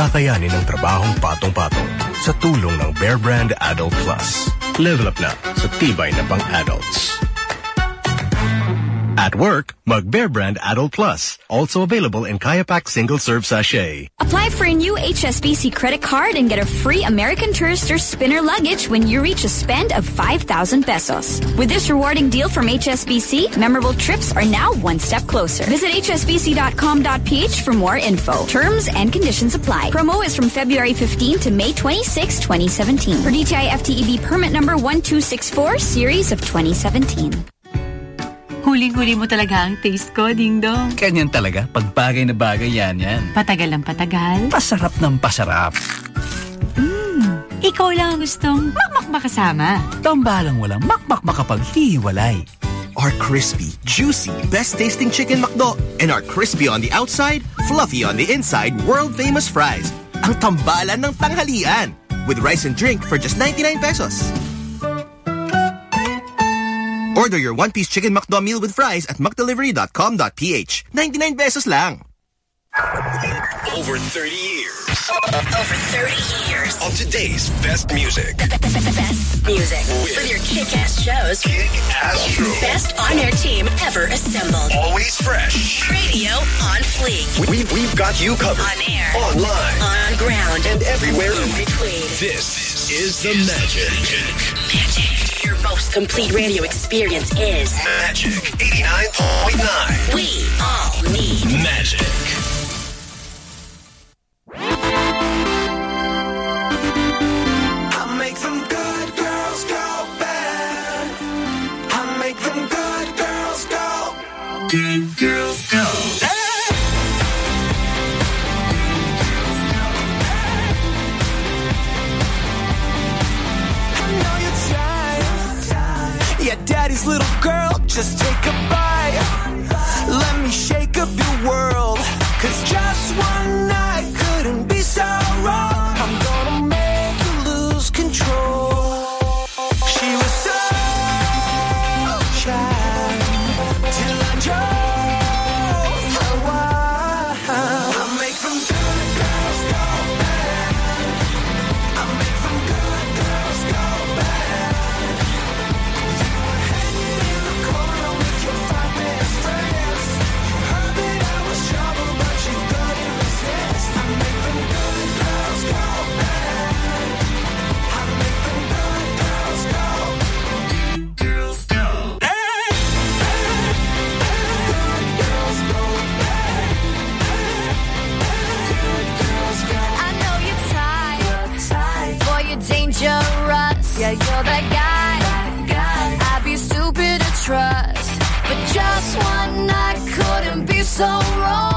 kakayanin ang trabahong patong-patong sa tulong ng Bear Brand Adult Plus. Level up na sa tibay na pang-adults. At work, Mug Bear Brand Adult Plus. Also available in Kayapak Single Serve Sachet. Apply for a new HSBC credit card and get a free American Tourister spinner luggage when you reach a spend of 5,000 pesos. With this rewarding deal from HSBC, memorable trips are now one step closer. Visit hsbc.com.ph for more info. Terms and conditions apply. Promo is from February 15 to May 26, 2017. For DTI FTEB permit number 1264, series of 2017. Huling-huli mo talaga ang taste ko, Ding Dong. Ganyan talaga. Pag bagay na bagay yan yan. Patagal ang patagal. Pasarap ng pasarap. Ikaw lang ang gustong makmak makasama. Tambalang walang makmak makapaghiwalay. Our crispy, juicy, best-tasting Chicken McDo and our crispy on the outside, fluffy on the inside, world-famous fries. Ang tambalan ng tanghalian with rice and drink for just 99 pesos. Order your one-piece Chicken McDo meal with fries at mcdelivery.com.ph. 99 pesos lang. Over 30 years Over 30 years. of today's best music. Best music. With your kick-ass shows. Kick-ass show. Best on-air team ever assembled. Always fresh. Radio on fleek. We've, we've got you covered. On air. Online. On ground. And everywhere in between. This is the magic. Magic. Your most complete radio experience is Magic 89.9. We all need Magic. I make them good girls go bad. I make them good girls go good Yeah, little girl, just take a bite. Let me shake up your world. Cause just one Yeah, you're that guy. I'd be stupid to trust. But just one night couldn't be so wrong.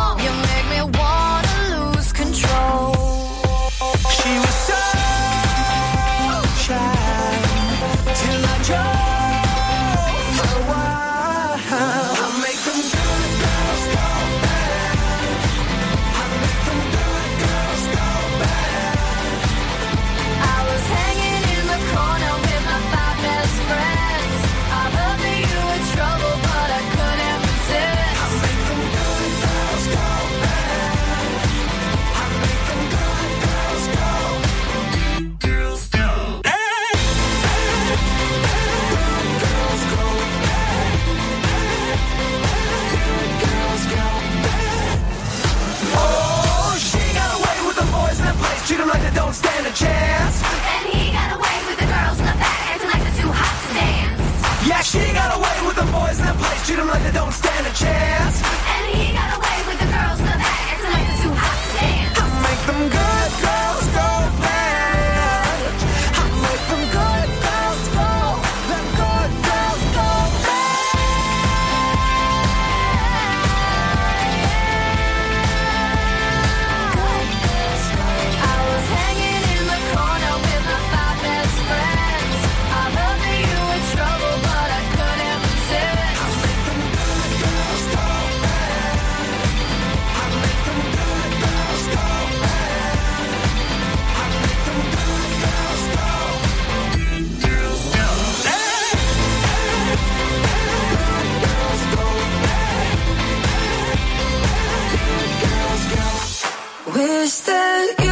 Treat them like they don't stand a chance. Is that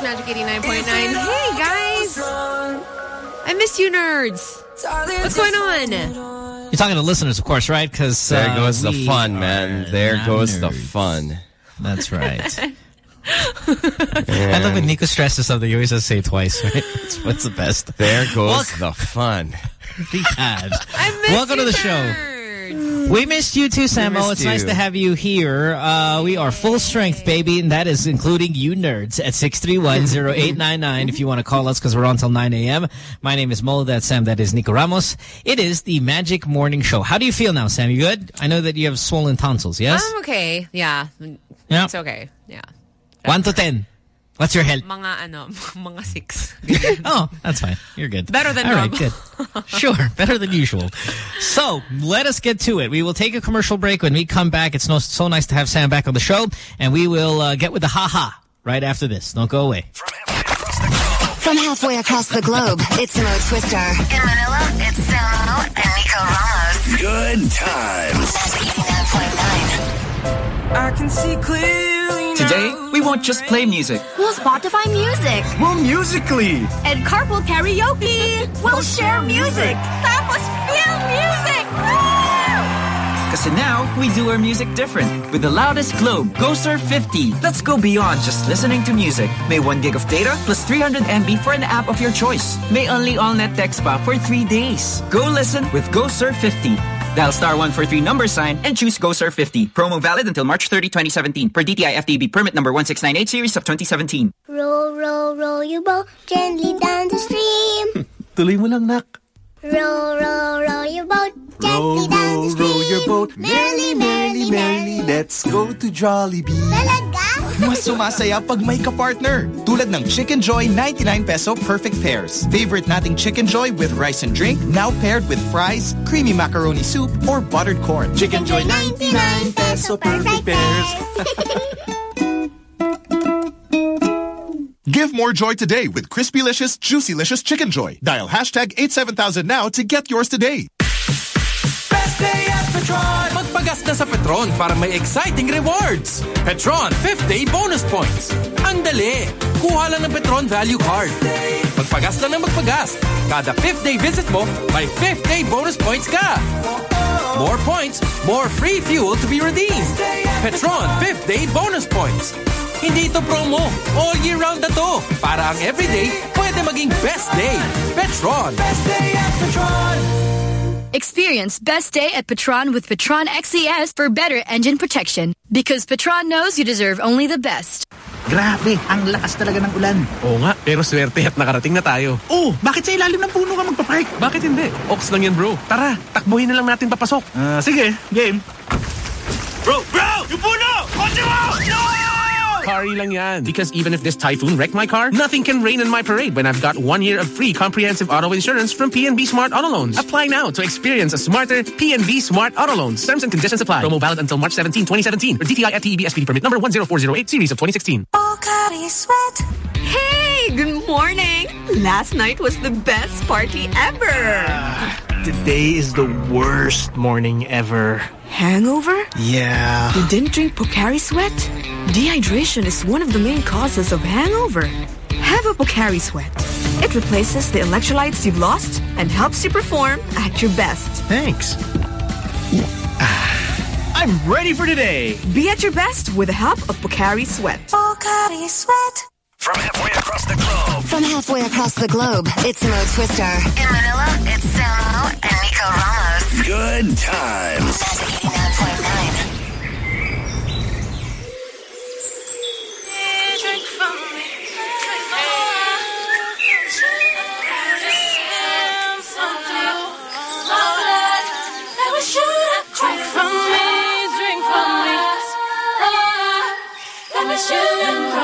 show on the world famous Magic 89.9. Hey, guys. I miss you, nerds. What's going on? You're talking to listeners, of course, right? Because There uh, goes the fun, man. There goes the fun. That's right. I love when Nico stresses something. You always have to say it twice, right? That's what's the best. There goes Welcome- the fun. The ad. I miss Welcome you, to the show. Nerds. We missed you too, Samo. missed It's nice to have you here. Uh, we are full strength, baby, and that is including you nerds at 631-0899 if you want to call us because we're on till 9 a.m. My name is Mo. That's Sam. That is Nico Ramos. It is the Magic Morning Show. How do you feel now, Sam? You good? I know that you have swollen tonsils, yes? I'm okay. Yeah. yeah. It's okay. Yeah. 1 to 10. What's your health? Mga ano, mga six. Oh, that's fine. You're good. Better than All right, normal. good. Sure, better than usual. So, let us get to it. We will take a commercial break. When we come back, it's no, so nice to have Sam back on the show, and we will uh, get with the ha-ha right after this. Don't go away. From halfway across the globe, it's Mo Twister. In Manila, it's Samo and Nico Ramos. Good times. I can see clearly Today, we won't just play music. We'll Spotify music. We'll musically. And carpool karaoke. We'll share music. Tapos feel music. Kasi now, we do our music different. With the loudest globe, Go Surf 50. Let's go beyond just listening to music. May 1 gig of data plus 300 MB for an app of your choice. May only all-net text pa for 3 days. Go listen with Go Surf 50. Dial star 143 number sign and choose Go Surf 50. Promo valid until March 30, 2017. Per DTI FTB permit number 1698 series of 2017. Roll, roll, roll your boat gently down the stream. Tuloy mo lang, nak. Row, row, row your boat Row, gently down the row, stream. row your boat merrily, merrily, merrily. Let's go to Jollibee. Mas sumasaya pag may ka-partner. Tulad ng Chicken Joy 99 peso perfect pairs. Favorite nating Chicken Joy with rice and drink, now paired with fries, creamy macaroni soup, or buttered corn. Chicken Joy 99 peso perfect pairs. Give more joy today with Crispylicious, Juicylicious Chicken Joy. Dial hashtag 87000 now to get yours today. Best day at Petron! Magpagas na sa Petron para may exciting rewards. Petron 5th Day Bonus Points. Ang dali! Kuha lang ng Petron Value Card. Magpagas lang ng magpagas. Kada 5th day visit mo, may 5th day bonus points ka. More points, more free fuel to be redeemed. Petron 5th Day Bonus Points. Hindi ito promo. All year round na to. Para ang everyday, pwede maging best day. Petron. Best day at Petron. Experience best day at Petron with Petron XCS for better engine protection. Because Petron knows you deserve only the best. Grabe, ang lakas talaga ng ulan. Oo nga, pero swerte at nakarating na tayo. Oh, bakit sa ilalim ng puno ka magpapark? Bakit hindi? Ox lang yan bro. Tara, takbuhin na lang natin papasok. Ah, sige, game. Bro, bro! Yung puno! Kotse mo! No! Kari lang yan. Because even if this typhoon wrecked my car, nothing can rain in my parade when I've got one year of free comprehensive auto insurance from PNB Smart Auto Loans. Apply now to experience a smarter PNB Smart Auto Loans. Terms and conditions apply. Promo valid until March 17, 2017. For DTI FTEB SPD permit number 10408 series of 2016. Hey, good morning. Last night was the best party ever. Today is the worst morning ever. Hangover? Yeah. You didn't drink Pocari Sweat? Dehydration is one of the main causes of hangover. Have a Pocari Sweat. It replaces the electrolytes you've lost and helps you perform at your best. Thanks. Ah, I'm ready for today. Be at your best with the help of Pocari Sweat. Pocari Sweat. From halfway across the globe. From halfway across the globe, it's Mo Twister. In Manila, it's Samo and Nico Ramos. Good times. Magic 89.9. Angels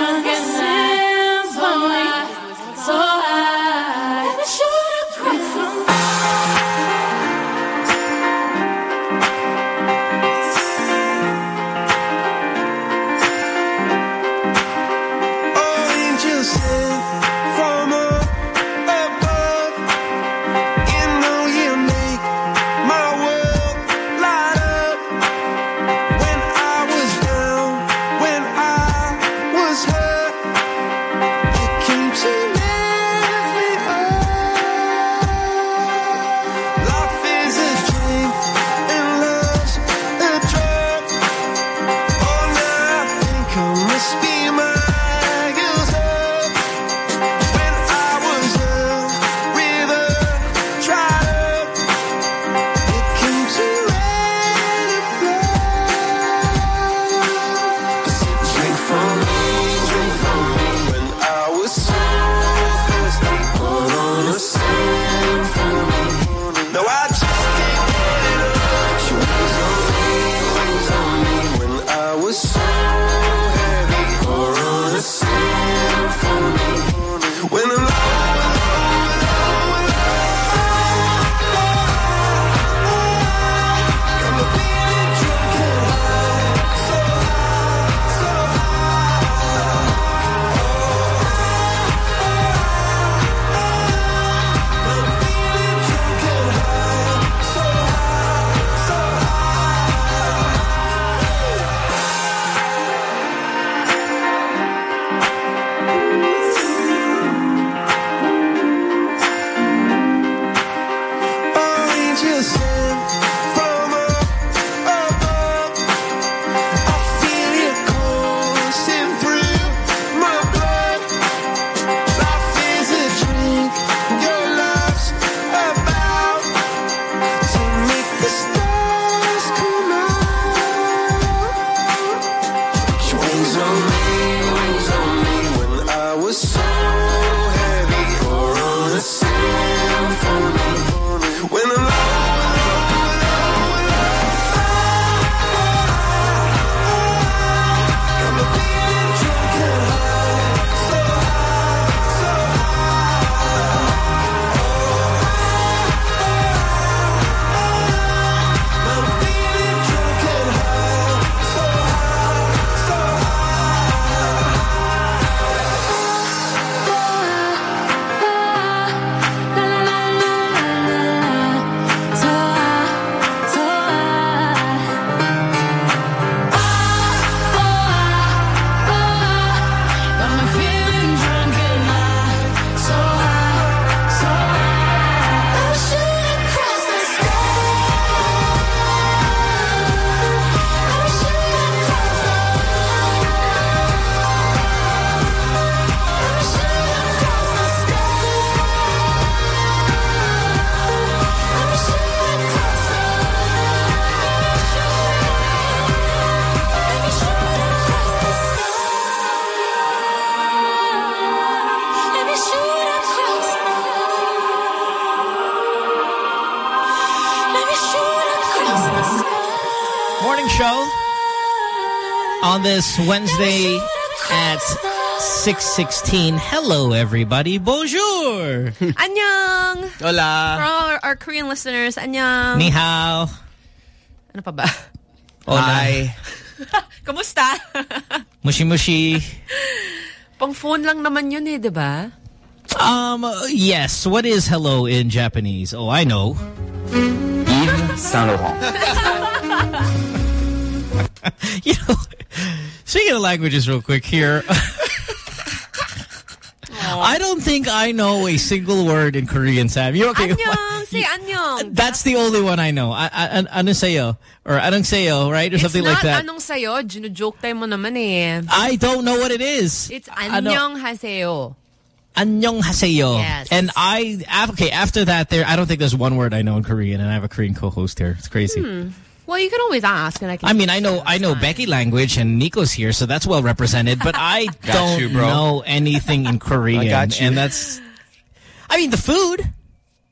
this Wednesday at 6.16. Hello, everybody. Bonjour. Annyeong! Hola. For all our, our Korean listeners, annyeong! Ni hao. Ano pa ba? Hi. Kamusta? Mushi-mushi. Pang phone lang naman yun eh, di ba? Um, yes. What is hello in Japanese? Oh, I know. Yves Saint Laurent. you know, speaking of languages real quick here. I don't think I know a single word in Korean, Sam. You okay? Annyeong! Say annyeong! That's the only one I know. I, I, sayo? Or anong sayo, right? Or something like that. It's not anong sayo. Tayo mo naman eh. I don't know what it is. It's annyeong haseyo. Annyeong haseyo. Yes. And I, okay, after that, there, I don't think there's one word I know in Korean, and I have a Korean co-host here. It's crazy. Hmm. Well, you can always ask, and I can. I mean, I know, I know Becky language, and Nico's here, so that's well represented. But I don't you, know anything in Korean, I got you. and that's. I mean, the food,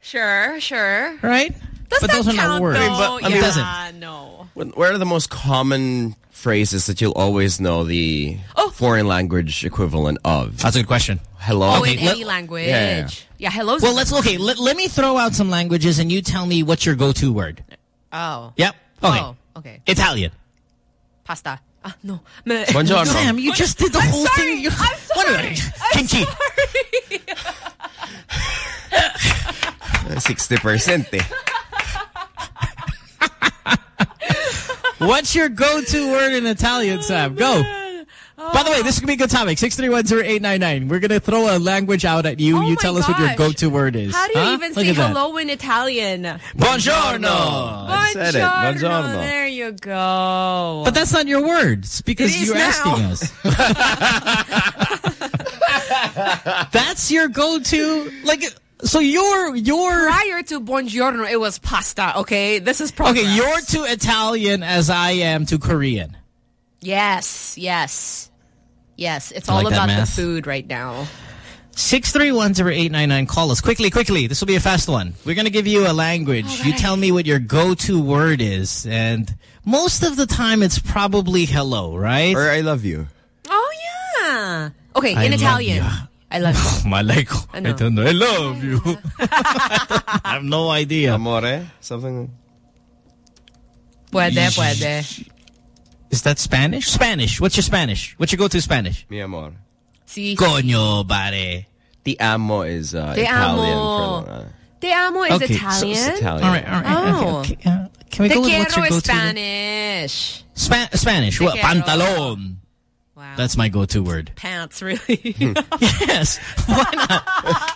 Sure, sure. right? Does but that those are not words. though? I mean, but- I mean, yeah, doesn't. no. What what are the most common phrases that you'll always know the Oh. foreign language equivalent of? That's a good question. Hello. Oh, Okay, in let- any language. Yeah, Yeah, yeah. hello's Well, let's okay. Let, let me throw out some languages, and you tell me what's your go-to word. Oh. Yep. Okay. Oh, okay. Italian. Pasta. Ah, no. Me- Buongiorno. Sam, you just did the I'm whole sorry. thing. You, I'm What sorry. are you- I'm Kimchi. Sixty percent. Eh. What's your go-to word in Italian, Sam? Go. By the way, this could be a good topic. 6310899. We're going to throw a language out at you. Oh you my tell us what your go-to word is. How do you Huh? even Look say at that. hello in Italian? Buongiorno. I said it. Buongiorno. There you go. But that's not your word. It's because It is you're now. asking us. that's your go-to. Like, so your your Prior to buongiorno, it was pasta, okay? This is progress. okay. You're to Italian as I am to Korean. Yes, yes. Yes, it's I all like about the food right now. Six three one zero eight nine nine. Call us quickly, quickly. This will be a fast one. We're gonna give you a language. You tell me what your go-to word is, and most of the time it's probably hello, right? Or I love you. Oh, yeah. Okay, in love Italian. ya. I love you. Maleko. Ano? I don't know. I love you. I have no idea. Amore. Something. Puede, puede. Is that Spanish? Spanish. What's your Spanish? What's your go-to Spanish? Mi amor. Si. Coño, pare. The amo is uh, Te Italian. amo. For, uh, Te amo is Okay, so Italian. it's Italian. All right, all right. Oh. Okay, okay. Uh, can we Te go with what's quiero your is go-to? Spanish. Spa Spanish. Te Well, pantalon. Wow. That's my go-to word. Pants, really. yes. Why not?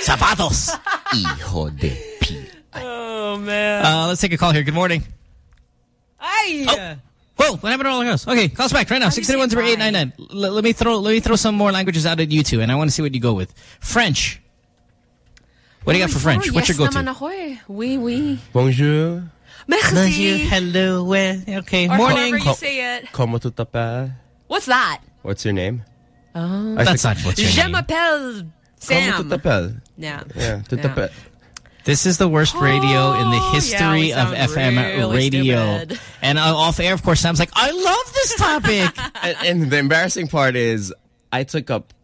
Zapatos. Hijo de pi. oh, man. Uh, let's take a call here. Good morning. Ay! Whoa, what happened to all of us? Okay, call us back right now. Six three one zero eight nine nine. Let me throw let me throw some more languages out at you two, and I want to see what you go with. French. What do you got for oh, French? Oh, What's your go-to? naman ako. Oui, oui. Bonjour. Merci. hello, well, okay, Or morning. however you say it. Comment tu t'appelles? Euh? What's that? What's your name? Oh. I That's think- not what's your Je name. m'appelle Comment tu t'appelles? Euh? Yeah. Yeah, tu t'appelles. This is the worst radio in the Oh, history yeah, of FM really radio. stupid. And uh, off air, of course, Sam's like, I love this topic. and, and the embarrassing part is I took up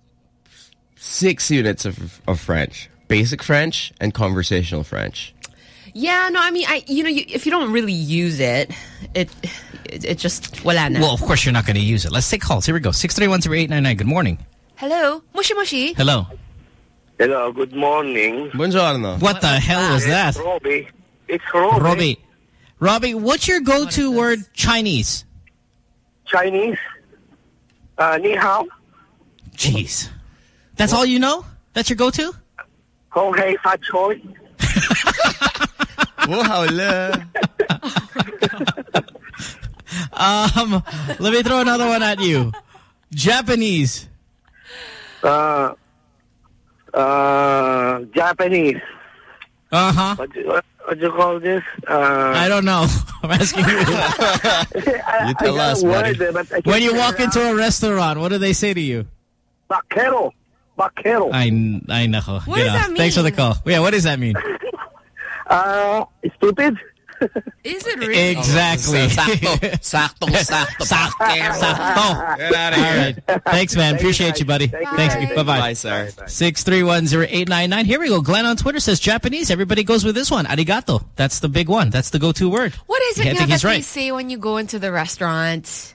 six units of, of French. Basic French and conversational French. Yeah, no, I mean, I you know, you, if you don't really use it, it it, it just wala na. well, of course, you're not going to use it. Let's take calls. Here we go. Six three one zero eight nine nine. Good morning. Hello, mushi mushi. Hello. Hello, good morning. Buongiorno. What the hell was that? It's Robbie. It's Robbie. Robbie. Robbie, what's your go-to word Chinese? Chinese. Uh, ni hao. Jeez. That's all you know? That's your go-to? Hong hei fa choi. Wow, Um, let me throw another one at you. Japanese. Uh, uh, Japanese. Uh-huh. What, do- what, what do you call this? Uh, I don't know. I'm asking you. You tell us, buddy. word, but I can't when you walk into a restaurant, what do they say to you? Vaquero. Vaquero. I, I know. What Get does off. that Thanks for the call. Yeah, what does that mean? Uh, stupid. Is it really? Exactly. Oh, sakto. Sakto. Sakto. Get out of here. All right. Thanks, man. Appreciate you, buddy. Thanks. Bye-bye. Bye, sir. 6310899. Here we go. Glenn on Twitter says Japanese. Everybody goes with this one. Arigato. That's the big one. That's the go-to word. What is it yeah, that they right. say when you go into the restaurant?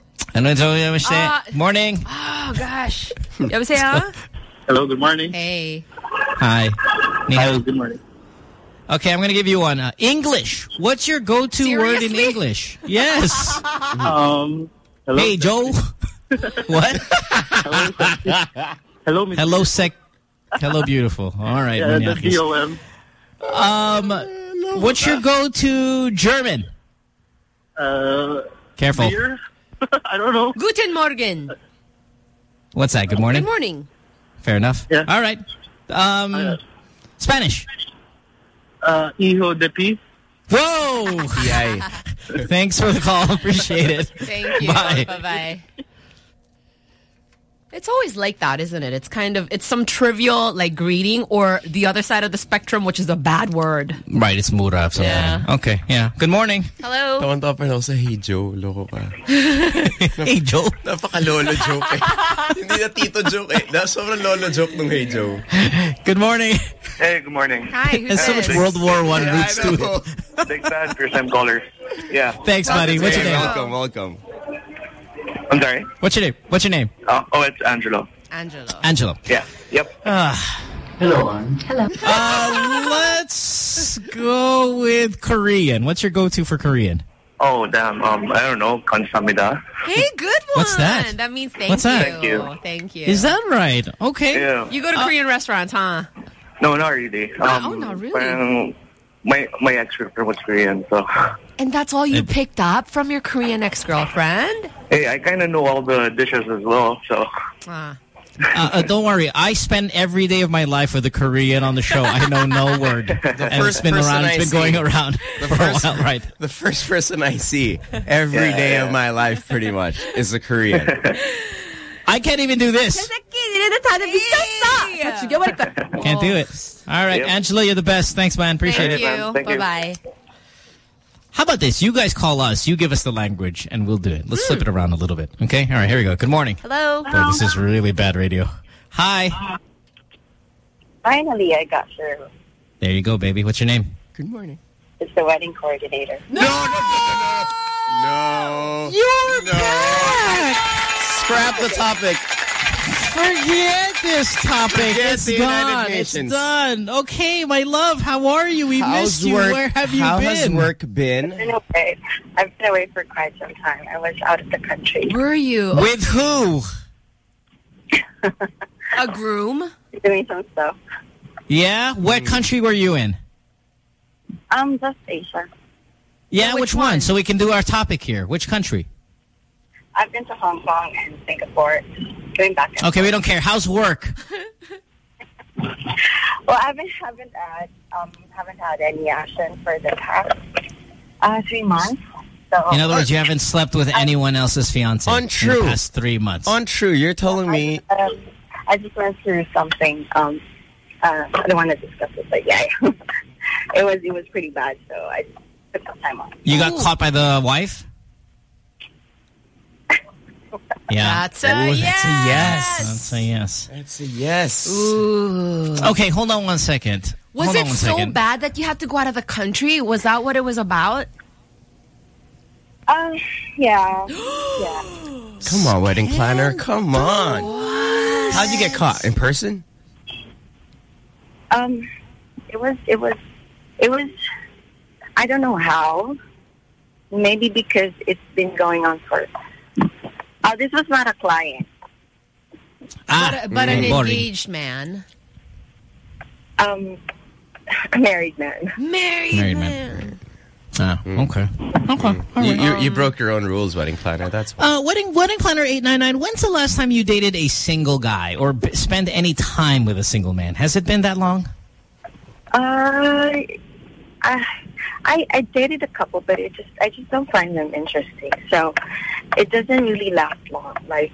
Uh, morning. Oh, gosh. Hello, good morning. Hey. Hi. Hi, good morning. Okay, I'm going to give you one. Uh, English. What's your go-to word in English? Yes. Um, hello. Hey, Joe. what? Hello, Miss. Hello, sec. Hello, beautiful. All right. Yeah, the DOM. Um, what's your go-to German? Uh, Careful. beer? I don't know. Guten Morgen. What's that? Good morning. Good morning. Fair enough. Yeah. All right. Um, Spanish. Uh, hijo de pi. Whoa. Yay. Thanks for the call. Appreciate it. Thank you. Bye. Bye-bye. It's always like that, isn't it? It's kind of, it's some trivial, like, greeting or the other side of the spectrum, which is a bad word. Right, it's mura of something. Yeah. Okay, yeah. Good morning. Hello? Tawan-tawa pa rin ako sa Hey Joe. Loko ka. hey Joe? Napaka-lolo joke eh. Hindi na tito joke eh. Na sobrang lolo joke nung Hey Joe. Good morning. Hey, good morning. Hi, There's so much World War One Yeah, I roots to know. it. Big fan, first time caller. Yeah. Thanks, buddy. What's your name? Welcome, welcome. I'm sorry. What's your name? What's your name? Uh, oh, it's Angelo. Angelo. Angelo. Yeah. Yep. Ah. Hello. Hello. Uh, let's go with Korean. What's your go-to for Korean? Oh, damn. Um, I don't know. Kansamida. Hey, good one. What's that? That means thank What's you. that? Thank you. Thank you. Is that right? Okay. Yeah. You go to Korean restaurants, huh? No, not really. Um, oh, not really? Parang my my ex-girlfriend was Korean, so And that's all you picked up from your Korean ex-girlfriend? hey, I kind of know all the dishes as well. So Ah. Uh, uh, don't worry. I spend every day of my life with a Korean on the show. I know no word. and it's first been person around. I It's been see. going around The for first- a while, right? The first person I see every Yeah, day yeah. of my life, pretty much, is a Korean. I can't even do this. Hey. Can't do it. All right, Yep. Angelo, you're the best. Thanks, man. Appreciate Thank it. you. Thank you. Bye-bye. How about this? You guys call us. You give us the language, and we'll do it. Let's flip hmm. it around a little bit. Okay? All right, here we go. Good morning. Hello? Boy, this is really bad radio. Hi. Finally, I got through. There you go, baby. What's your name? Good morning. It's the wedding coordinator. No, no, no, no, no. You're no. Scrap the topic. Forget this topic. Forget it's the United gone. It's done. Okay, my love. How are you? We How's missed you. work? Where have you How been? has work been? I've been? been away. I've been away for quite some time. I was out of the country. Were you With who? a groom? Doing some stuff. Yeah? What country were you in? Um, just Asia. Yeah, which which, one? one? So we can do our topic here. Which country? I've been to Hong Kong and Singapore. Going back and Okay, we don't care. How's work? Well, I haven't haven't had um haven't had any action for the past uh, three months. So In other words, you haven't slept with anyone else's fiance in Untrue. the past three months. Untrue. You're telling me um, I just went through something. Um, uh, I don't want to discuss it, but yeah, it was it was pretty bad. So I took some time off. You got caught by the wife? Yeah. That's a Ooh, yes. That's a yes. That's a yes. That's a yes. Ooh. Okay, hold on one second. Was hold it so second. bad that you had to go out of the country? Was that what it was about? Um, yeah, yeah. Come on, wedding planner. Come on. How'd you get caught? In person? Um, it was it was it was. I don't know how. Maybe because it's been going on for. Oh, this was not a client. Ah, But, but an mm, boring. engaged man. Um, a married man. Married, Married man. man. Ah, okay. Okay. all You, right. you, you broke your own rules, wedding planner. That's why. Uh, wedding wedding planner eight nine nine. When's the last time you dated a single guy or b spend any time with a single man? Has it been that long? Uh, I, I I dated a couple, but it just I just don't find them interesting. So it doesn't really last long. Like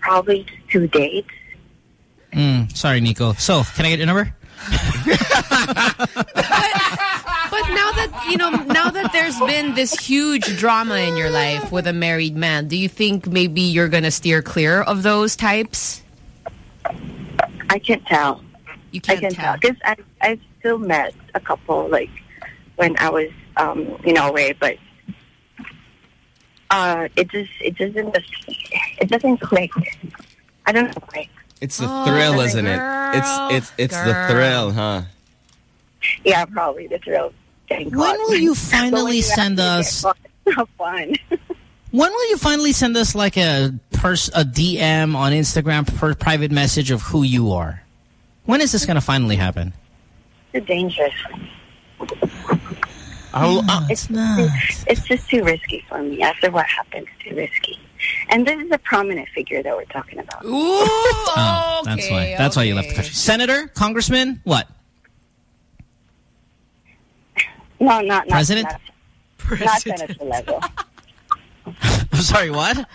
probably just two dates. Mm, sorry, Nico. So, can I get your number? But now that, you know, now that there's been this huge drama in your life with a married man, do you think maybe you're going to steer clear of those types? I can't tell. You I can tell because I I still met a couple like when I was um you know away, but uh it just it doesn't it doesn't click. I don't know why. It's the Oh, thrill, isn't it? girl, It's it's it's the thrill, huh? Yeah, probably the thrill. When caught. will you But when finally you send us- get not fun. When will you finally send us like a pers a DM on Instagram per private message of who you are? When is this going to finally happen? It's dangerous. I'll, ah. it's, it's just too risky for me. After what happened, it's too risky. And this is a prominent figure that we're talking about. Oh, that's why. That's why you left the country. Senator, congressman, what? No, not not President? Not, not senator level. I'm sorry, what?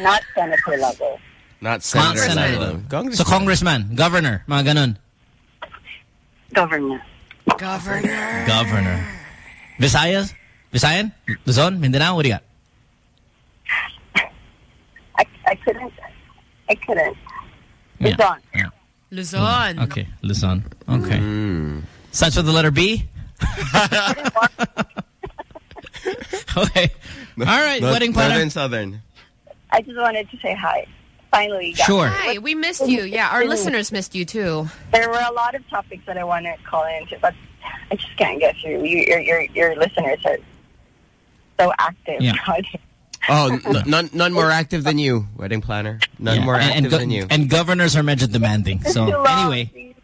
Not senator level. Not senator, Not senator. senator. level. Congressman. So congressman, governor, mga ganun. Governor. Governor. Governor. Visayas? Visayan? Luzon? Mindanao? What do you got? I I couldn't. I couldn't. Yeah. It's on. Luzon. Okay, Luzon. Okay. Mm. Starts with the letter B? okay. All right, North- wedding planner. Northern, southern. I just wanted to say hi. Finally, got Sure. Hi, we missed you. Yeah, our listeners missed you too. There were a lot of topics that I want to call into, but I just can't get through. You, your your your listeners are so active. Yeah. Oh, none none more active than you, wedding planner. None Yeah, more and, active and, go- than you. and governors are measured demanding. So too long. anyway.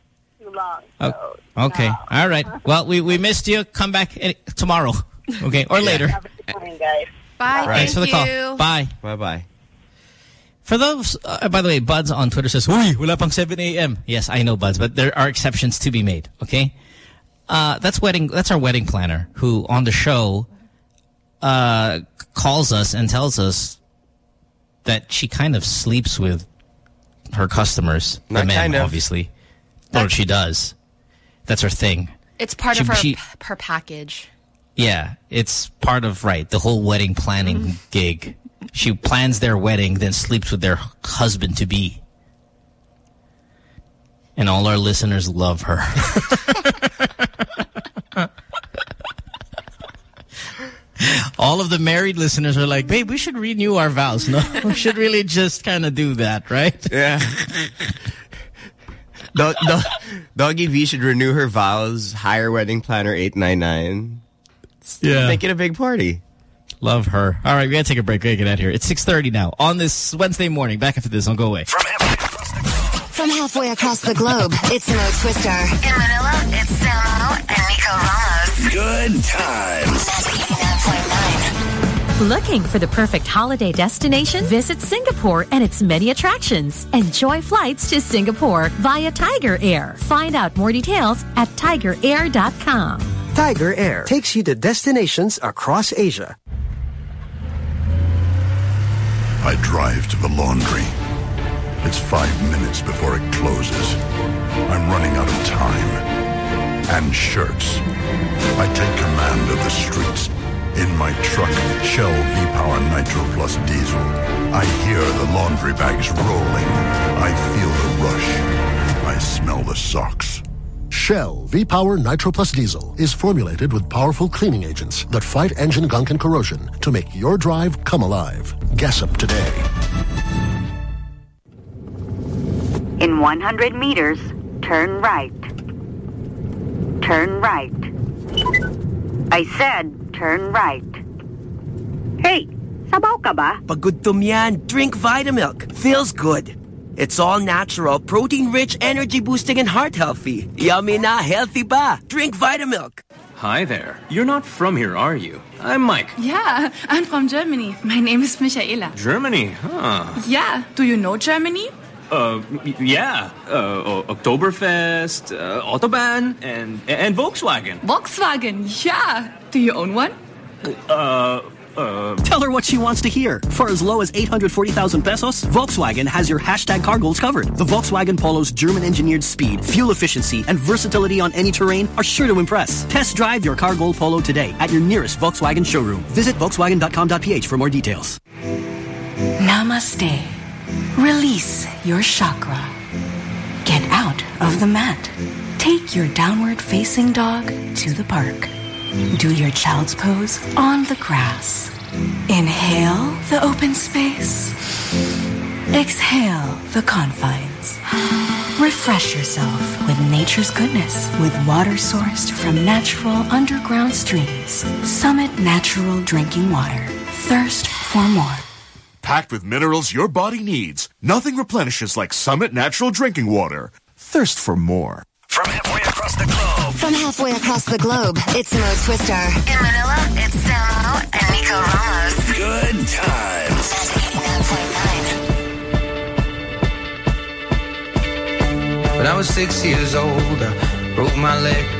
Too long. Oh, okay. All right. Well, we, we missed you. Come back tomorrow. Okay. Or later. Have a morning, guys. Bye. Thanks for the thank call. you. Bye. Bye bye. For those, uh, by the way, Buds on Twitter says, Uy, wala pang 7 a.m. Yes, I know, Buds, but there are exceptions to be made, okay? Uh, that's wedding. That's our wedding planner who on the show uh, calls us and tells us that she kind of sleeps with her customers. Not the men, kind of. obviously. Or she does. That's her thing. It's part She- of her, she- her package. Yeah, it's part of, right, the whole wedding planning Mm-hmm. gig. She plans their wedding, then sleeps with their husband-to-be. And all our listeners love her. all of the married listeners are like, babe, we should renew our vows. No, we should really just kind of do that, right? Yeah. Do, do, Doggy V should renew her vows. Hire wedding planner eight nine nine. Yeah. Make it a big party. Love her. All right, we got to take a break. We got to get out of here. It's 6.30 now on this Wednesday morning. Back after this. Don't go away. From halfway across the globe, it's Mo Twister. In Manila, it's Samo and Nico Ramos. Good times. Looking for the perfect holiday destination? Visit Singapore and its many attractions. Enjoy flights to Singapore via Tiger Air. Find out more details at tigerair.com. Tiger Air takes you to destinations across Asia. I drive to the laundry. It's five minutes before it closes. I'm running out of time. And shirts. I take command of the streets. In my truck, Shell V-Power Nitro Plus Diesel. I hear the laundry bags rolling. I feel the rush. I smell the socks. Shell V-Power Nitro Plus Diesel is formulated with powerful cleaning agents that fight engine gunk and corrosion to make your drive come alive. Gas up today. In 100 meters, turn right. Turn right. I said turn right. Hey, sabaw ka ba? Pagod yan. Drink Vitamilk. Feels good. It's all natural, protein-rich, energy-boosting, and heart-healthy. Yummy na, healthy ba. Drink Vitamilk. Hi there. You're not from here, are you? I'm Mike. Yeah, I'm from Germany. My name is Michaela. Germany, huh? Yeah, do you know Germany? Uh, yeah. Uh, Oktoberfest, uh, Autobahn, and and Volkswagen. Volkswagen, yeah. Do you own one? Uh, uh, Tell her what she wants to hear. For as low as 840,000 pesos, Volkswagen has your hashtag car goals covered. The Volkswagen Polo's German-engineered speed, fuel efficiency, and versatility on any terrain are sure to impress. Test drive your car goal Polo today at your nearest Volkswagen showroom. Visit volkswagen.com.ph for more details. Namaste. Release your chakra. Get out of the mat. Take your downward facing dog to the park. Do your child's pose on the grass. Inhale the open space. Exhale the confines. Refresh yourself with nature's goodness with water sourced from natural underground streams. Summit Natural Drinking Water. Thirst for more. Packed with minerals your body needs. Nothing replenishes like Summit Natural Drinking Water. Thirst for more. From halfway across the globe. From halfway across the globe, it's Mo Twister. In Manila, it's Samo and Nico Ramos. Good times. When I was six years old, I broke my leg.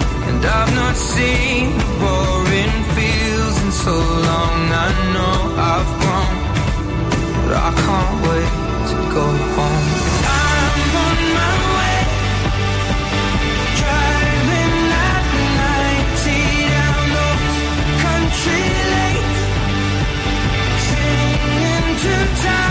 I've not seen the boring fields in so long. I know I've grown, but I can't wait to go home. I'm on my way, driving at 90 down country singing Tiny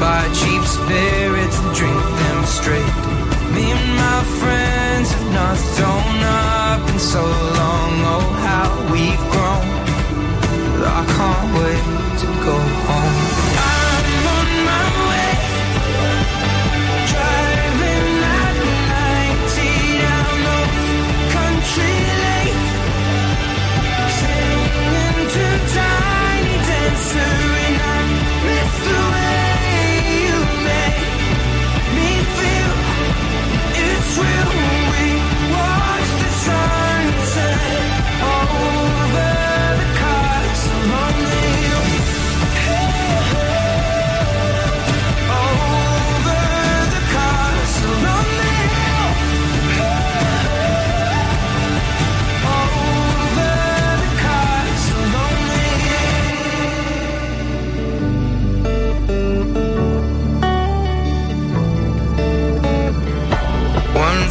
Buy cheap spirits and drink them straight. Me and my friends have not thrown up in so long. Oh, how we've grown. I can't wait to go home. I'm on my way. Driving at 90 down those country lanes. Singing to Tiny Dancer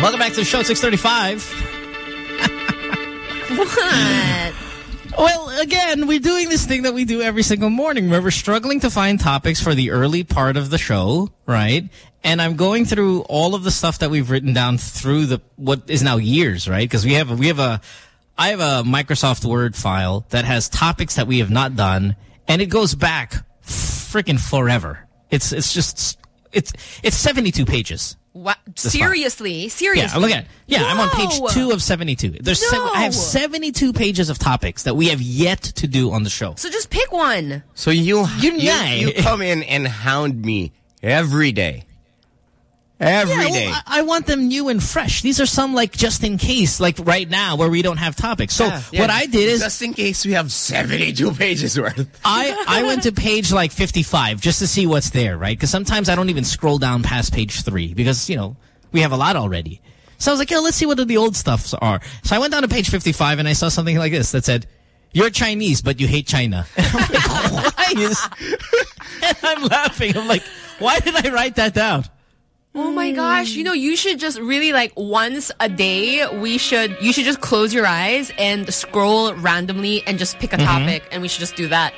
back to the show. 635. What? Well, again, we're doing this thing that we do every single morning where we're struggling to find topics for the early part of the show, right? And I'm going through all of the stuff that we've written down through the what is now years, right? Because we have we have a I have a Microsoft Word file that has topics that we have not done, and it goes back freaking forever. It's it's just it's it's 72 pages. What? Seriously? Seriously? Yeah, look at it. Yeah, I'm on page two of 72. There's sev- I have 72 pages of topics that we have yet to do on the show. So just pick one. So you You- you, you come in and hound me every day. Every yeah, day. well, I, I want them new and fresh. These are some like just in case, like right now where we don't have topics. So Yeah, yeah. what I did is just in case we have 72 pages worth. I, I went to page like 55 just to see what's there, right? Because sometimes I don't even scroll down past page three because, you know, we have a lot already. So I was like, yo, let's see what the old stuffs are. So I went down to page 55 and I saw something like this that said, you're Chinese, but you hate China. And I'm like, why is... and I'm laughing. I'm like, why did I write that down? Oh my gosh, you know, you should just really like once a day, we should, you should just close your eyes and scroll randomly and just pick a Mhm. topic and we should just do that.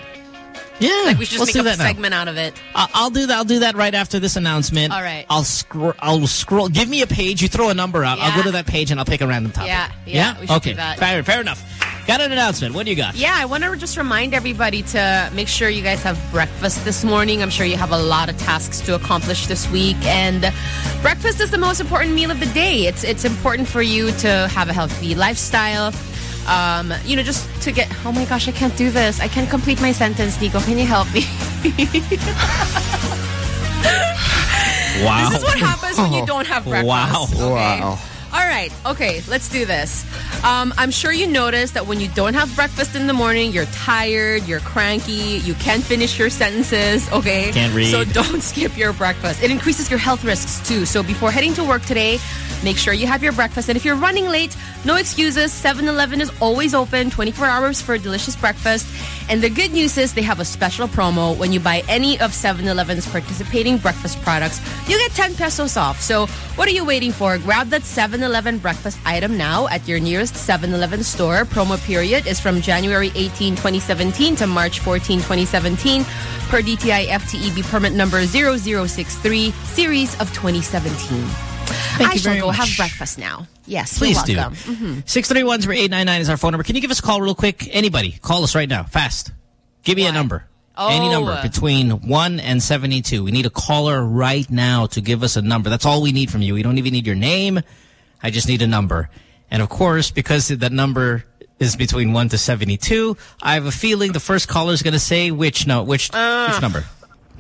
Yeah. Like we should just make a now. segment out of it. I'll do that. I'll do that right after this announcement. All right. I'll scroll. I'll scroll. Give me a page. You throw a number out. I'll go to that page and I'll pick a random topic. Yeah, yeah, we should okay. do that. Fair. Fair enough. Got an announcement. What do you got? Yeah, I want to just remind everybody to make sure you guys have breakfast this morning. I'm sure you have a lot of tasks to accomplish this week, and breakfast is the most important meal of the day. It's it's important for you to have a healthy lifestyle. Um, you know, just to get. Oh my gosh, I can't do this. I can't complete my sentence, Nico. Can you help me? Wow. This is what happens when you don't have breakfast. Wow. okay? Wow. All right. Okay, let's do this. Um, I'm sure you notice that when you don't have breakfast in the morning, you're tired, you're cranky, you can't finish your sentences, okay? Can't read. So don't skip your breakfast. It increases your health risks too. So before heading to work today, make sure you have your breakfast. And if you're running late, no excuses. 7-Eleven is always open 24 hours for a delicious breakfast. And the good news is they have a special promo. When you buy any of 7-Eleven's participating breakfast products, you get 10 pesos off. So what are you waiting for? Grab that 7-Eleven breakfast item now at your nearest 7-Eleven store. Promo period is from January 18, 2017 to March 14, 2017 per DTI FTEB permit number 0063 series of 2017. Thank I you shall very go much. have breakfast now. Yes, Please do. welcome. Mhm. 631-0899 is our phone number. Can you give us a call real quick? Anybody, call us right now. Fast. Give me a number. Any Oh. number between 1 and 72. We need a caller right now to give us a number. That's all we need from you. We don't even need your name. I just need a number. And of course, because that number is between 1 to 72, I have a feeling the first caller is going to say which no, which which number.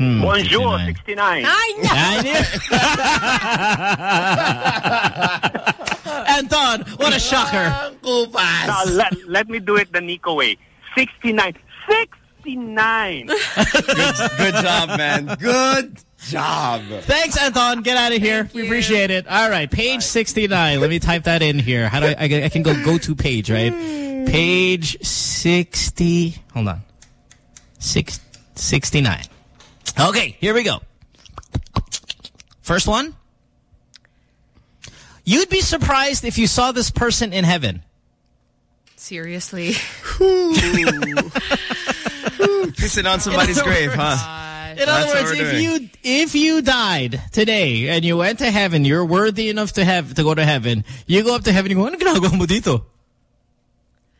Hmm, Bonjour, 69. 69. Anton, what a shocker. Now, let, let me do it the Nico way. 69. 69. good, good job, man. Good job. Thanks, Anton. Get out of here. we appreciate it. All right, page 69. Let me type that in here. How do I, I, I can go go to page, right? Page 60. Hold on. Six, 69. Okay, here we go. First one. You'd be surprised if you saw this person in heaven. Seriously. Pissing on somebody's grave, words- huh? In other what words, if doing. you if you died today and you went to heaven, you're worthy enough to have to go to heaven. You go up to heaven and you go, ano ginagawa mo dito?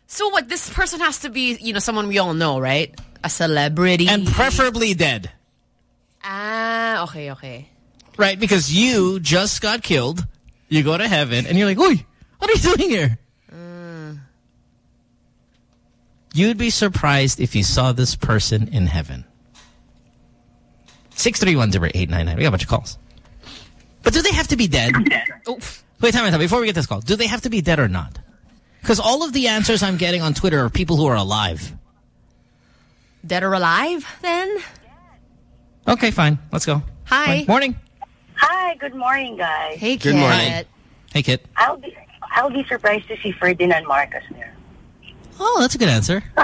So what? This person has to be, you know, someone we all know, right? A celebrity. And preferably dead. Ah, okay, okay. Right, because you just got killed. You go to heaven and you're like, Oi, what are you doing here? You'd be surprised if you saw this person in heaven. 631-0899. We got a bunch of calls. But do they have to be dead? Wait, time, time. Before we get this call, do they have to be dead or not? Because all of the answers I'm getting on Twitter are people who are alive. Dead or alive, then? Okay, fine. Let's go. Hi. Morning. Hi, good morning, guys. Hey, Good morning. Hey, Kit. I'll be I'll be surprised to see Ferdinand Marcos there. Oh, that's a good answer.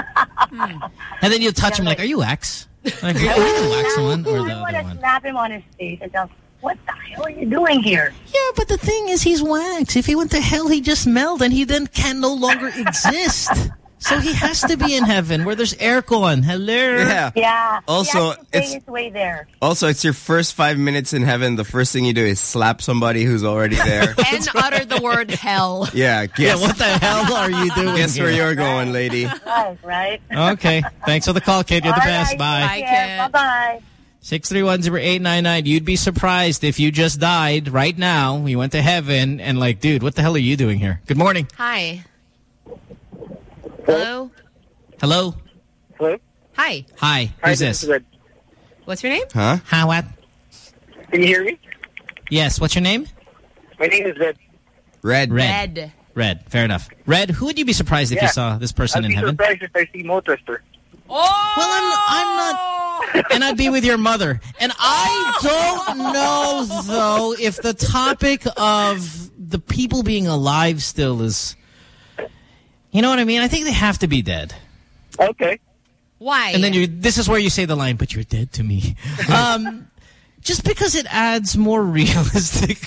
Hmm. and then you touch him like, are you wax? Like, are you the wax one or the I other want to one? snap him on his face and tell, What the hell are you doing here? Yeah, but the thing is, he's wax. If he went to hell, he just melt, and he then can no longer exist. So he has to be in heaven where there's aircon. Hello. Yeah. Yeah. Also, he has to it's- his way there. Also, it's your first five minutes in heaven. The first thing you do is slap somebody who's already there. And utter the word hell. yeah, guess, Yeah, what the hell are you doing guess where you're going, lady. Right, right. Okay. Thanks for the call, kid. You're the All best. right, Bye. take care. Bye-bye. 631-0899. You'd be surprised if you just died right now. You went to heaven and like, dude, what the hell are you doing here? Good morning. Hi. Hello. Hello. Hello? Hi. Hi. Hi Who's this? What's your name? Huh? Hi, what? Can you hear me? Yes. What's your name? My name is Red. Red. Red. Red. Red. Fair enough. Red, who would you be surprised if Yeah. you saw this person I'd in be heaven? surprised if I see Mo Twister. Oh! Well, I'm, I'm not... And I'd be with your mother. And I don't know, though, if the topic of the people being alive still is... You know what I mean? I think they have to be dead. Okay. Why? And then you, this is where you say the line, but you're dead to me. Um, just because it adds more realistic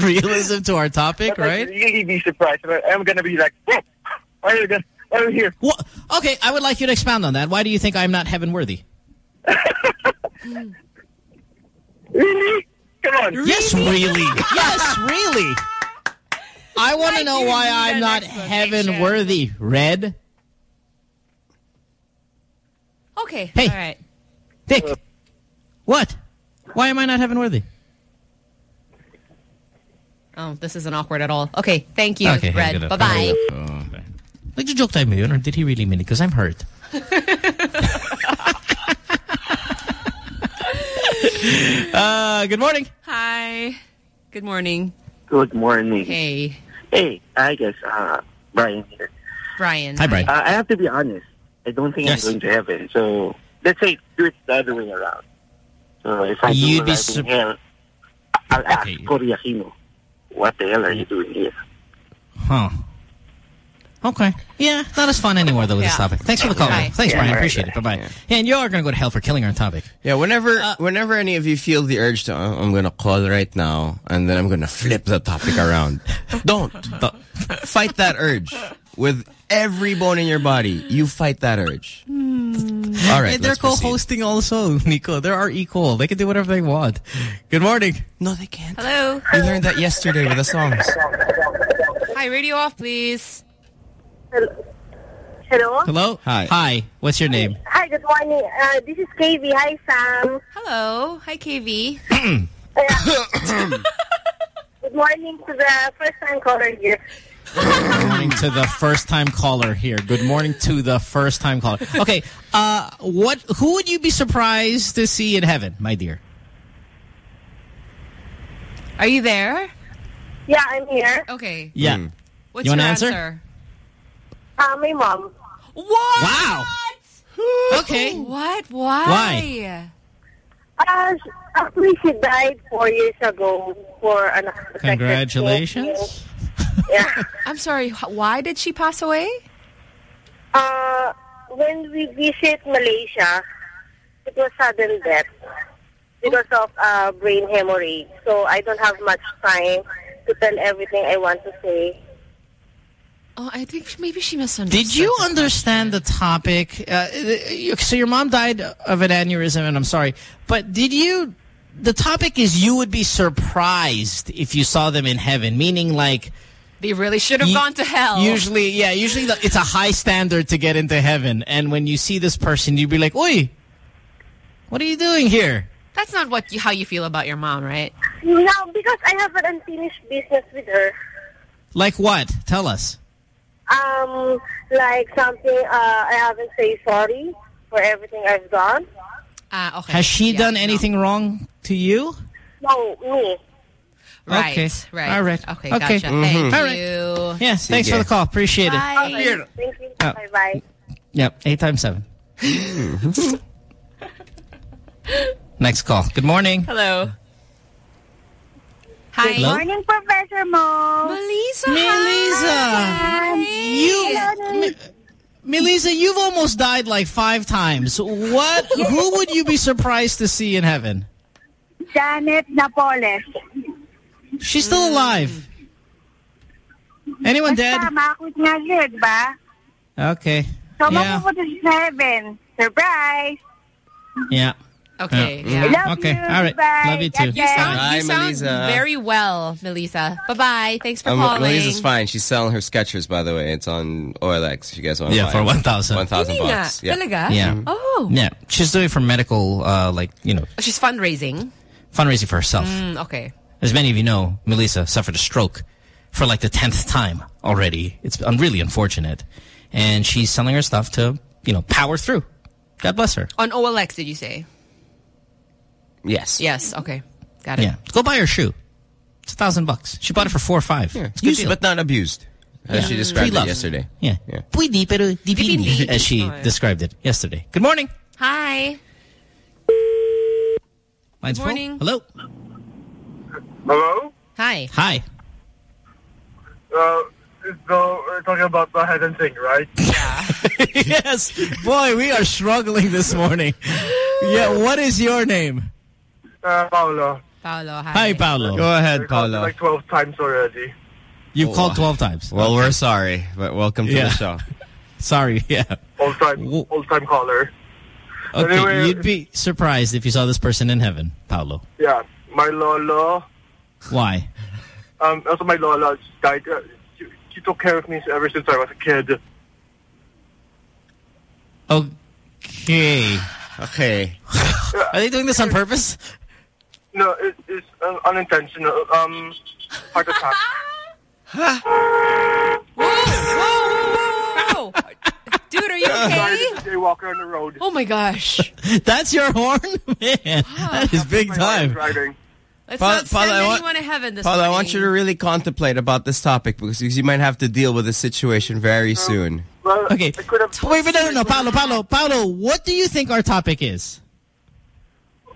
realism to our topic, right? You'd be surprised. I'm going to be like, "Whoa, why are you gonna, why are you here? What? Okay, I would like you to expound on that. Why do you think I'm not heaven worthy? Really? Come on. Yes, really. yes, really. I want to know why I'm not heaven worthy. Red? Okay. Hey. All right. Dick. What? Why am I not heaven worthy? Oh, this isn't awkward at all. Okay. Thank you, Okay, Red. up. Bye-bye. Oh, okay. Nagjo-joke tayo mo yun or did he really mean it? Because I'm hurt. uh, good morning. Hi. Good morning. Good morning. Hey, Hey, I guess, uh, Brian here. Brian. Hi, Brian. Uh, I have to be honest. I don't think Yes. I'm going to heaven. So, let's say do it the other way around. So, if I You'd do be arrive in hell, I'll ask Okay. Cory Aquino, what the hell are you doing here? Huh. Okay. Yeah, not as fun anymore, though, with this topic. Thanks for the call. Bye. Thanks, Yeah, Brian. right, Appreciate right. it. Bye-bye. Yeah, and you are going to go to hell for killing our topic. Yeah, whenever Uh, whenever any of you feel the urge to, "Oh, I'm going to call right now, and then I'm going to flip the topic around. Don't. Don't. Fight that urge. With every bone in your body, you fight that urge. All right, and they're co-hosting also, Nico. They are equal. They can do whatever they want. Good morning. No, they can't. Hello. We learned that yesterday with the songs. Hi, radio off, please. Hello? Hello? Hi. Hi. What's your name? Hi, good morning. Uh, this is KV. Hi, Sam. Hello. Hi, KV. Good morning to the first-time caller here. Good morning to the first time caller here. Good morning to the first time caller. Okay, uh, what? Who would you be surprised to see in heaven, my dear? Are you there? Yeah, I'm here. Okay. Yeah. Hmm. What's You wanna your answer? Uh, my mom. What? Wow. Okay. What? Why? Why? Uh, sh- actually, she died four years ago for an unexpected Congratulations. Yeah. I'm sorry. Why did she pass away? Uh, when we visit Malaysia, it was sudden death because of uh, brain hemorrhage. So I don't have much time to tell everything I want to say. Oh, I think maybe she misunderstood. Did you understand the topic? Uh, so your mom died of an aneurysm, and I'm sorry, but did you? The topic is you would be surprised if you saw them in heaven, meaning like They really should have gone to hell. Usually, yeah, usually the, it's a high standard to get into heaven. And when you see this person, you'd be like, Oi, what are you doing here? That's not what you, how you feel about your mom, right? No, because I have an unfinished business with her. Like what? Tell us. Um, like something uh, I haven't say sorry for everything I've done. Ah, okay. Has she Yeah, done no. anything wrong to you? No, me. Right, Okay. right. All right. Okay, Okay. gotcha. Mhm. Thank All right. you. Yes, thanks for the call. Appreciate it. Bye. Thank you. Oh. Bye-bye. Yep, eight times seven. Next call. Good morning. Hello. Hi. Good morning, Professor Mo. Melissa. Melissa, you, Mi- Melissa, you've almost died like five times. What? Who would you be surprised to see in heaven? Janet Napoles. She's still hmm. alive. Anyone dead? Basta, makakit nga siya, di ba? Okay. So, Yeah. mapupunta siya sa heaven. Surprise! Yeah. Okay, Yeah. yeah. Love Okay. you. All right. Bye. Love you too. You sound, Bye, you sound Melissa. very well, Melissa. Bye-bye. Thanks for Um, calling. Melissa's fine. She's selling her Skechers, by the way. It's on OLX. If you guys want to Yeah, buy for it. 1,000. 1,000 Hindi nga. bucks. Yeah. Talaga? Yeah. Oh. Yeah. She's doing it for medical, uh, like, you know, She's fundraising. fundraising for herself. Mm, okay. As many of you know, Melissa suffered a stroke for like the 10th time already. It's un- really unfortunate. And she's selling her stuff to, you know, power through. God bless her. On OLX, did you say? Yes. Yes. Okay. Got it. Yeah. Go buy her shoe. It's a thousand bucks. She bought it for four or five. Yeah. It's a good Used deal. but not abused. As Yeah. she described it Pre-loved. yesterday. Yeah. Yeah. Pwede, pero di pindi, as she Oh, described it yesterday. Good morning. Hi. Line's full. morning. Hello. Hello? Hi. Hi. Uh, so we're talking about the heaven thing, right? Yeah. yes. Boy, we are struggling this morning. Yeah, what is your name? Uh, Paolo. Paolo, hi. Hi, Paolo. Go ahead, I you Paolo. like 12 times already. You've Oh, called 12 times. Well, we're sorry, but welcome to Yeah. the show. Sorry, yeah. Old time, old time caller. Okay, Anyway- you'd be surprised if you saw this person in heaven, Paolo. Yeah, my lolo. Why? Um, also my lola died. Uh, she, she took care of me ever since I was a kid. Okay. Okay. Are they doing this on purpose? No, it, it's uh, unintentional. Um, heart attack. Whoa. whoa, whoa, whoa. Dude, are you okay? Jaywalker on the road. Oh my gosh. That's your horn? Man, that is big time. Driving. Let's Paolo- not send Paolo, I want- to heaven this Paolo, I want you to really contemplate about this topic because you might have to deal with this situation very soon. Well, Okay. Wait, wait, no, no, no, Paolo, Paolo, Paolo, what do you think our topic is?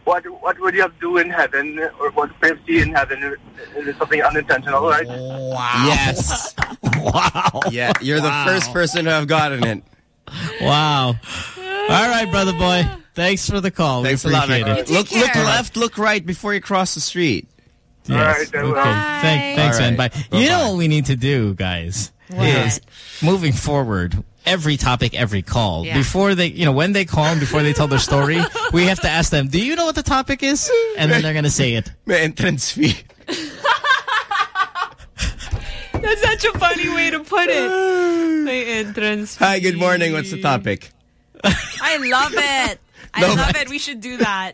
What what would you have to do in heaven, or what would you see in heaven? Is it something unintentional, right? Wow. Yes. wow. Yeah, you're the first person to have gotten it. Wow. All right, brother boy. Thanks for the call. Thanks we a lot, it. Look, look left, look right before you cross the street. Yes. okay. Thank, thanks, All man. right. Bye. You know what we need to do, guys? What? Is moving forward, every topic, every call, Yeah. before they, you know, when they call and before they tell their story, we have to ask them, do you know what the topic is? And then they're going to say it. May entrance fee. That's such a funny way to put it. My entrance. Hi, good morning. What's the topic? I love it. I No, love but- it. We should do that.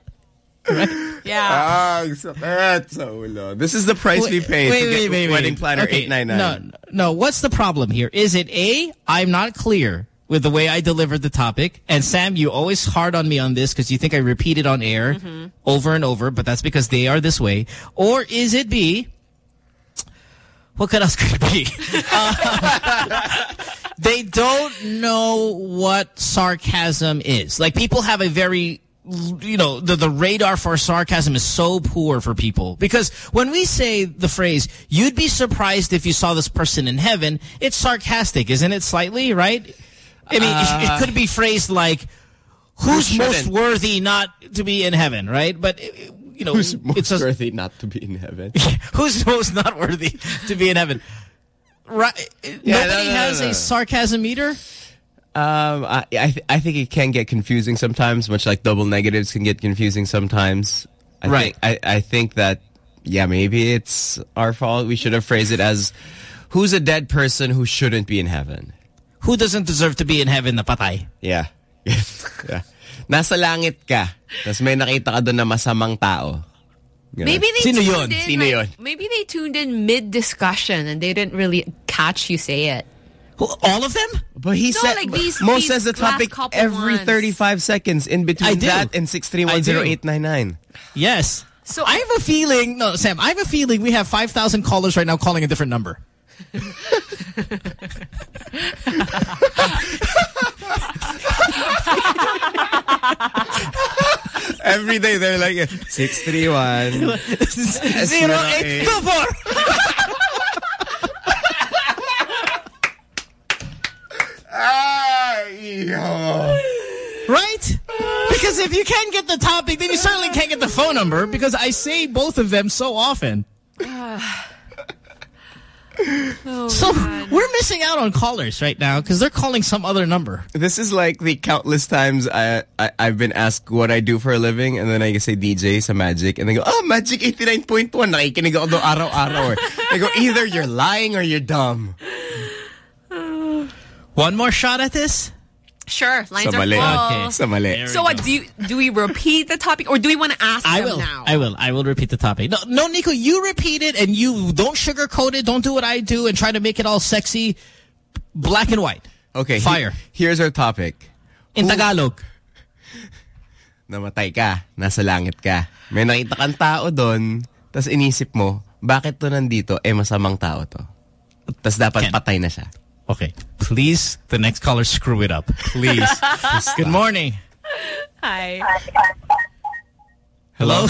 Yeah. Ah, ang sakit sa. This is the price we pay to get Wedding Planner Okay, 899. No, no. What's the problem here? Is it A, I'm not clear with the way I delivered the topic, and Sam, you always hard on me on this because you think I repeat it on air Mm-hmm. over and over, but that's because they are this way. Or is it B, what could else could it be? Uh, they don't know what sarcasm is. Like people have a very you know, the, the radar for sarcasm is so poor for people. Because when we say the phrase, you'd be surprised if you saw this person in heaven, it's sarcastic, isn't it slightly, right? I mean, it, Uh, it could be phrased like, who's Who most worthy not to be in heaven, right? But, you know, Who's most it's a, worthy not to be in heaven? who's most not worthy to be in heaven? Right? Yeah, Nobody no, no, has no. a sarcasm meter? Um, I I, th I think it can get confusing sometimes, much like double negatives can get confusing sometimes. I Right. Think, I I think that yeah, maybe it's our fault. We should have phrased it as, "Who's a dead person who shouldn't be in heaven?" Who doesn't deserve to be in heaven na patay? Yeah. yeah. Nasa langit ka, tapos may nakita ka doon na masamang tao. Ganun. Maybe they Sino tuned yun? in. Sino like- yun? Maybe they tuned in mid discussion and they didn't really catch you say it. All of them? But he No, said like these- Mo these says the topic every ones. 35 seconds in between that and 6310899. Yes. So I have a feeling, no, Sam, I have a feeling we have 5,000 callers right now calling a different number. Every day they're like 631 Zero eight two four. Right? Because Because if you can't get the topic, then you certainly can't get the phone number because I say both of them so often. Oh, so we're missing out on callers right now because they're calling some other number. This is like the countless times I, I I've been asked what I do for a living and then I say DJ sa Magic and they go, oh, Magic 89.1. Nakikinig ako doon araw-araw. eh." They go, either you're lying or you're dumb. One more shot at this? Sure, lines Sa are mali. full. Okay. Sa. So what do you do? We repeat the topic, or do we want to ask I them will. now? I will. I will repeat the topic. No, no, Nico, you repeat it and you don't sugarcoat it. Don't do what I do and try to make it all sexy, black and white. Okay. he- Fire. here's our topic. In Tagalog. Namatay ka, nasa langit ka. May nakita kang tao doon, tapos inisip mo, bakit to nandito? Eh, masamang tao to. Tapos dapat patay na siya. Okay. Please, the next caller, screw it up. Please. Good morning. Hi. Hello?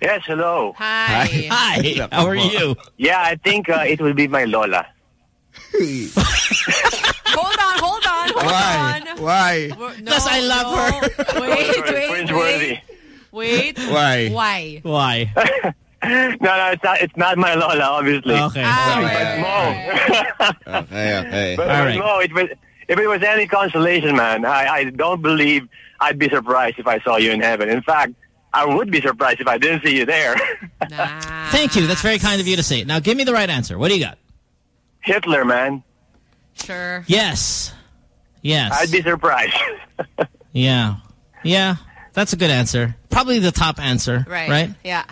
Yes, hello. Hi. Hi. How are you? Yeah, I think uh, it will be my Lola. hold on, hold on, hold on. Why? No, Because I love no. her. Wait, wait, Cringeworthy. wait. Wait. Why? Why? Why? no, no, it's not. It's not my Lola, obviously. Okay. Ah, Mo. Okay, okay. But, All but right. Mo, it was, if it was any consolation, man, I, I don't believe I'd be surprised if I saw you in heaven. In fact, I would be surprised if I didn't see you there. Thank you. That's very kind of you to say. Now, give me the right answer. What do you got? Hitler, man. Sure. Yes. Yes. I'd be surprised. Yeah. Yeah. That's a good answer. Probably the top answer. Right. Right? Yeah.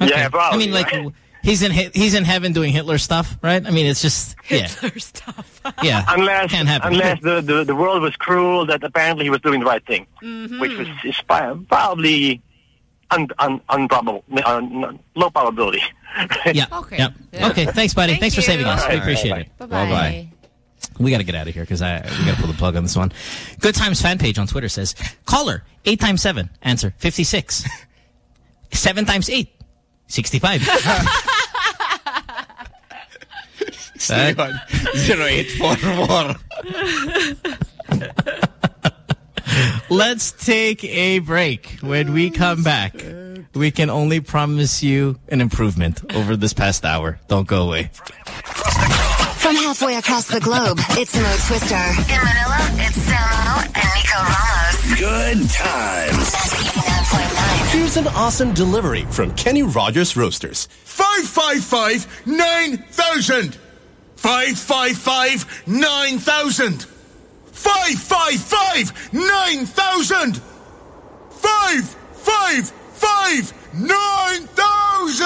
Yeah, probably. I mean, like, he's in he's in heaven doing Hitler stuff, right? I mean, it's just, yeah. Hitler stuff. Yeah. unless Can't happen. unless the, the, the world was cruel, that apparently he was doing the right thing, Mm-hmm. which was is probably un, un, unprobable, un, low probability. Yeah. Okay. Yep. Yeah. Okay. Thanks, buddy. Thank Thanks for saving us. All we appreciate Bye-bye. it. Bye-bye. Bye-bye. We got to get out of here because I we got to pull the plug on this one. Good Times fan page on Twitter says caller eight times seven answer fifty six, seven times eight. 65. Zero, zero eight four four. Let's take a break. When we come back, we can only promise you an improvement over this past hour. Don't go away. From halfway across the globe, it's Mo Twister. In Manila, it's Samo and Nico Ramos. Good times. Here's an awesome delivery from Kenny Rogers Roasters. 555 9000. 555 9000. 555 9000. 555 9000.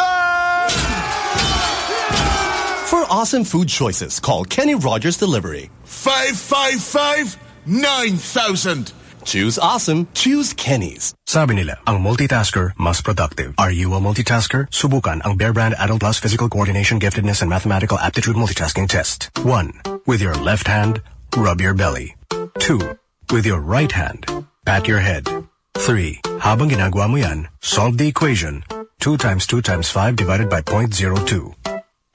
For awesome food choices, call Kenny Rogers Delivery. 555 9000. Choose awesome, choose Kenny's. Sabi nila, ang multitasker mas productive. Are you a multitasker? Subukan ang Bear Brand Adult Plus Physical Coordination, Giftedness, and Mathematical Aptitude Multitasking Test. 1. With your left hand, rub your belly. 2. With your right hand, pat your head. 3. Habang ginagawa mo yan, solve the equation. 2 times 2 times 5 divided by 0.02.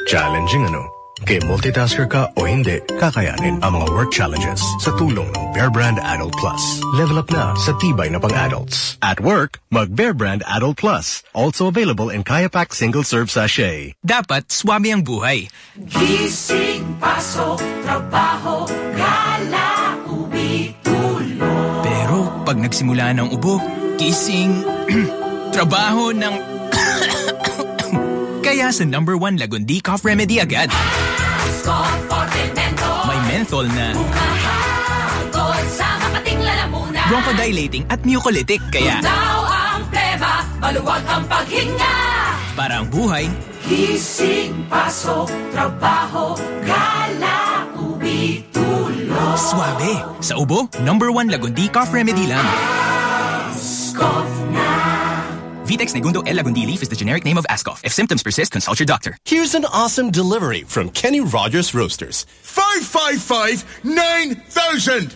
Challenging ano? Kay multitasker ka o hindi, kakayanin ang mga work challenges sa tulong ng Bear Brand Adult Plus. Level up na sa tibay na pang-adults. At work, mag Bear Brand Adult Plus. Also available in Kaya Pack Single Serve Sachet. Dapat swami ang buhay. Gising, pasok, trabaho, gala, uwi, tulog. Pero pag nagsimula ng ubo, gising, trabaho ng... Kaya sa number one Lagundi Cough Remedy agad. May menthol na kahagod sa makating bronchodilating at mucolytic. Kaya ang pleba, maluwag ang paghinga. para ang buhay, Gising, pasok, trabaho, gala, uwi, tulog. suabe. Sa ubo, number one Lagundi Cough Remedy lang. Ascof na. Vitex Negundo L. Lagundi leaf is the generic name of Ascof. If symptoms persist, consult your doctor. Here's an awesome delivery from Kenny Rogers Roasters. 555 9000.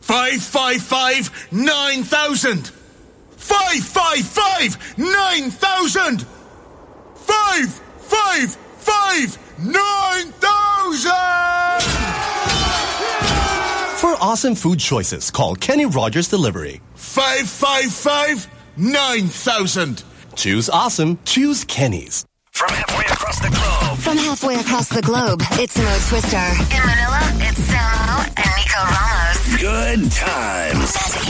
555 9000. 555 9000. 555 9000. For For awesome food choices, call Kenny Rogers Delivery. 555 9000. Choose awesome. Choose Kenny's. From halfway across the globe. From halfway across the globe, it's Mo Twister. In Manila, it's Samo and Nico Ramos. Good times. Magic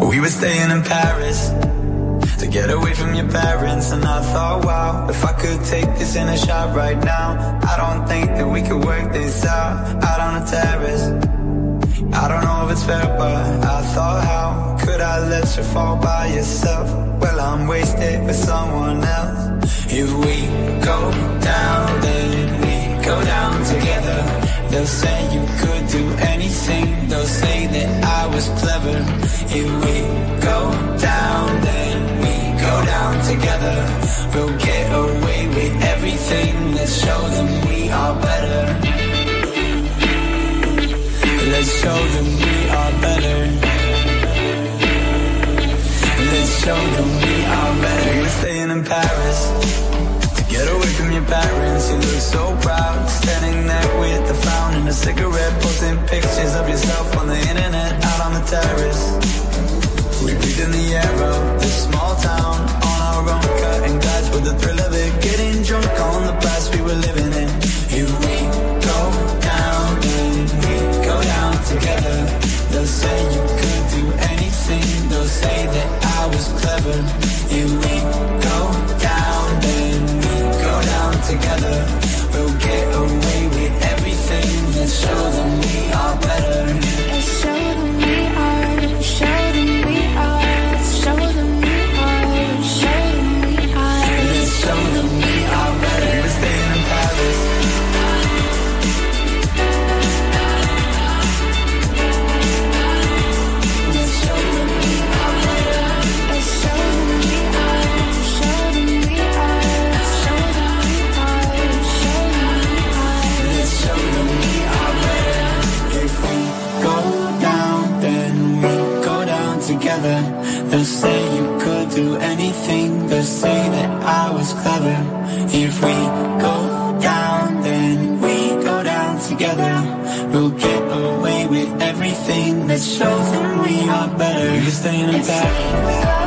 89.9. We were staying in Paris to get away from your parents, and I thought, wow, if I could take this in a shot right now, we could work this out out on the terrace. I don't know if it's fair, but I thought, how could I let you fall by yourself? Well, I'm wasted with someone else. If we go down, then we go down together. They'll say you could do anything. They'll say that I was clever. If we go down, then go down together. We'll get away with everything. Let's show them we are better. Let's show them we are better. Let's show them we are better. We're staying in Paris. To get away from your parents, you look so proud. Standing there with the fountain, a cigarette, posting pictures of yourself on the internet, out on the terrace. We breathe in the air of this small town on our own, cutting glass with the thrill of it. Getting drunk on the past we were living in. Here we go down, then we go down together. They'll say you could do anything. They'll say that I was clever. We go down, then we go down together. We'll get away with everything. Let's show them we are better. Let's show them we are. We're staying in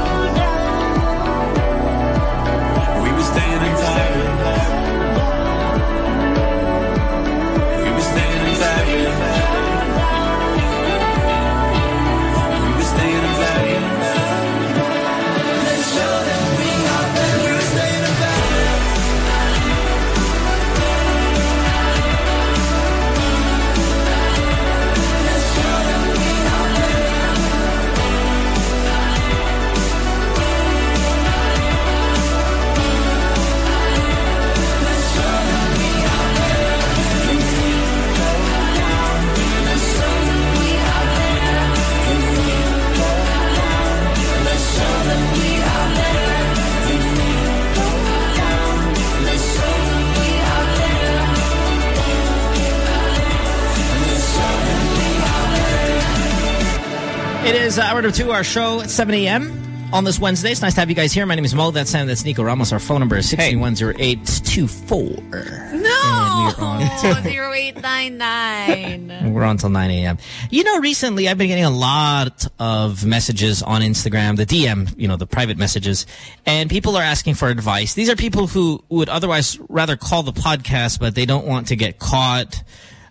is uh, hour number two, our show at 7 a.m. on this Wednesday. It's nice to have you guys here. My name is Mo. That's Sam. That's Nico Ramos. Our phone number is 6310824. No! on. 0899. We're on till 9 a.m. You know, recently I've been getting a lot of messages on Instagram, the DM, you know, the private messages, and people are asking for advice. These are people who would otherwise rather call the podcast, but they don't want to get caught,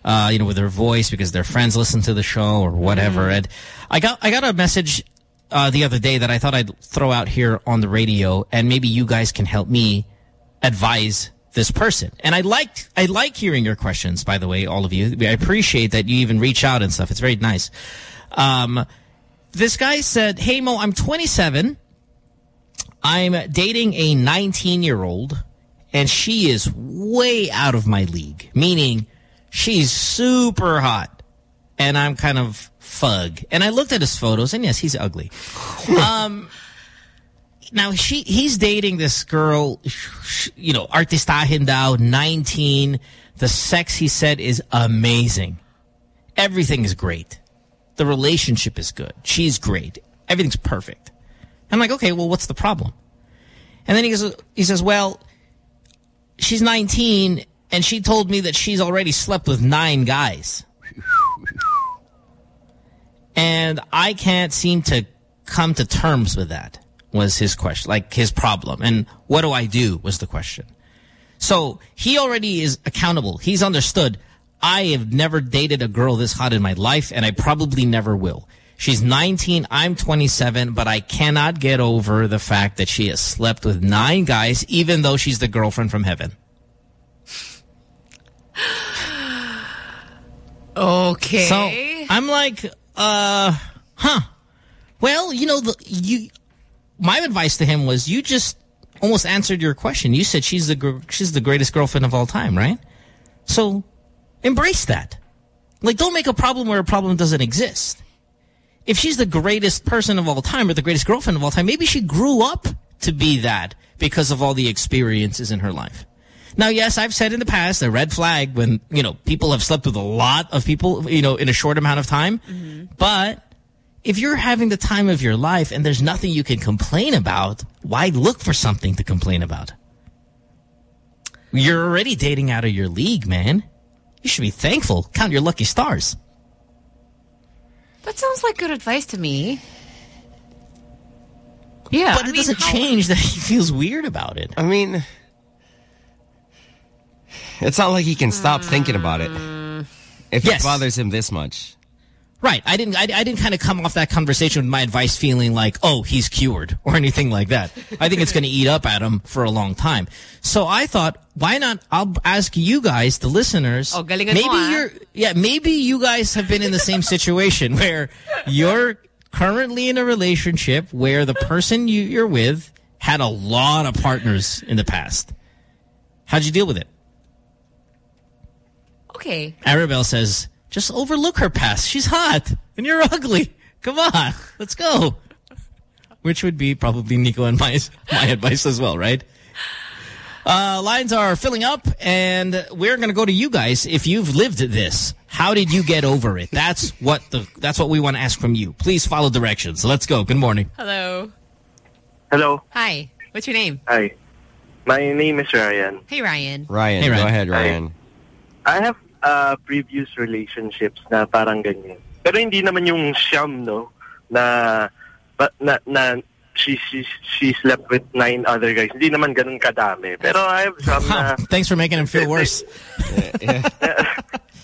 uh, you know, with their voice because their friends listen to the show or whatever. And I got, I got a message uh, the other day that I thought I'd throw out here on the radio, and maybe you guys can help me advise this person. And I like I like hearing your questions, by the way, all of you. I appreciate that you even reach out and stuff. It's very nice. Um, this guy said, "Hey Mo, I'm 27. I'm dating a 19 year old, and she is way out of my league. Meaning, she's super hot, and I'm kind of fug. And I looked at his photos, and yes, he's ugly. um." Now she he's dating this girl, you know, artistahin daw, 19. The sex he said is amazing. Everything is great. The relationship is good. She's great. Everything's perfect. I'm like, okay, well, what's the problem? And then he goes, he says, well, she's 19 and she told me that she's already slept with nine guys. And I can't seem to come to terms with that was his question, like his problem. And what do I do was the question. So he already is accountable. He's understood. I have never dated a girl this hot in my life, and I probably never will. She's 19, I'm 27, but I cannot get over the fact that she has slept with nine guys, even though she's the girlfriend from heaven. Okay. So I'm like, uh, huh. Well, you know, the, you. My advice to him was, you just almost answered your question. You said she's the she's the greatest girlfriend of all time, right? So embrace that. Like, don't make a problem where a problem doesn't exist. If she's the greatest person of all time or the greatest girlfriend of all time, maybe she grew up to be that because of all the experiences in her life. Now, yes, I've said in the past a red flag when, you know, people have slept with a lot of people, you know, in a short amount of time. Mm-hmm. But if you're having the time of your life and there's nothing you can complain about, why look for something to complain about? You're already dating out of your league, man. You should be thankful. Count your lucky stars. That sounds like good advice to me. Yeah, But I it mean, doesn't change that he feels weird about it. I mean, it's not like he can stop thinking about it. If Yes. it bothers him this much. Right. I didn't. I, I didn't kind of come off that conversation with my advice feeling like, oh, he's cured or anything like that. I think it's going to eat up at him for a long time. So I thought, why not? I'll ask you guys, the listeners. Oh, galingan maybe mo, ah. you're. Yeah, maybe you guys have been in the same situation where you're currently in a relationship where the person you, you're with had a lot of partners in the past. How'd you deal with it? Okay. Arabelle says, just overlook her past. She's hot and you're ugly. Come on, let's go. Which would be probably Nico and my, my advice as well, right? Uh, lines are filling up and we're going to go to you guys. If you've lived this, how did you get over it? That's what the, that's what we want to ask from you. Please follow directions. Let's go. Good morning. Hello. Hello. Hi. What's your name? Hi. My name is Ryan. Hey, Ryan. Ryan, Hey, go ahead, Ryan. I have uh, previous relationships na parang ganyan. Pero hindi naman yung siyam, no? Na, na, na she, she, she slept with nine other guys. Hindi naman ganun kadami. Pero I have some na... Thanks for making him feel worse.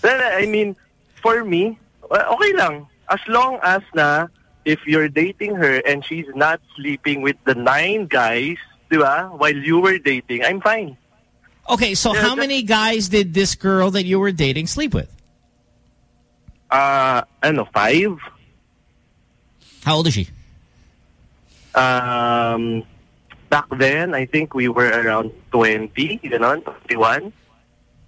Well, I mean, for me, okay lang. As long as na, if you're dating her and she's not sleeping with the nine guys, di ba, while you were dating, I'm fine. Okay, so Yeah, how many guys did this girl that you were dating sleep with? Uh, know five? How old is she? Um, back then, I think we were around 20, ganon, 21.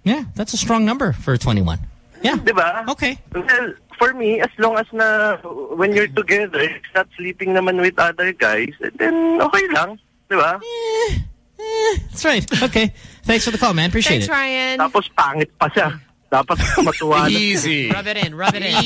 Yeah, that's a strong number for 21. Yeah. Di ba? Okay. Well, for me, as long as na when you're together, not sleeping naman with other guys, then okay lang. Di ba? That's right. Okay. Thanks for the call, man. Appreciate Thanks, it. Ryan. Tapos pangit pa siya. Dapat matuwa na. Easy. Rub it in. Rub it in.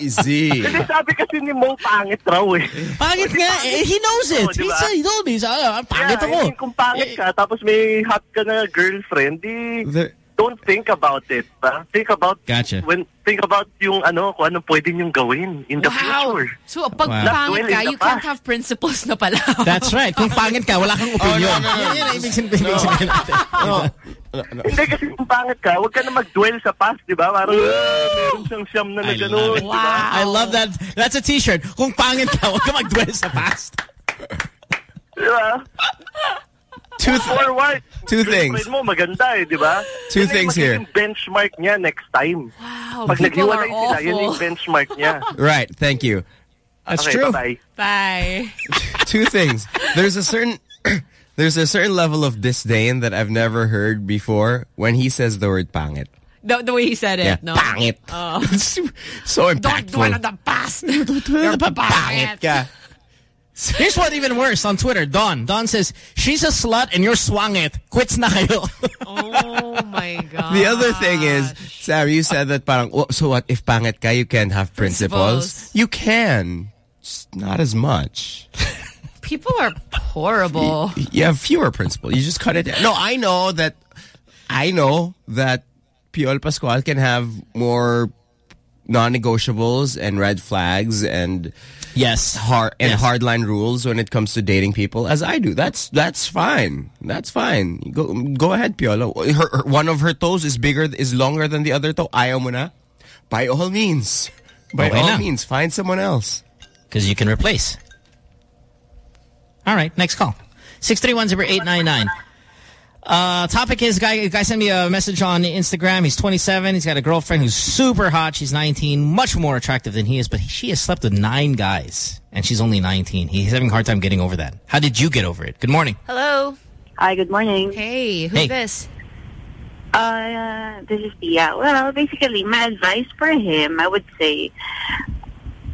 Easy. Kasi sabi kasi ni Mo, pangit raw eh. Pangit nga. eh, He knows it. Oh, He diba? said, he told me. Ah, pangit Yeah, ako. mean, kung pangit ka, tapos may hot ka na girlfriend, di, There- don't think about it. Ba? Think about Gotcha. when think about yung ano, kung ano pwede niyong gawin in the Wow. future. So, pag Wow. pangit ka, Not you well in the can't have principles na pala. That's right. Kung pangit ka, wala kang opinion. no, no, no. Yan, yan ang ibig sabihin ibig sabihin natin. Hindi kasi kung pangit ka, huwag ka na mag-dwell sa past, di ba? Parang, ah, meron siyang siyam na na I gano'n, love it. I love that. That's a t-shirt. Kung pangit ka, huwag ka mag-dwell sa past. Di ba? Two, Or what? two things. Girlfriend mo, maganda eh, di ba? Two Yan things here. benchmark niya next time. Wow, Pag people are naghiwalay sila, yan yung benchmark niya. Right. Thank you. That's okay, true. bye-bye. Bye. Two things. There's a certain there's a certain level of disdain that I've never heard before when he says the word pangit. The, the way he said it, Yeah, no? pangit. Oh. so Don't impactful. dwell on the past. You're pangit. Yeah. Here's what even worse on Twitter. Don. Don says, she's a slut and you're swangit. Quits na kayo. Oh my god. The other thing is, Sam, you said that parang, oh, so what, if pangit ka, you can't have principles? Principles. You can. Just not as much. People are horrible. You have fewer principles. You just cut it down. No, I know that. I know that Piolo Pascual can have more non-negotiables and red flags and yes, hard and Yes. hardline rules when it comes to dating people, as I do. That's that's fine. That's fine. Go go ahead, Piolo. Her, her- one of her toes is bigger, is longer than the other toe. Ayaw mo na? By all means, by all na. means, find someone else. Because you can replace. All right, next call. 631-0899. Uh, topic is, guy, guy sent me a message on Instagram. He's 27. He's got a girlfriend who's super hot. She's 19, much more attractive than he is, but she has slept with nine guys, and she's only 19. He's having a hard time getting over that. How did you get over it? Good morning. Hello. Hi, good morning. Hey, who's Hey. this? Uh, this is Pia. Well, basically, my advice for him, I would say,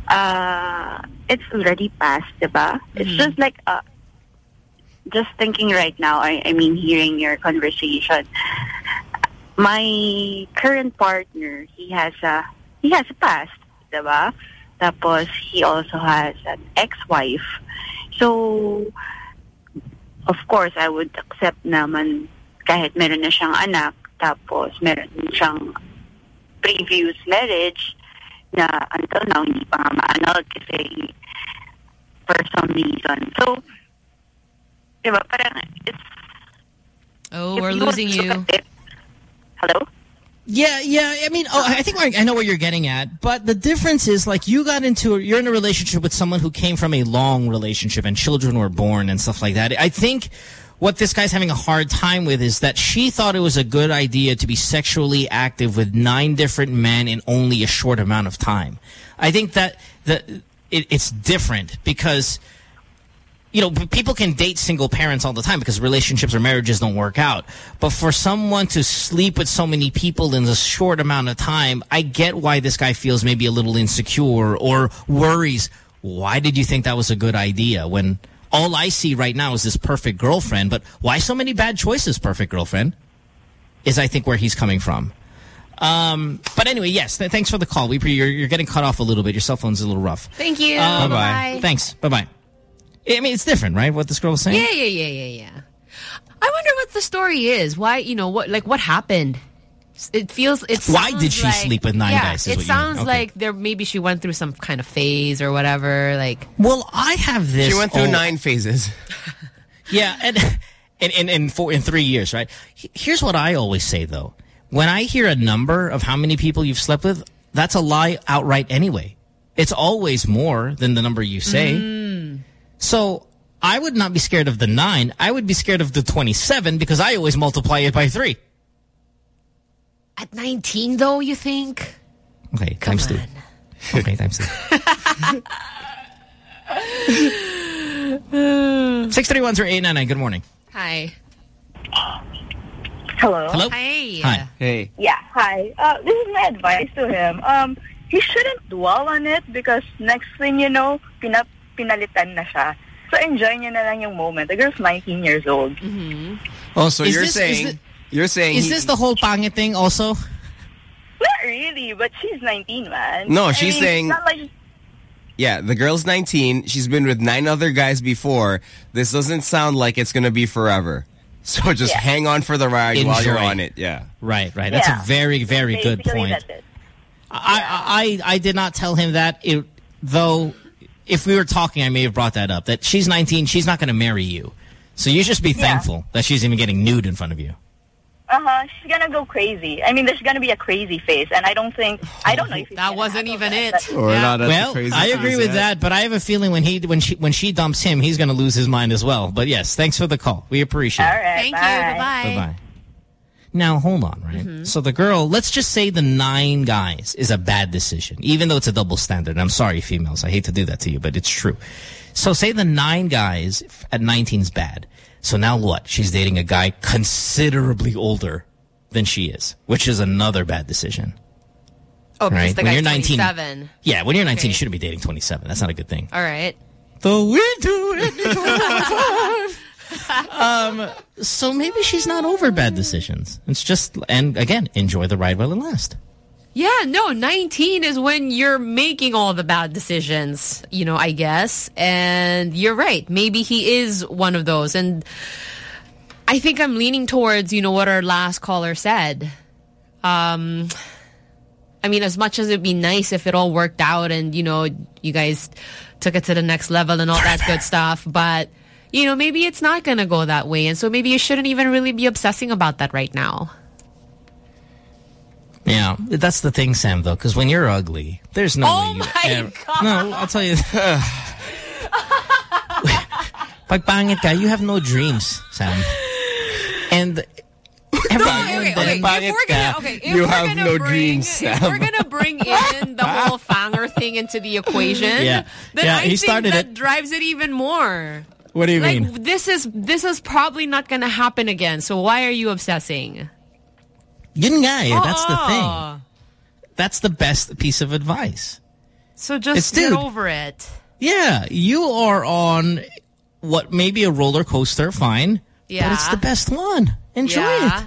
uh, it's already past, diba? It's Mm-hmm. just like, uh, just thinking right now, I, I mean, hearing your conversation, my current partner, he has a, he has a past, diba? Tapos, he also has an ex-wife. So, of course, I would accept naman kahit meron na siyang anak, tapos meron siyang previous marriage na until now hindi pa nga ma-annulled kasi for some reason. So, di ba, parang it's... Oh, we're you losing you. it- Hello? Yeah, yeah. I mean, oh, I think I know what you're getting at, but the difference is like you got into you're in a relationship with someone who came from a long relationship and children were born and stuff like that. I think what this guy's having a hard time with is that she thought it was a good idea to be sexually active with nine different men in only a short amount of time. I think that that it, it's different because you know, people can date single parents all the time because relationships or marriages don't work out. But for someone to sleep with so many people in a short amount of time, I get why this guy feels maybe a little insecure or worries. Why did you think that was a good idea when all I see right now is this perfect girlfriend? But why so many bad choices, perfect girlfriend? Is I think where he's coming from. Um, but anyway, yes, th thanks for the call. We, you're, you're getting cut off a little bit. Your cell phone's a little rough. Thank you. Um, Bye-bye. Thanks. Bye-bye. I mean, it's different, right? What this girl was saying? Yeah, yeah, yeah, yeah, yeah. I wonder what the story is. Why, you know, what like what happened? It feels it's Why did she sleep with nine yeah, guys, It sounds. Okay. like there maybe she went through some kind of phase or whatever. Like, well, I have this. She went through oh, nine phases. Yeah, and in in in four in three years, right? Here's what I always say though: when I hear a number of how many people you've slept with, that's a lie outright anyway. It's always more than the number you say. Mm. So I would not be scared of the nine. I would be scared of the twenty-seven because I always multiply it by three. at 19 though, you think? Okay, times two. Okay, times two. Six thirty one zero eight nine nine. Good morning. Hi. Hello? Hello? Hi. Hi. Hey. Yeah, hi. Uh, this is my advice to him. Um, he shouldn't dwell on it because next thing you know, pinap pinalitan na siya. So enjoy niya na lang yung moment. The girl's 19 years old. Mm -hmm. Oh, so Is you're this- saying thi- you're saying Is he- this the whole pangit thing also? Not really, but she's 19, man. No, I she's mean, saying- like, Yeah, the girl's 19. She's been with nine other guys before. This doesn't sound like it's going to be forever. So just Yeah. hang on for the ride while you're on it. Yeah. Right, right. That's Yeah. a very, very good point. that's it. I, I, I did not tell him that, it, though if we were talking, I may have brought that up, that she's 19, she's not going to marry you. So you just be Yeah. thankful that she's even getting nude in front of you. Uh-huh. She's gonna go crazy. I mean, there's gonna be a crazy face, and I don't think, I don't know if he's That wasn't even that, it. but- Or not at well, crazy I agree phase with yet. that, but I have a feeling when he when she when she dumps him, he's going to lose his mind as well. But yes, thanks for the call. We appreciate All it. right, Thank bye. you. Bye-bye. Bye-bye. Now, hold on, right? Mm-hmm. So the girl, let's just say the nine guys is a bad decision, even though it's a double standard. I'm sorry, females. I hate to do that to you, but it's true. So say the nine guys at 19 is bad. So now what? She's dating a guy considerably older than she is, which is another bad decision. Oh, Right. the When you're 19 27. Yeah, when you're 19, Okay. you shouldn't be dating 27. That's not a good thing. All right. The we do it. Um, so maybe she's not over bad decisions. It's just, and again, enjoy the ride while it lasts. Yeah, no, 19 is when you're making all the bad decisions, you know, I guess. And you're right. Maybe he is one of those. And I think I'm leaning towards, you know, what our last caller said. Um, I mean, as much as it'd be nice if it all worked out and, you know, you guys took it to the next level and all that good stuff, but, you know, maybe it's not going to go that way. And so maybe you shouldn't even really be obsessing about that right now. Yeah, that's the thing, Sam, though, because when you're ugly, there's no Oh way you my ever- No, I'll tell you. Pag pangit ka, you have no dreams, Sam. And now okay, okay, if we're gonna, okay, if you we're have gonna no bring, dreams, If we're gonna bring in the whole fanger thing into the equation, Yeah. then Yeah, I he think started that it. drives it even more. What do you like, mean? This is this is probably not gonna happen again. So why are you obsessing? Yun nga eh, that's the thing. That's the best piece of advice. So just It's- get dude. over it. Yeah, you are on what may be a roller coaster, fine. Yeah. But it's the best one. Enjoy Yeah. it.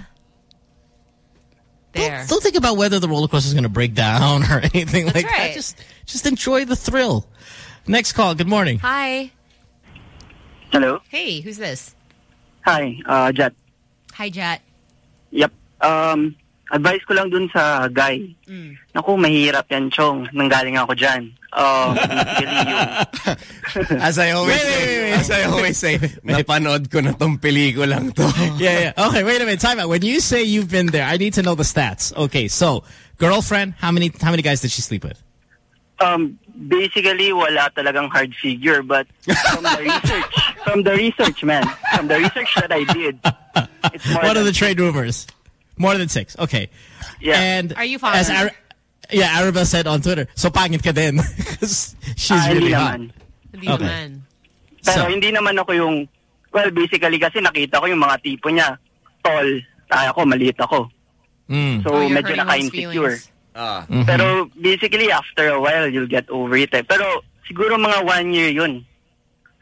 There. Don't think about whether the roller coaster is going to break down or anything That's like right. that. Just just enjoy the thrill. Next call. Good morning. Hi. Hello. Hey, who's this? Hi, uh, Jet. Hi, Jet. Yep. Um, advice ko lang dun sa guy. Mm. Naku, mahirap yan, Chong. Nanggaling ako dyan. Um. As I always say, as I always say, napanood ko na tong pelikulang to. yeah, yeah. Okay, wait a minute. Time out. When you say you've been there, I need to know the stats. Okay, so girlfriend, how many how many guys did she sleep with? Um, basically, wala talagang hard figure, but from the research, from the research, man, from the research that I did, it's more What are than the trade rumors? More than six. Okay. Yeah. And Are you as following? Ar yeah, Arabelle said on Twitter, so pangit ka din. 'Cause she's Ah, really hot. naman. Hindi Okay. naman. Pero So- hindi naman ako yung, well, basically kasi nakita ko yung mga tipo niya, tall, tayo ako, maliit ako. Mm. So, Oh, you're medyo naka-insecure. Feelings. Ah. Mhm. Pero basically, after a while, you'll get over it eh. Pero siguro mga one year yun.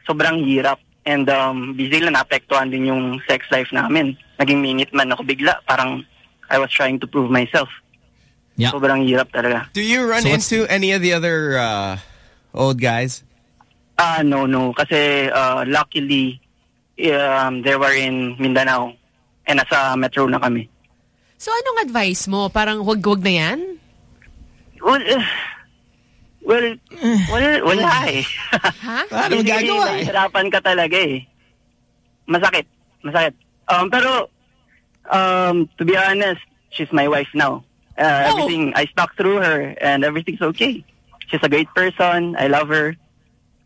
Sobrang hirap. And um, basically, naapektuhan din yung sex life namin. Naging minute man ako bigla. Parang I was trying to prove myself. Yeah. Sobrang hirap talaga. Do you run So into any of the other uh, old guys? Ah, no, no. Kasi uh, luckily, um, they were in Mindanao. And nasa metro na kami. So anong advice mo? Parang wag-wag na yan? Well, uh, well, wala, wala eh. Ha? Ano magagawa? Hirapan ka talaga eh. Masakit. Masakit. Um, pero, um, to be honest, she's my wife now. Uh, Everything, I stuck through her and everything's okay. She's a great person. I love her.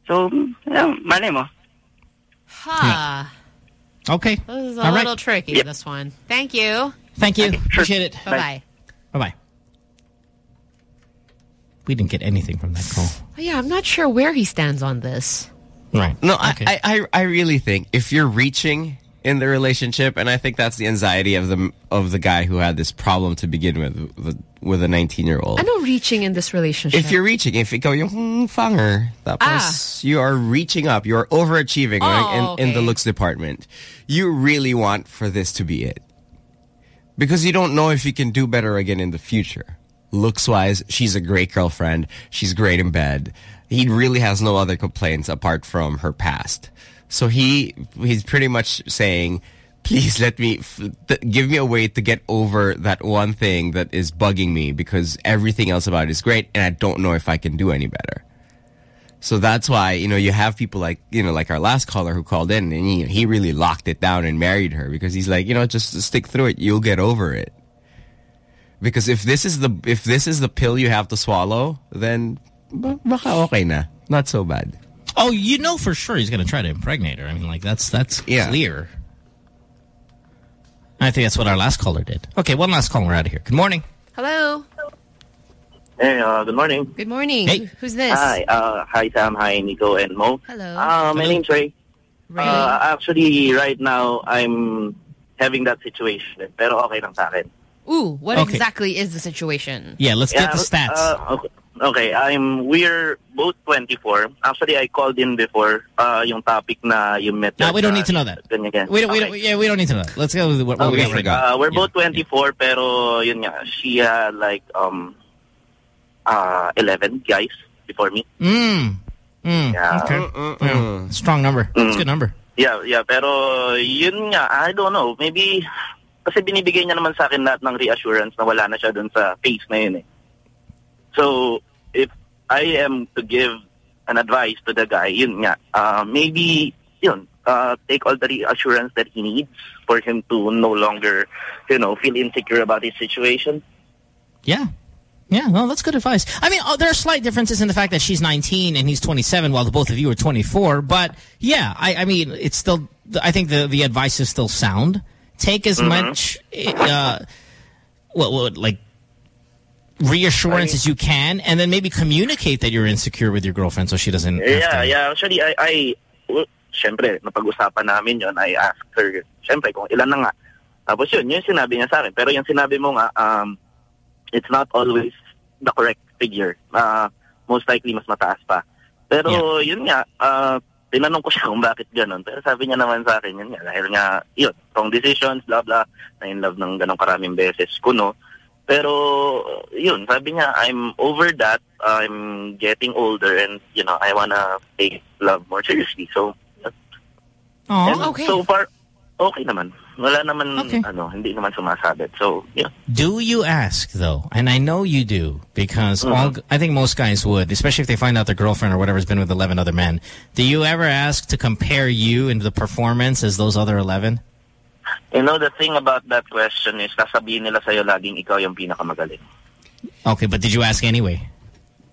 So, yeah, malay mo. Ha. Okay. This is a All right. little tricky, this one. Thank you. Thank you. Appreciate it. Bye-bye. Bye-bye. We didn't get anything from that call. Oh, yeah, I'm not sure where he stands on this. Right. No, I, I, I, I really think if you're reaching in the relationship, and I think that's the anxiety of the of the guy who had this problem to begin with, with, with a 19 year old. I know reaching in this relationship? If you're reaching, if ikaw yung hmm, fanger, tapos you are reaching up, you are overachieving Oh, in, in the looks department, you really want for this to be it. Because you don't know if you can do better again in the future. Looks-wise, she's a great girlfriend. She's great in bed. He really has no other complaints apart from her past. So he he's pretty much saying, please let me, give me a way to get over that one thing that is bugging me because everything else about it is great and I don't know if I can do any better. So that's why, you know, you have people like, you know, like our last caller who called in and he, he really locked it down and married her because he's like, you know, just stick through it. You'll get over it. Because if this is the, if this is the pill you have to swallow, then ba- baka okay na. Not so bad. Oh, you know for sure he's going to try to impregnate her. I mean, like, that's that's Yeah. clear. I think that's what our last caller did. Okay, one last call. We're out of here. Good morning. Hello. Hey, uh, good morning. Good morning. Who- Who's this? Hi, uh, hi Sam, hi Nico and Mo. Hello. Uh, my name's Ray. Ray. Uh, actually, right now, I'm having that situation. Pero okay lang sa akin. Ooh, what Okay. exactly is the situation? Yeah, let's get the stats. Uh, okay. okay, I'm, we're both 24. Actually, I called in before uh, yung topic na you met. No, we don't need to know that. Ganyan, ganyan. we don't, we don't, yeah, we don't need to know that. Let's go with what, what we got. Uh, we're both 24, pero yun nga, she had like um uh, 11 guys before me. Mm. Mm. Yeah. Okay. Yeah. Strong number. It's a good number. Yeah, yeah. Pero yun nga, I don't know. Maybe, kasi binibigay niya naman sa akin lahat ng reassurance na wala na siya dun sa phase na yun eh. So, if I am to give an advice to the guy, yun nga, uh, maybe, yun, uh, take all the reassurance that he needs for him to no longer, you know, feel insecure about his situation. Yeah. Yeah, well, that's good advice. I mean, oh, there are slight differences in the fact that she's 19 and he's 27 while the both of you are 24. But, yeah, I, I mean, it's still, I think the, the advice is still sound. Take as Mhm. much, uh, well, well, like, reassurance as you can and then maybe communicate that you're insecure with your girlfriend so she doesn't Yeah, yeah. Actually, I, I well, syempre, napag-usapan namin yon I asked her, syempre, kung ilan na nga. Tapos yun, yun sinabi niya sa akin. Pero yung sinabi mo nga, um, it's not always the correct figure. Uh, most likely, mas mataas pa. Pero yun nga, uh, tinanong ko siya kung bakit ganun. Pero sabi niya naman sa akin, yun nga, dahil nga, yun, wrong decisions, blah, blah, na in love ng ganong karaming beses ko, no? Pero, yun, sabi niya, I'm over that. I'm getting older and, you know, I wanna take love more seriously. So, Oh, and okay. so far, okay naman. Wala naman, ano, hindi naman sumasabit. So, yeah. Do you ask though? And I know you do because mm. all I think most guys would, especially if they find out their girlfriend or whatever has been with 11 other men. Do you ever ask to compare you and the performance as those other 11? You know, the thing about that question is, sasabihin nila sa'yo laging ikaw yung pinakamagaling. Okay, but did you ask anyway?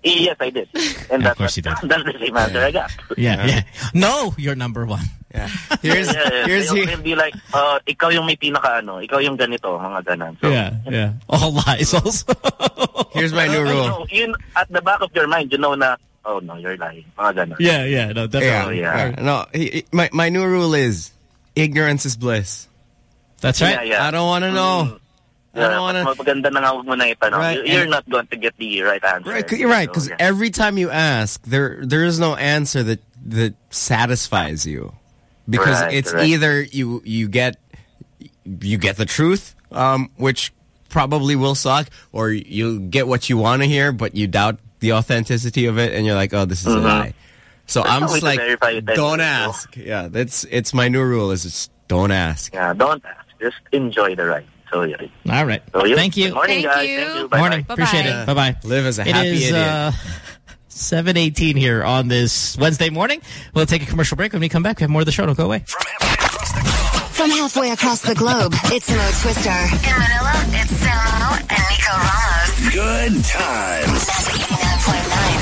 Yes, I did. And Yeah, that's, of course you did. that's the same answer I got. Yeah, yeah. No, you're number one. Yeah. Here's, yeah, yeah. They'll, they'll be like, uh, ikaw yung may pinaka ano, ikaw yung ganito, mga ganon. So, Yeah, yeah. All lies also. Here's my new No, rule. no, yun, at the back of your mind, you know na, oh no, you're lying. Mga ganon. Yeah, yeah, no, Yeah, yeah. No, he, he- my my new rule is ignorance is bliss. That's right. Yeah, yeah. I don't want to know. Yeah, I don't want mas maganda na nga mo na itanong. Right, You- You're and- not going to get the right answer. Right, 'cause- you're right. So, Because yeah. every time you ask, there there is no answer that that satisfies you, because Right, it's right. either you you get you get the truth, um, which probably will suck, or you get what you want to hear, but you doubt the authenticity of it, and you're like, oh, this is Mhm. a lie. So There's I'm just like, don't anyway, so- ask. Yeah, that's it's my new rule is just don't ask. Yeah, don't ask. Just enjoy the ride. So, yeah. All right. So, yeah. Thank you. Good morning, Thank guys. you. Thank you. Bye-bye. Morning. Appreciate it. Bye-bye. Live as a It happy is, idiot. uh, 718 here on this Wednesday morning. We'll take a commercial break. When we come back, we have more of the show. Don't go away. From halfway across the globe, it's Mo Twister. In Manila, it's Samo and Nico Ramos. Good times.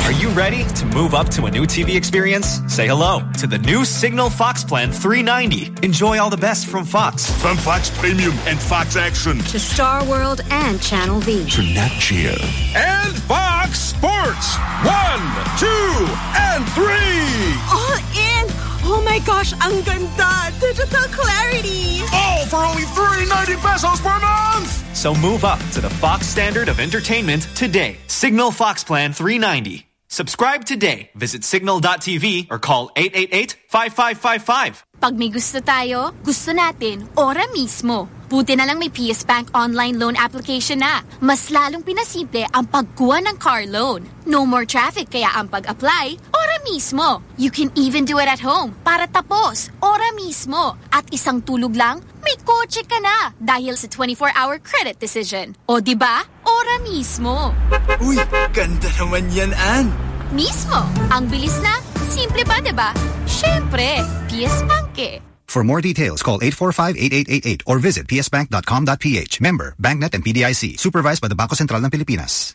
Are you ready to move up to a new TV experience? Say hello to the new Cignal Fox Plan 390. Enjoy all the best from Fox. From Fox Premium and Fox Action To Star World and Channel V. to Nat Geo. And Fox Sports. One, two, and three. Oh, All in! Oh my gosh, ang ganda! Digital clarity! All for only 390 pesos per month. So move up to the Fox standard of entertainment today. Cignal Fox Plan 390. Subscribe today. Visit cignal.tv or call 888-5555. Pag may gusto tayo, gusto natin, ora mismo. Buti na lang may PS Bank online loan application na. Mas lalong pinasimple ang pagkuha ng car loan. No more traffic kaya ang pag-apply, ora mismo. You can even do it at home para tapos, ora mismo. At isang tulog lang, may kotse ka na dahil sa 24-hour credit decision. O ba? Ora mismo. Uy, ganda naman yan, Ann. Mismo. Ang bilis na, simple pa 'di ba? Syempre, PS Bank eh. For more details, call 845-8888 or visit psbank.com.ph. Member, BancNet and PDIC. Supervised by the Bangko Sentral ng Pilipinas.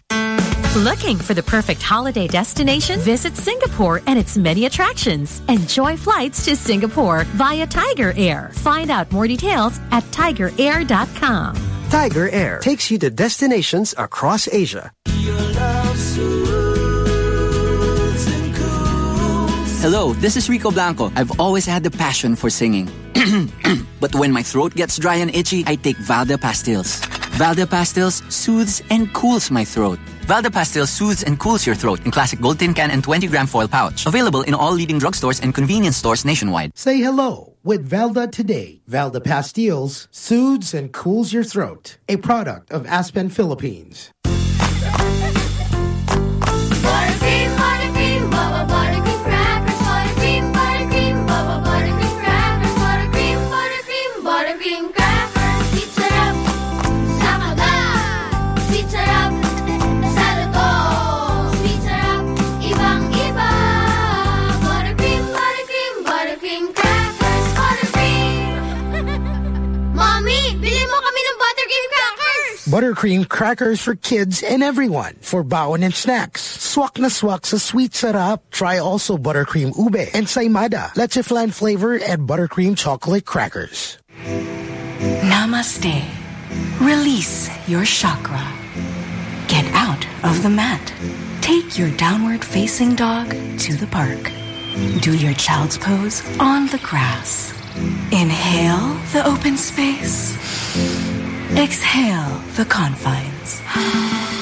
Looking for the perfect holiday destination? Visit Singapore and its many attractions. Enjoy flights to Singapore via Tiger Air. Find out more details at tigerair.com. Tiger Air takes you to destinations across Asia. Hello, this is Rico Blanco. I've always had the passion for singing. but when my throat gets dry and itchy, I take Valda Pastilles. Valda Pastilles soothes and cools my throat. Valda Pastilles soothes and cools your throat in classic gold tin can and 20 gram foil pouch. Available in all leading drugstores and convenience stores nationwide. Say hello with Valda today. Valda Pastilles soothes and cools your throat. A product of Aspen Philippines. Buttercream crackers for kids and everyone. For bawon and snacks. Swak na swak sa sweet sarap. Try also buttercream ube and saimada. Flan flavor and buttercream chocolate crackers. Namaste. Release your chakra. Get out of the mat. Take your downward facing dog to the park. Do your child's pose on the grass. Inhale the open space. Exhale the confines.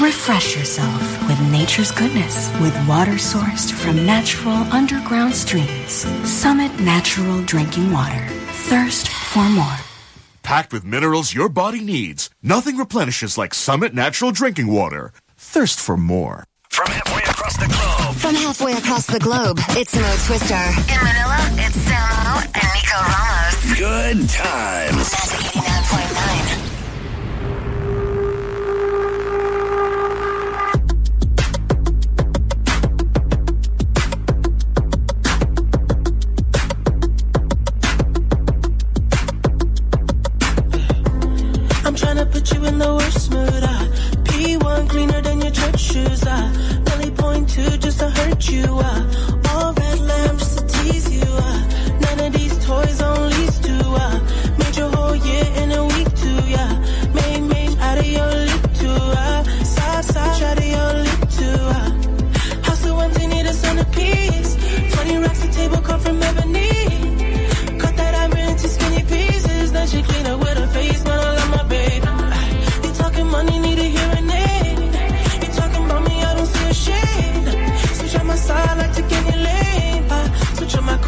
Refresh yourself with nature's goodness with water sourced from natural underground streams. Summit Natural Drinking Water. Thirst for more. Packed with minerals your body needs. Nothing replenishes like Summit Natural Drinking Water. Thirst for more. From halfway across the globe. From halfway across the globe, it's Mo Twister. In Manila, it's Samo and Nico Ramos. Good times. Magic 89.9. put you in the worst mood. Uh. P1 cleaner than your church shoes. Uh. Belly point two just to hurt you. Uh. All red lamb just to tease you. Uh. None of these toys on lease to. Uh. Made your whole year in a week too. Yeah. Made made out of your lip too. Uh. Side side out of your lip too. Uh. House so empty need a centerpiece. Twenty racks a table come from ebony.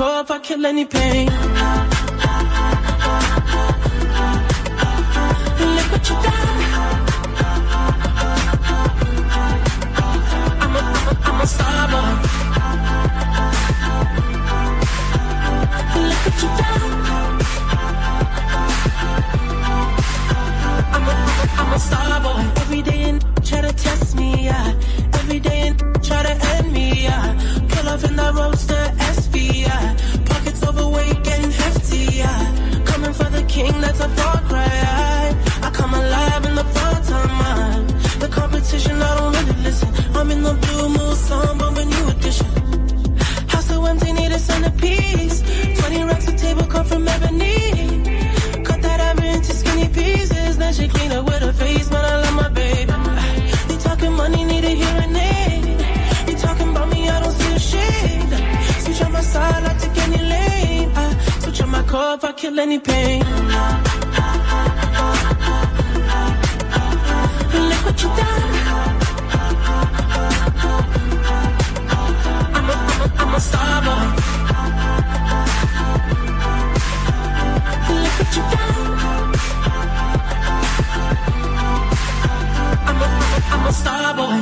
On if I kill any pain. Look what you done. I'm a, I'm a star boy. Look what you done. I'm a, I'm a star boy. Every day that's a cry. I, come alive in the fall time. The competition, I don't really listen. I'm in the blue moon, song, bumping new edition. House so empty, need a centerpiece. 20 racks a table come from ebony. Cut that ivory into skinny pieces. Then she clean up with her face, but I love my baby. You talking money, need a hearing aid. You talking about me, I don't see a shade. Switch on my side, I take any lane. I switch on my core if I kill any pain. What you done. I'm a, I'm a, I'm a star boy. Look what you done. I'm a, I'm a, I'm a star boy.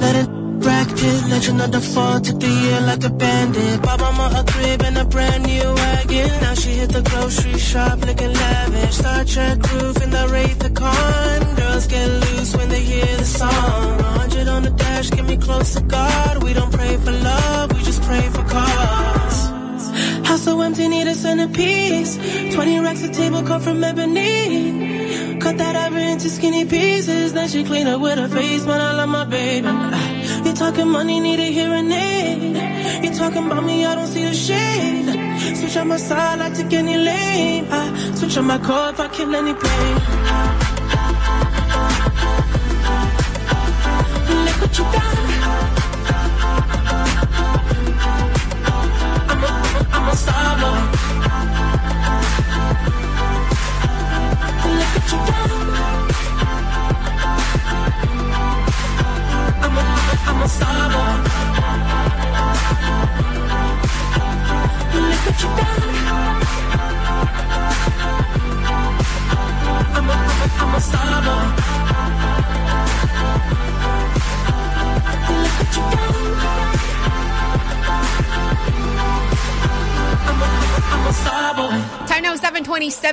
Let it bracket, legend of the fall. Took the year like a bandit. Bought mama a crib and a brand new wagon. Now she hit the grocery shop looking lavish. Star Trek roof in the Wraith the Con. Girls get loose when they hear the song. 100 on the dash, get me close to God. We don't pray for love, we just pray for cause. House so empty, need a centerpiece. 20 racks of table come from ebony. Cut that ivory into skinny pieces. Then she clean up with her face, man. I love my baby. You talking money, need a hearing aid. You talking about me, I don't see a shade. Switch on my side, I take any lane. I switch on my core if I kill any pain.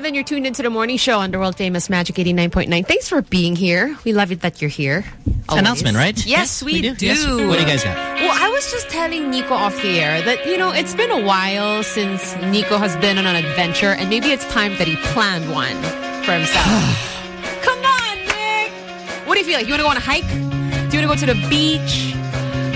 727. You're tuned into the morning show on the world famous Magic 89.9. Thanks for being here. We love it that you're here. Always. Announcement, right? Yes, Yes, we, we do. do. Yes. What do you guys got? Well, I was just telling Nico off the air that, you know, it's been a while since Nico has been on an adventure and maybe it's time that he planned one for himself. Come on, Nick! What do you feel like? You want to go on a hike? Do you want to go to the beach?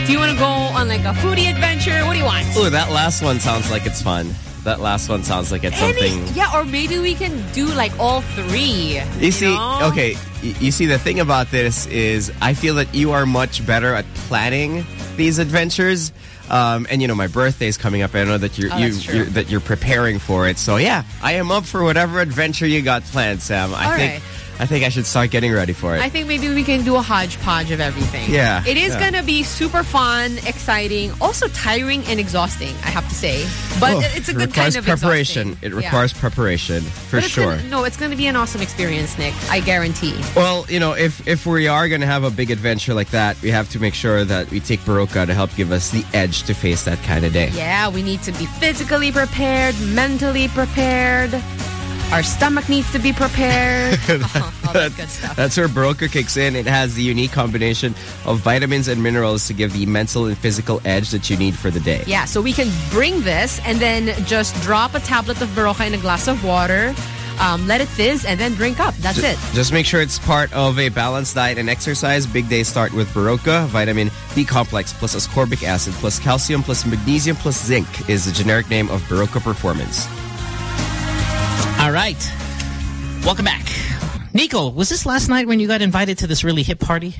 Do you want to go on like a foodie adventure? What do you want? Ooh, that last one sounds like it's fun. That last one sounds like it's Any- something. yeah, or maybe we can do like all three. You see, know? okay, you see, the thing about this is I feel that you are much better at planning these adventures. Um, and you know, my birthday's coming up. I know that you're, Oh, you, you're that you're preparing for it. So yeah, I am up for whatever adventure you got planned, Sam. I All think right. I think I should start getting ready for it. I think maybe we can do a hodgepodge of everything. Yeah, It is yeah. going to be super fun, exciting, also tiring and exhausting, I have to say. But Oh, it's a good kind of preparation. exhausting. It Yeah. requires preparation for sure. Gonna, no, it's going to be an awesome experience, Nick. I guarantee. Well, you know, if if we are going to have a big adventure like that, we have to make sure that we take Berocca to help give us the edge to face that kind of day. Yeah, we need to be physically prepared, mentally prepared. Our stomach needs to be prepared. all that good stuff. That's where Berocca kicks in. It has the unique combination of vitamins and minerals to give the mental and physical edge that you need for the day. Yeah, so we can bring this and then just drop a tablet of Berocca in a glass of water, um, let it fizz, and then drink up. That's Ju- it. Just make sure it's part of a balanced diet and exercise. Big days start with Berocca, vitamin B complex plus ascorbic acid plus calcium plus magnesium plus zinc is the generic name of Baroka Performance. All right. Welcome back. Nico, was this last night when you got invited to this really hip party?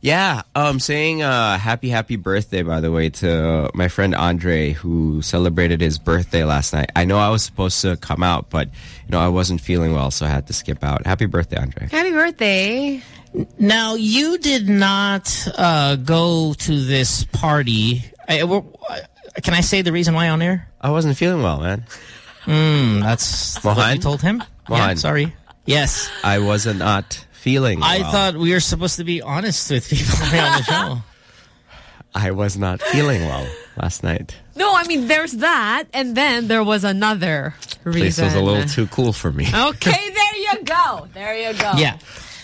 Yeah, um, saying uh, happy, happy birthday, by the way, to my friend Andre, who celebrated his birthday last night. I know I was supposed to come out, but, you know, I wasn't feeling well, so I had to skip out. Happy birthday, Andre. Happy birthday. Now, you did not uh, go to this party. I, can I say the reason why on air? I wasn't feeling well, man. Mm, that's what Mohan? you told him? Yeah, Mohan. sorry. Yes. I was not feeling I well. thought we were supposed to be honest with people on the show. I was not feeling well last night. No, I mean, there's that, and then there was another reason. Place was a little too cool for me. Okay, there you go. There you go. Yeah.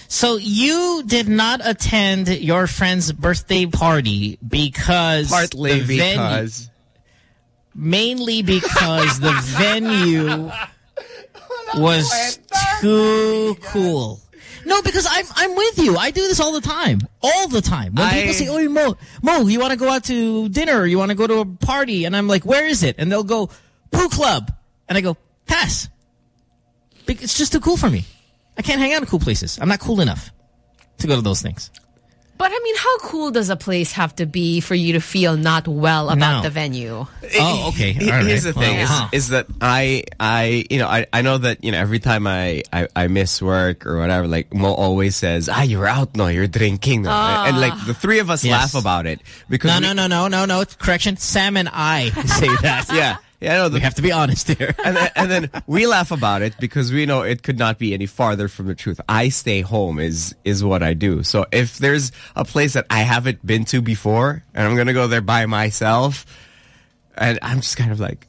So you did not attend your friend's birthday party because Partly the venue- because mainly because the venue was too cool. No, because I'm I'm with you. I do this all the time, all the time. When I- people say, "Oh, Mo, Mo, you want to go out to dinner? You want to go to a party?" and I'm like, "Where is it?" and they'll go, "Poo Club," and I go, "Pass." It's just too cool for me. I can't hang out in cool places. I'm not cool enough to go to those things. But I mean, how cool does a place have to be for you to feel not well about No. the venue? Oh, okay. He- All Here's right. the thing: Well, is, huh. is that I, I, you know, I, I know that you know every time I, I, I miss work or whatever, like Mo always says, "Ah, you're out, no, you're drinking," no. Ah. and like the three of us Yes. laugh about it because No, we- no, no, no, no, no. Correction. Sam and I say that. yeah, yeah, no, we have to be honest here. and then, and then we laugh about it because we know it could not be any farther from the truth. I stay home is is what I do. So if there's a place that I haven't been to before and I'm gonna go there by myself, and I'm just kind of like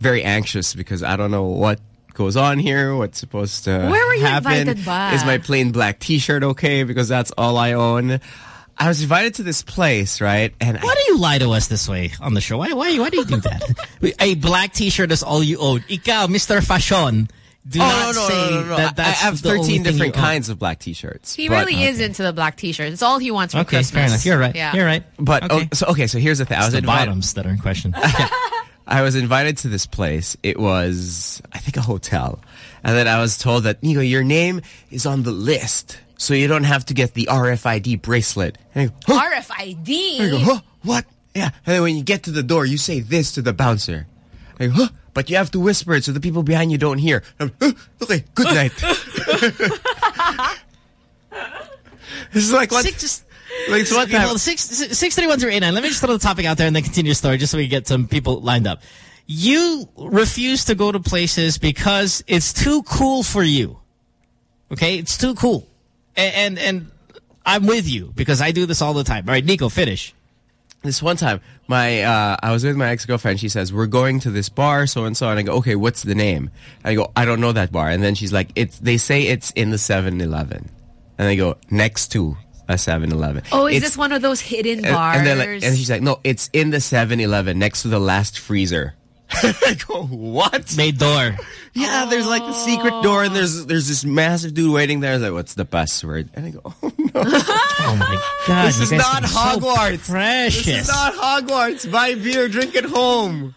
very anxious because I don't know what goes on here, what's supposed to Where were you happen. invited by? Is my plain black T-shirt okay? Because that's all I own. I was invited to this place, right? And Why do you lie to us this way on the show? Why, why, why do you do that? A black T-shirt is all you own. Ikaw, Mr. Fashion, do oh, not no, no, say no, no, no. that I- that's I have 13 different you own. kinds of black T-shirts. He but- really is into the black t-shirt. It's all he wants for Okay, Christmas. fair enough. You're right. Yeah. You're right. But oh, Okay. oh, so okay, so here's the thing. I was the invited. bottoms that are in question. I was invited to this place. It was, I think, a hotel, and then I was told that Nico, your name is on the list, so you don't have to get the RFID bracelet. And I go, huh? RFID. I go, huh? What? Yeah. And then when you get to the door, you say this to the bouncer. I go, huh? But you have to whisper it so the people behind you don't hear. I'm, huh? Okay, good night. this is like what? Six, like it's what okay, time? well, six, six thirty one zero eight nine. Let me just throw the topic out there and then continue your story, just so we get some people lined up. You refuse to go to places because it's too cool for you. Okay, it's too cool, and and, and I'm with you because I do this all the time. All right, Nico, finish. this one time, my uh, I was with my ex girlfriend. She says we're going to this bar, so and so, and I go, okay, what's the name? I go, I don't know that bar, and then she's like, it's. They say it's in the 7-Eleven, and I go next to a 7-Eleven. Oh, is It's- this one of those hidden bars? And, then like, and she's like, no, it's in the 7-Eleven next to the last freezer. I go, what? May door. Yeah, there's like a secret door and there's there's this massive dude waiting there. Like, what's the password? And I go, oh no. oh my God. this is not are so Hogwarts. precious. This is not Hogwarts. Buy beer, drink at home.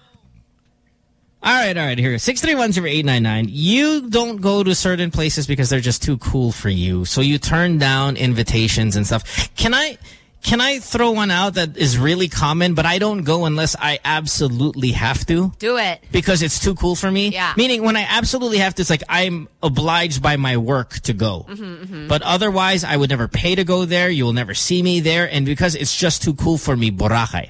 All right, all right, here. 631-0899. You don't go to certain places because they're just too cool for you. So you turn down invitations and stuff. Can I can I throw one out that is really common, but I don't go unless I absolutely have to? Do it. Because it's too cool for me? Yeah. Meaning when I absolutely have to, it's like I'm obliged by my work to go. Mm-hmm, But otherwise, I would never pay to go there. You will never see me there. And because it's just too cool for me, Boracay.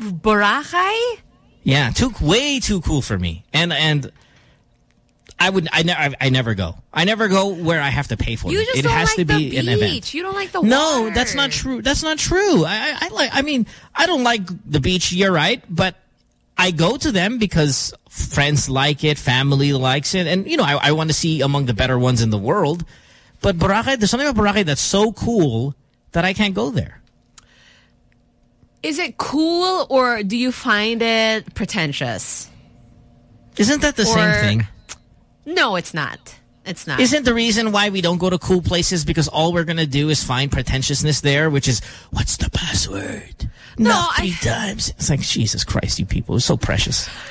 Boracay? Yeah, too way too cool for me. And and I would I never I never go. I never go where I have to pay for You it. just it don't has like to the be beach. an event. You don't like the No, water. that's not true. That's not true. I, I, I like. I mean, I don't like the beach. You're right, but I go to them because friends like it, family likes it, and you know, I, I want to see among the better ones in the world. But Boracay, there's something about Boracay that's so cool that I can't go there. Is it cool or do you find it pretentious? Isn't that the Or- same thing? No, it's not. It's not. Isn't the reason why we don't go to cool places because all we're going to do is find pretentiousness there, which is, what's the password? No, Not I- three times. It's like, Jesus Christ, you people. It's so precious.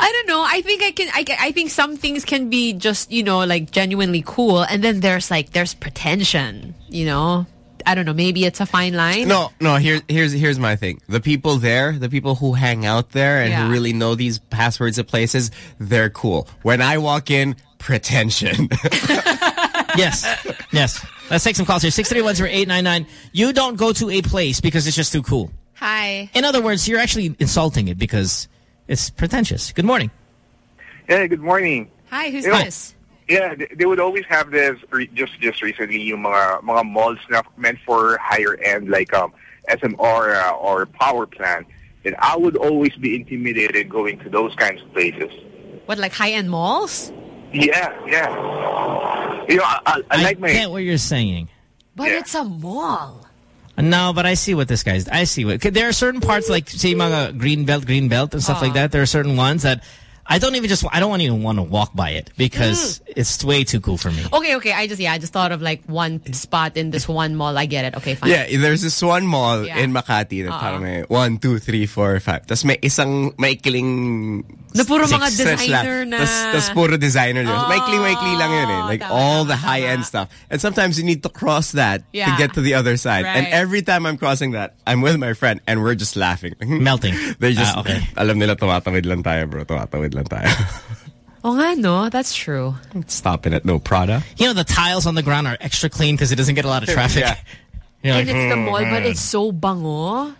I don't know. I think I can. I, I think some things can be just you know like genuinely cool, and then there's like there's pretension. You know, I don't know. Maybe it's a fine line. No, no. Here, here's here's my thing. The people there, the people who hang out there and Yeah. who really know these passwords of places, they're cool. When I walk in, pretension. yes. Yes. Let's take some calls here. 631-0899. You don't go to a place because it's just too cool. Hi. In other words, you're actually insulting it because it's pretentious. Good morning. Hey, good morning. Hi. Who's You oh. know, this? Yeah, they, they would always have this just just recently yung mga mga malls na meant for higher end like um SMR uh, or power plant. And I would always be intimidated going to those kinds of places. What like high end malls? Yeah, yeah. You know, I, I, I like my get what you're saying. But it's a mall. No, but I see what this guy's. I see what There are certain parts like say mga green belt, green belt, and stuff like Ah. that. There are certain ones that I don't even just. I don't even want to walk by it because Mm. it's way too cool for me. Okay, okay. I just yeah, I just thought of like one spot in this one mall. I get it. Okay, fine. yeah, there's this one mall Yeah. in Makati that Oo. parang may one, two, three, four, five. Tapos may isang maikling... Na puro mga stretch designer lang. na. Tas, tas puro designer. Oh, maikling-maikling lang yun eh. Like tama, all the high-end stuff. And sometimes you need to cross that to get to the other side. And every time I'm crossing that, I'm with my friend and we're just laughing. Melting. They're just, Ah, okay. alam nila tumatawid lang tayo bro. Tumatawid lang tayo. Oh, nga, no, that's true. Stopping at no Prada. You know the tiles on the ground are extra clean because it doesn't get a lot of traffic. Yeah. You're and like, it's the "Mm, mall, but mm." it's so bango.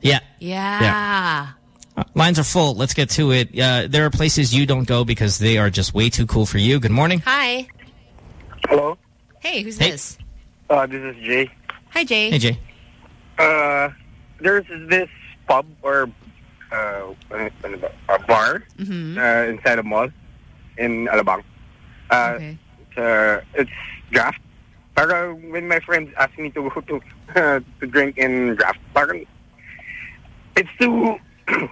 yeah. Yeah. Uh, Lines are full. Let's get to it. Uh, there are places you don't go because they are just way too cool for you. Good morning. Hi. Hello? Hey, who's Hey. this? Uh, this is Jay. Hi, Jay. Hey, Jay. Uh, there's this pub or uh, ano- ano ba? a bar Mhm. uh, inside a mall in Alabang. Uh, Okay. it's, uh, it's draft. Parang when my friends ask me to go to uh, to drink in draft, parang it's too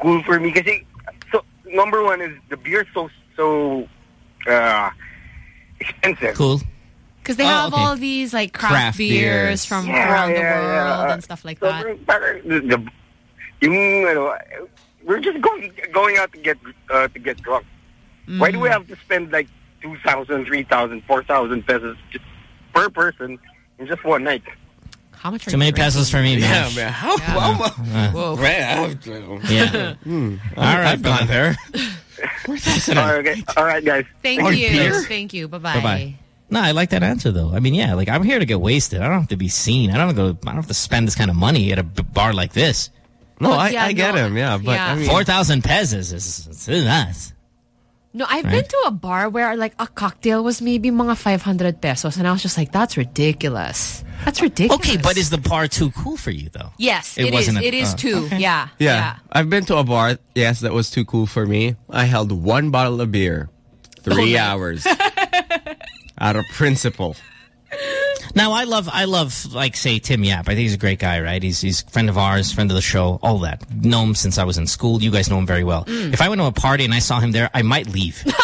cool for me kasi so number one is the beer so so uh, expensive. Cool. Because they Oh, have okay. all these like craft, Craft beers, beers. from Yeah, around the world yeah. and stuff like So that. parang- parang the, the yung ano, we're just going going out to get uh, to get drunk. Why do we Mm. have to spend like 2,000, 3,000, 4,000 pesos just per person in just one night? How much Too many pesos for me, man. Yeah, man. How, Uh, Whoa. Man, I- Yeah. Hmm. All right, I've gone there. All right, okay. All right, guys. Thank Or you. beer. Thank you. Bye-bye. Bye-bye. No, I like that answer though. I mean, yeah, like I'm here to get wasted. I don't have to be seen. I don't have to go. I don't have to spend this kind of money at a bar like this. No, Well, I, yeah, I get no, him, yeah. But yeah. I mean, Four thousand pesos is, is nice. No, I've Right. been to a bar where like a cocktail was maybe mga 500 pesos and I was just like, that's ridiculous. That's ridiculous. Okay, but is the bar too cool for you though? Yes, It it is. wasn't a- It is oh, too. okay. Yeah. Yeah. I've been to a bar, yes, that was too cool for me. I held one bottle of beer, three Oh, hours, out of principle. Now I love I love like say Tim Yap. I think he's a great guy, right? He's he's a friend of ours, friend of the show, all that. Know him since I was in school. You guys know him very well. Mm. If I went to a party and I saw him there, I might leave.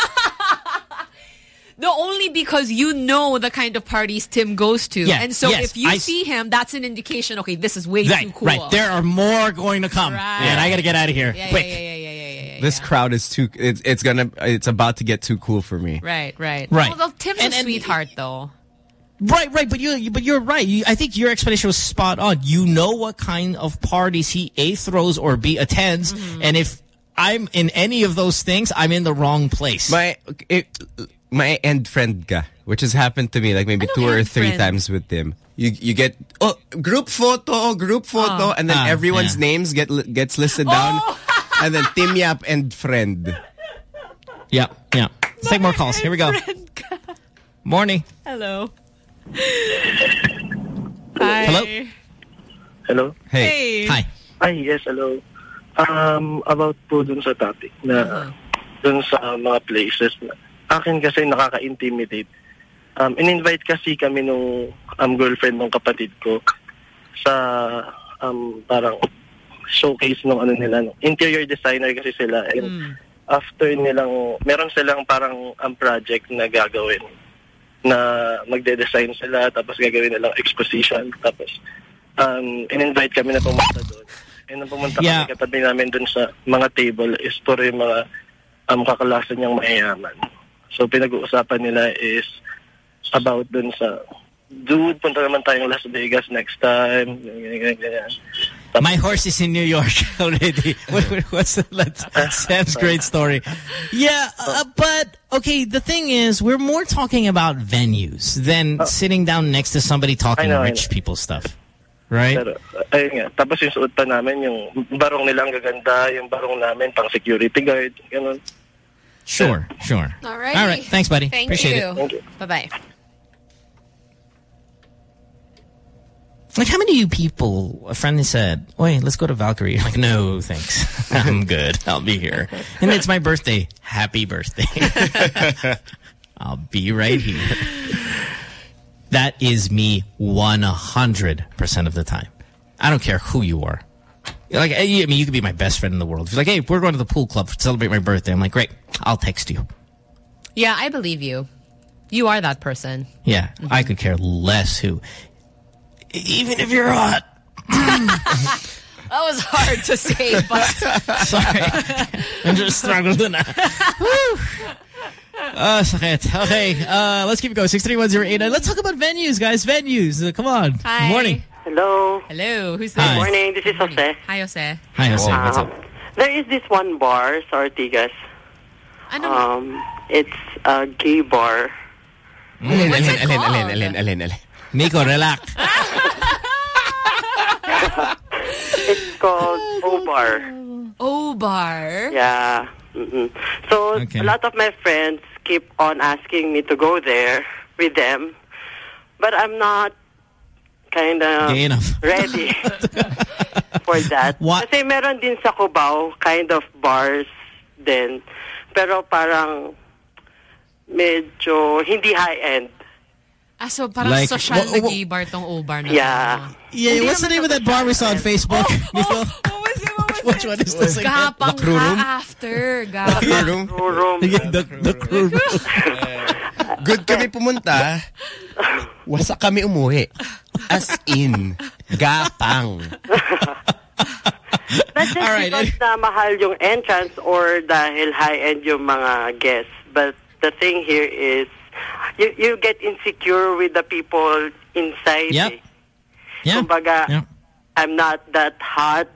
No, only because you know the kind of parties Tim goes to. Yeah, and so yes, if you I- see him, that's an indication, okay, this is way right, too cool. right. There are more going to come, Right. and I got to get out of here Yeah, yeah, quick. yeah, yeah, yeah, yeah, yeah, This crowd is too. It's it's gonna. It's about to get too cool for me. Right, right. Right. Well, well, Tim's And- a and- sweetheart, though. Right, right, but you, you but you're right. You, I think your explanation was spot on. You know what kind of parties he a throws or b attends, Mm-hmm. and if I'm in any of those things, I'm in the wrong place. My it, my end friend ka, which has happened to me like maybe two or three friend. times with him. You you get oh group photo, group photo, Oh. and then Ah, everyone's yeah. names get gets listed down, and then Tim Yap and friend. Yeah, yeah. Let's take more calls. Here we go. Morning. Hello. Hello. Hello? Hey. Hi. Ay, yes, hello. Um, about po dun sa topic na dun sa mga places na akin kasi nakaka-intimidate. Um, in-invite kasi kami nung um, girlfriend ng kapatid ko sa um, parang showcase nung ano nila. no. Interior designer kasi sila. And after nilang, meron silang parang um, project na gagawin na magde-design sila tapos gagawin nilang exposition tapos um, in-invite kami na pumunta doon. And nung pumunta Yeah. kami katabi namin doon sa mga table is puro yung mga um, kakalasan niyang mayayaman. So pinag-uusapan nila is about doon sa dude, punta naman tayong Las Vegas next time. Ganyan, ganyan, ganyan. My horse is in New York already. what, what- what's the, that's Sam's great story. Yeah, uh, but okay. The thing is, we're more talking about venues than sitting down next to somebody talking I know, rich people stuff, right? Pero, uh, ayun nga. Tapos yung suot pa namin, yung barong nila ang gaganda, yung barong namin pang security guard, ganun. Sure, sure. All right. All right. Thanks, buddy. Thank Appreciate you. it. Thank you. Bye-bye. Like, how many of you people, a friend said, wait, let's go to Valkyrie. You're like, no, thanks. I'm good. I'll be here. And it's my birthday. Happy birthday. I'll be right here. That is me 100% of the time. I don't care who you are. Like, I mean, you could be my best friend in the world. If you're like, hey, we're going to the pool club to celebrate my birthday. I'm like, great. I'll text you. Yeah, I believe you. You are that person. Yeah, I could care less who. Even if you're hot. That was hard to say, but... Sorry. I'm just struggling to now. Uh, sakit. Okay, uh, let's keep it going. 63108. Let's talk about venues, guys. Venues. Uh, come on. Hi. Good morning. Hello. Hello. Who's Good Hi. morning. This is Jose. Hi, Jose. Hi, Jose. What's Um, up? There is this one bar sa Ortigas. Um, it's a gay bar. Alin, alin, alin, alin, alin, alin, alin. Nico, relax. It's called O Bar. O Bar. Yeah. Mm-mm. So Okay. a lot of my friends keep on asking me to go there with them, but I'm not kind of ready for that. Kasi meron din sa Cubao kind of bars din, pero parang medyo hindi high-end. Ah, so parang Like, social wha- na wha- gay bar tong O Bar na Yeah. Yeah, what's the name of that bar we saw on Facebook? Nico? Which one is this? again? Gapang The crew room? ka after. Gapang. Crew room? Crew room. Yeah, the, the crew room. Good kami pumunta. Wasak kami umuwi. As in, gapang. Not just because na mahal yung entrance or dahil high-end yung mga guests. But the thing here is, you, you get insecure with the people inside. Yep. eh. Yeah. Kumbaga, Yeah. I'm not that hot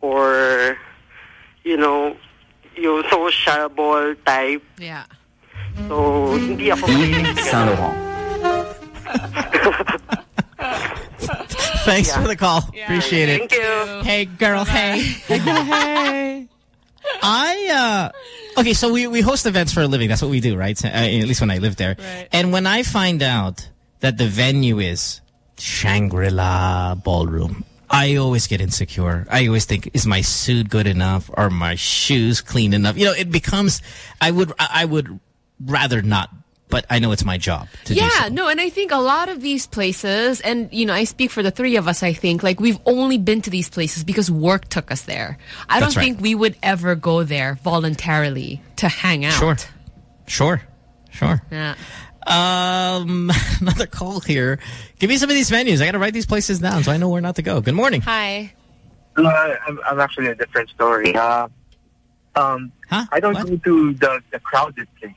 or, you know, yung sociable type. Yeah. So, hindi ako mahilig. Thanks for the call. Appreciate it. Thank you. Hey, girl. Hey. hey. I uh okay, so we we host events for a living. That's what we do, right? Uh, at least when I lived there. And when I find out that the venue is Shangri-La Ballroom, I always get insecure. I always think, is my suit good enough? Are my shoes clean enough? You know, it becomes. I would I would rather not but I know it's my job to do yeah, so. no, and I think a lot of these places, and you know, I speak for the three of us. I think like we've only been to these places because work took us there. I don't right. think we would ever go there voluntarily to hang out. Sure, sure, sure. Yeah. Um, another call here. Give me some of these menus. I got to write these places down so I know where not to go. Good morning. Hi. No, I, I'm, I'm actually a different story. Uh, um, I don't go to the, the crowded places.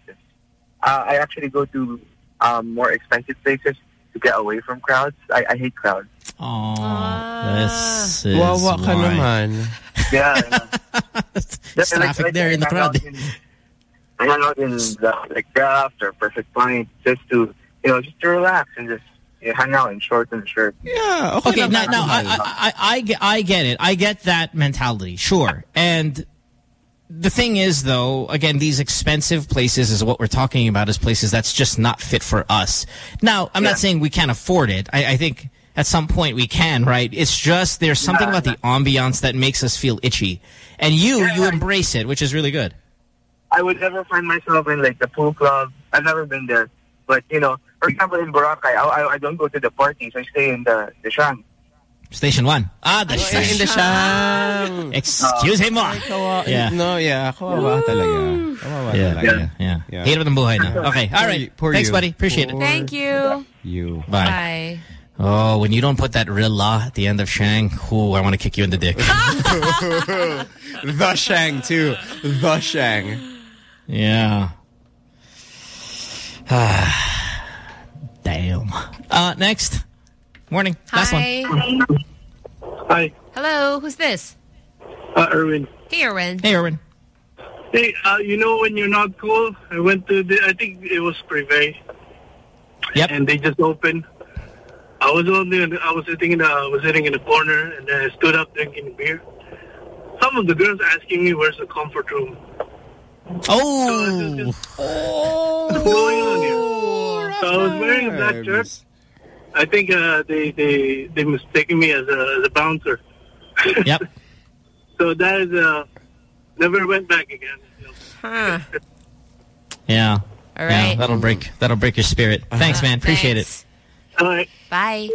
Uh, I actually go to um, more expensive places to get away from crowds. I, I hate crowds. Oh, this is Wawa ka why. naman. Yeah. It's traffic there in the crowd. I hang out in the, like Craft or Perfect Pint just to, you know, just to relax and just you hang out in shorts and shirt. Yeah. Okay, now, now I, I, I, I, get, I get it. I get that mentality, sure. And the thing is, though, again, these expensive places is what we're talking about is places that's just not fit for us. Now, I'm Yeah. not saying we can't afford it. I, I think at some point we can, right? It's just there's something Yeah. about the ambiance that makes us feel itchy. And you, you embrace it, which is really good. I would never find myself in like the pool club. I've never been there. But, you know, for example, in Boracay, I, I, I don't go to the parties. I stay in the, the shrine. Station one. Ah, the in the shang. Excuse me, mo. Yeah. No, yeah. Kawawa talaga. Kawawa Yeah, talaga. yeah, yeah. Yeah. Hirap ng buhay na. Okay, all Poor right. you- poor Thanks, you. buddy. Appreciate it. Thank you. You. Bye. Bye. Oh, when you don't put that real la at the end of Shang, ooh, I want to kick you in the dick. the Shang, too. The Shang. yeah. Damn. Uh, next. Morning. Last one. Hi. Hi, Hello. Who's this? uh, Erwin. Hey, Erwin. Hey, Erwin. Hey, uh, you know when you're not cool? I went to the, I think it was Privé. Yep. And they just opened. I was only, in the- I was sitting in, the, I was sitting in a corner, and then I stood up drinking beer. Some of the girls asking me where's the comfort room. Oh. Oh. What's going on here? So I was wearing a black shirt. I think uh, they they they mistaken me as a as a bouncer. Yep. So that is uh never went back again. Huh. Yeah. All Yeah, that'll break that'll break your spirit. Thanks, man. Appreciate Thanks. All right. Bye.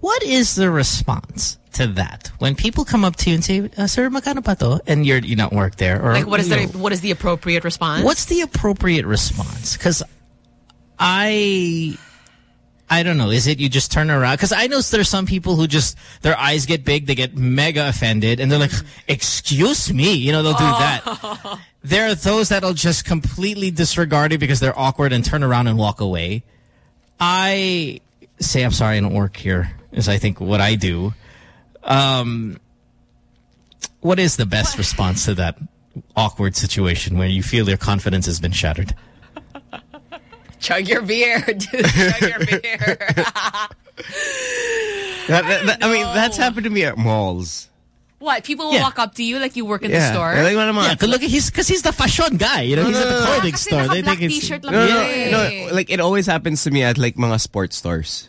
What is the response to that when people come up to you and say, uh, "Sir, magkano pa to?" and you're you don't work there, or Like, what is the know, what is the appropriate response? What's the appropriate response? Because I, I don't know. Is it you just turn around? Because I know there's some people who just their eyes get big, they get mega offended, and they're like, "Excuse me," you know, they'll do that. There are those that'll just completely disregard it because they're awkward and turn around and walk away. I say, "I'm sorry, I don't work here, is I think what I do. Um, what is the best response to that awkward situation where you feel your confidence has been shattered? Chug your beer, dude. Chug your beer. That, that- that- I mean, that's happened to me at malls. what? People will Yeah. walk up to you like you work in Yeah. the store. They're like, "Ano naman?" Yeah, 'cause look, he's because he's the fashion guy. You know, he's at the clothing Kasi store. They think it's t-shirt No, no, no. Like, it always happens to me at, like, mga sports stores.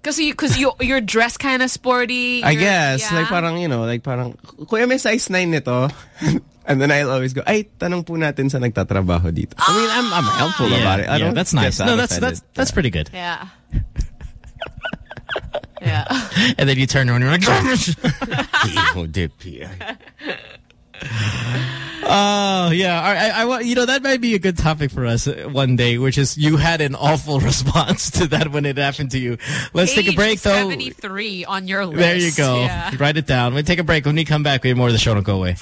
Because you, cause you, you're dressed kind of sporty. I guess. yeah. Like, parang, you know, like, parang, kuya, may size 9 nito. And then I'll always go, ay, tanong po natin sa nagtatrabaho dito. I mean, I'm, I'm helpful yeah, about it. I yeah, don't that's get nice. that No, that's offended. that's that's pretty good. Yeah. yeah. And then you turn around and you're like, Hijo de pia. oh yeah. All right, I, I want you know that might be a good topic for us uh, one day, which is you had an awful response to that when it happened to you. Let's take a break though. 73 on your list. There you go. Yeah. Write it down. We take a break. When we come back, we have more of the show. Don't go away.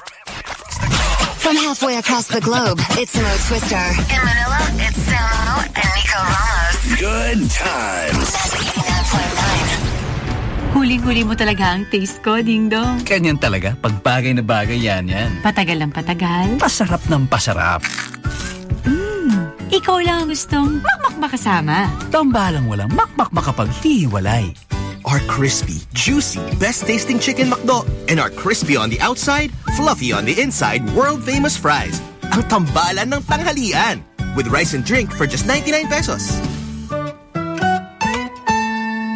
From halfway across the globe, it's Mo Twister. In Manila, it's Samo and Nico Ramos. Good times. Huling-huli mo talaga ang taste ko, Ding Dong. Ganyan talaga. Pag bagay na bagay yan yan. Patagal ng patagal. Pasarap ng pasarap. Mmm, ikaw lang ang gustong makmak makasama. Tambalang walang makmak makapaghihiwalay. Our crispy, juicy, best-tasting Chicken McDo and our crispy on the outside, fluffy on the inside, world-famous fries. Ang tambalan ng tanghalian with rice and drink for just 99 pesos.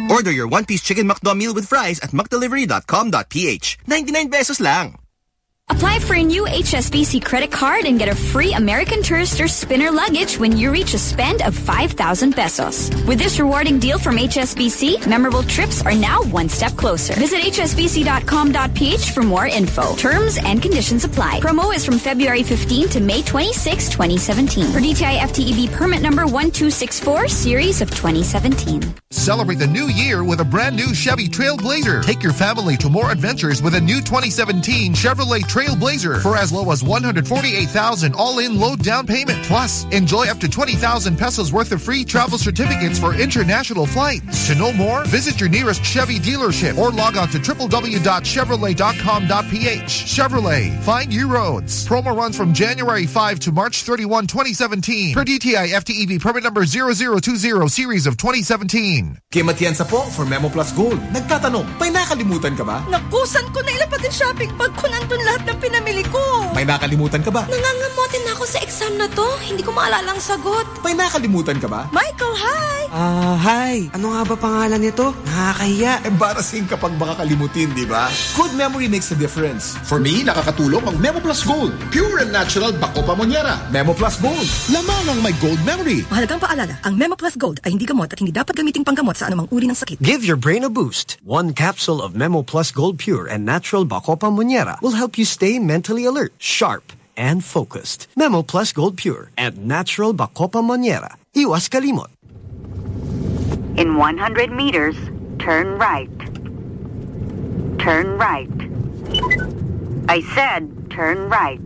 Order your one-piece Chicken McDo meal with fries at mcdelivery.com.ph. 99 pesos lang. Apply for a new HSBC credit card and get a free American Tourister spinner luggage when you reach a spend of 5,000 pesos. With this rewarding deal from HSBC, memorable trips are now one step closer. Visit hsbc.com.ph for more info. Terms and conditions apply. Promo is from February 15 to May 26, 2017. For DTI FTEB permit number 1264, series of 2017. Celebrate the new year with a brand new Chevy Trailblazer. Take your family to more adventures with a new 2017 Chevrolet Trailblazer for as low as 148,000 all-in low down payment. Plus, enjoy up to 20,000 pesos worth of free travel certificates for international flights. To know more, visit your nearest Chevy dealership or log on to www.chevrolet.com.ph. Chevrolet, find you roads. Promo runs from January 5 to March 31, 2017. Per DTI FTEB permit number 0020 series of 2017. Kim Atienza po for Memo Plus Gold. Nagtatanong, may nakalimutan ka ba? Nakusan ko na ilapat yung shopping bag ko nandun lahat ng pinamili ko. May nakalimutan ka ba? Nangangamotin na ako sa exam na to. Hindi ko maalala ang sagot. May nakalimutan ka ba? Michael, hi! Ah, hi. Ano nga ba pangalan nito? Nakakahiya. Embarrassing kapag baka kalimutin, di ba? Good memory makes a difference. For me, nakakatulong ang Memo Plus Gold. Pure and natural bako pamonera. Memo Plus Gold. Lamang ang may gold memory. Mahalagang paalala, ang Memo Plus Gold ay hindi gamot at hindi dapat gamiting panggamot sa anumang uri ng sakit. Give your brain a boost. One capsule of Memo Plus Gold Pure and Natural Bacopa Monnieri will help you stay mentally alert, sharp, and focused. Memo Plus Gold Pure and Natural Bacopa Monnieri. Iwas kalimot. In 100 meters, turn right. Turn right. I said turn right.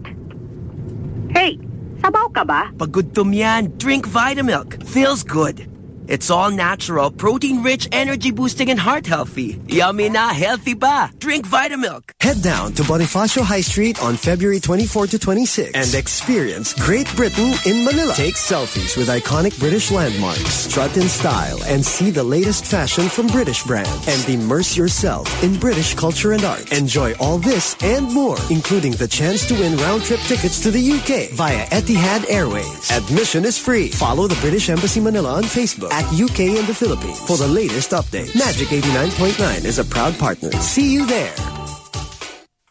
Hey, sabaw ka ba? Pagod yan. Drink Vitamilk. Feels good. It's all natural, protein-rich, energy-boosting, and heart-healthy. Yummy na, healthy pa. Drink Vitamilk. Head down to Bonifacio High Street on February 24 to 26 and experience Great Britain in Manila. Take selfies with iconic British landmarks, strut in style, and see the latest fashion from British brands. And immerse yourself in British culture and art. Enjoy all this and more, including the chance to win round-trip tickets to the UK via Etihad Airways. Admission is free. Follow the British Embassy Manila on Facebook at UK and the Philippines for the latest updates. Magic 89.9 is a proud partner. See you there.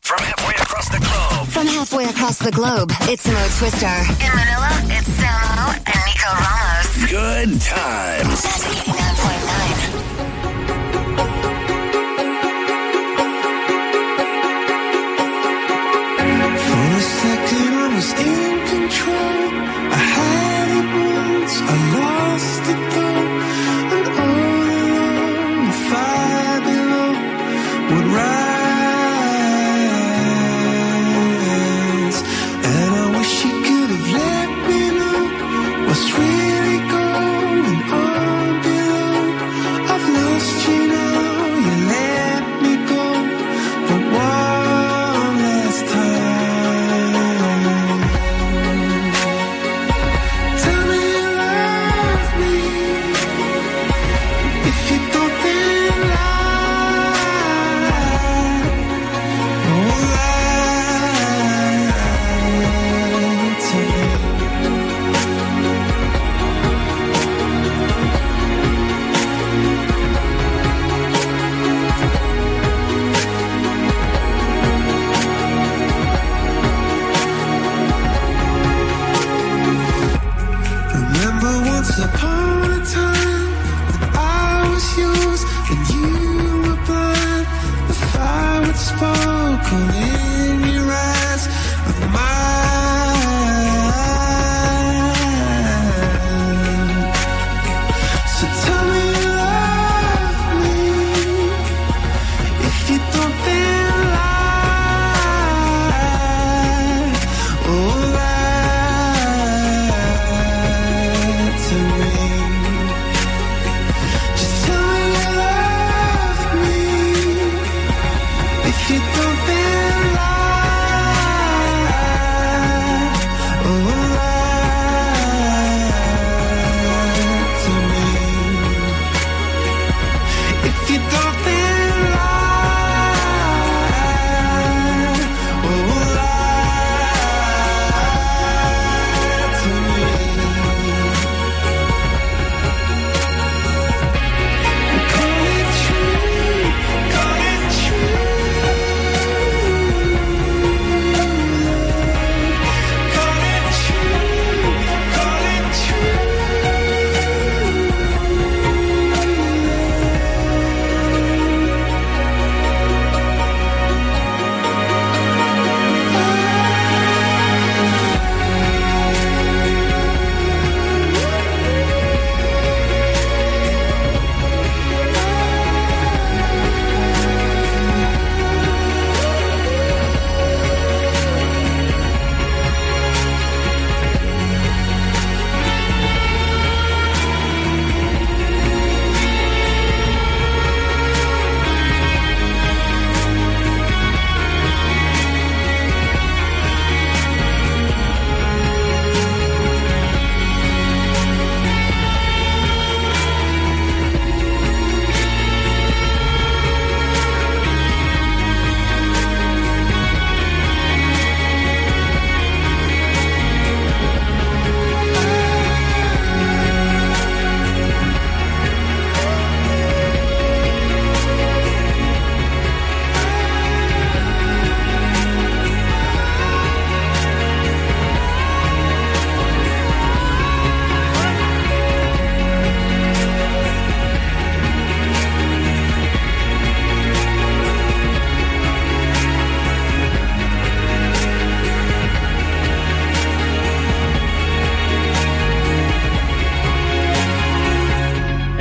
From halfway across the globe. From halfway across the globe, it's Mo Twister. In Manila, it's Samo and Nico Ramos. Good times. Magic 89.9. For a second I was in control. I lost it though.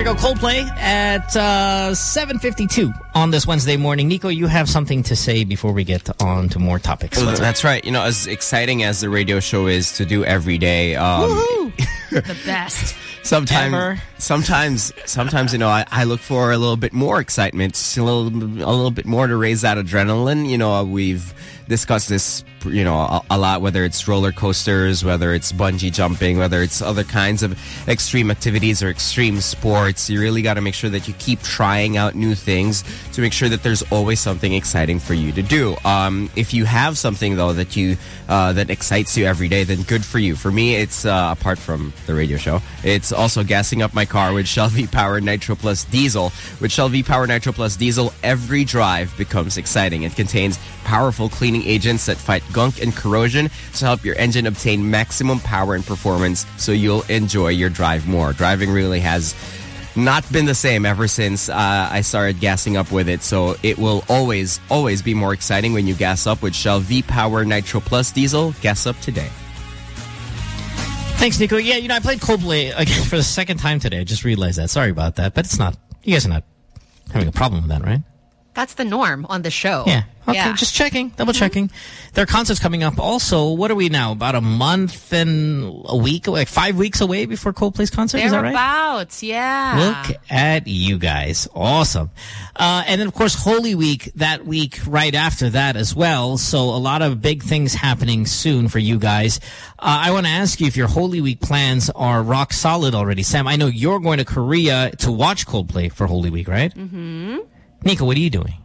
Go Coldplay at uh, 7.52 on this Wednesday morning. Nico, you have something to say before we get on to more topics. Well, that's right. You know, as exciting as the radio show is to do every day, um, the best. sometimes, Ever. sometimes, sometimes, you know, I, I look for a little bit more excitement, a little, a little bit more to raise that adrenaline. You know, we've discussed this, you know, a, a lot, whether it's roller coasters, whether it's bungee jumping, whether it's other kinds of extreme activities or extreme sports. You really got to make sure that you keep trying out new things to make sure that there's always something exciting for you to do. Um, if you have something though that you uh, that excites you every day, then good for you. For me, it's uh, apart from the radio show, it's also gassing up my car with Shell V-Power Nitro Plus Diesel. With Shell V-Power Nitro Plus Diesel, every drive becomes exciting. It contains powerful cleaning agents that fight gunk and corrosion to help your engine obtain maximum power and performance so you'll enjoy your drive more. Driving really has not been the same ever since uh, I started gassing up with it. So it will always, always be more exciting when you gas up with Shell V-Power Nitro Plus Diesel. Gas up today. Thanks, Nico. Yeah, you know, I played Coldplay again for the second time today. I just realized that. Sorry about that. But it's not, you guys are not having a problem with that, right? That's the norm on the show. Yeah. Okay, Yeah. just checking, double checking. There are concerts coming up. Also, what are we now? About a month and a week, like five weeks away before Coldplay's concert. Is that right? Thereabouts, yeah. Look at you guys. Awesome. Uh, and then, of course, Holy Week that week right after that as well. So a lot of big things happening soon for you guys. Uh, I want to ask you if your Holy Week plans are rock solid already. Sam, I know you're going to Korea to watch Coldplay for Holy Week, right? Mm-hmm. Nico, what are you doing?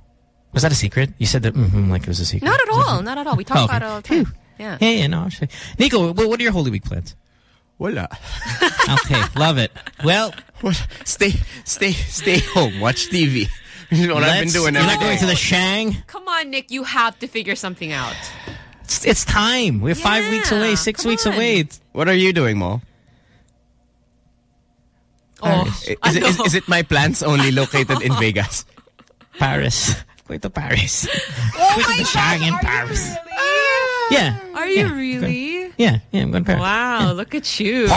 Was that a secret? You said that mm-hmm, like it was a secret. Not at all. Not at all. We talk Oh, okay. about it all the time. Yeah. Yeah, yeah, no. Actually. Nico, what, what are your Holy Week plans? Voila. okay, love it. Well, stay, stay, stay home. Watch TV. You know what I've been doing You're not going to the Shang? Come on, Nick. You have to figure something out. It's, it's time. We're five weeks away, six weeks away. It's, What are you doing, Mo? Oh, Is it, is, is it my plans only located in Vegas? Paris. Going to Paris. Oh Going to my the Shang in God, Paris. Yeah. Are you Yeah, really? Yeah, yeah, I'm going to Paris. Wow, look at you.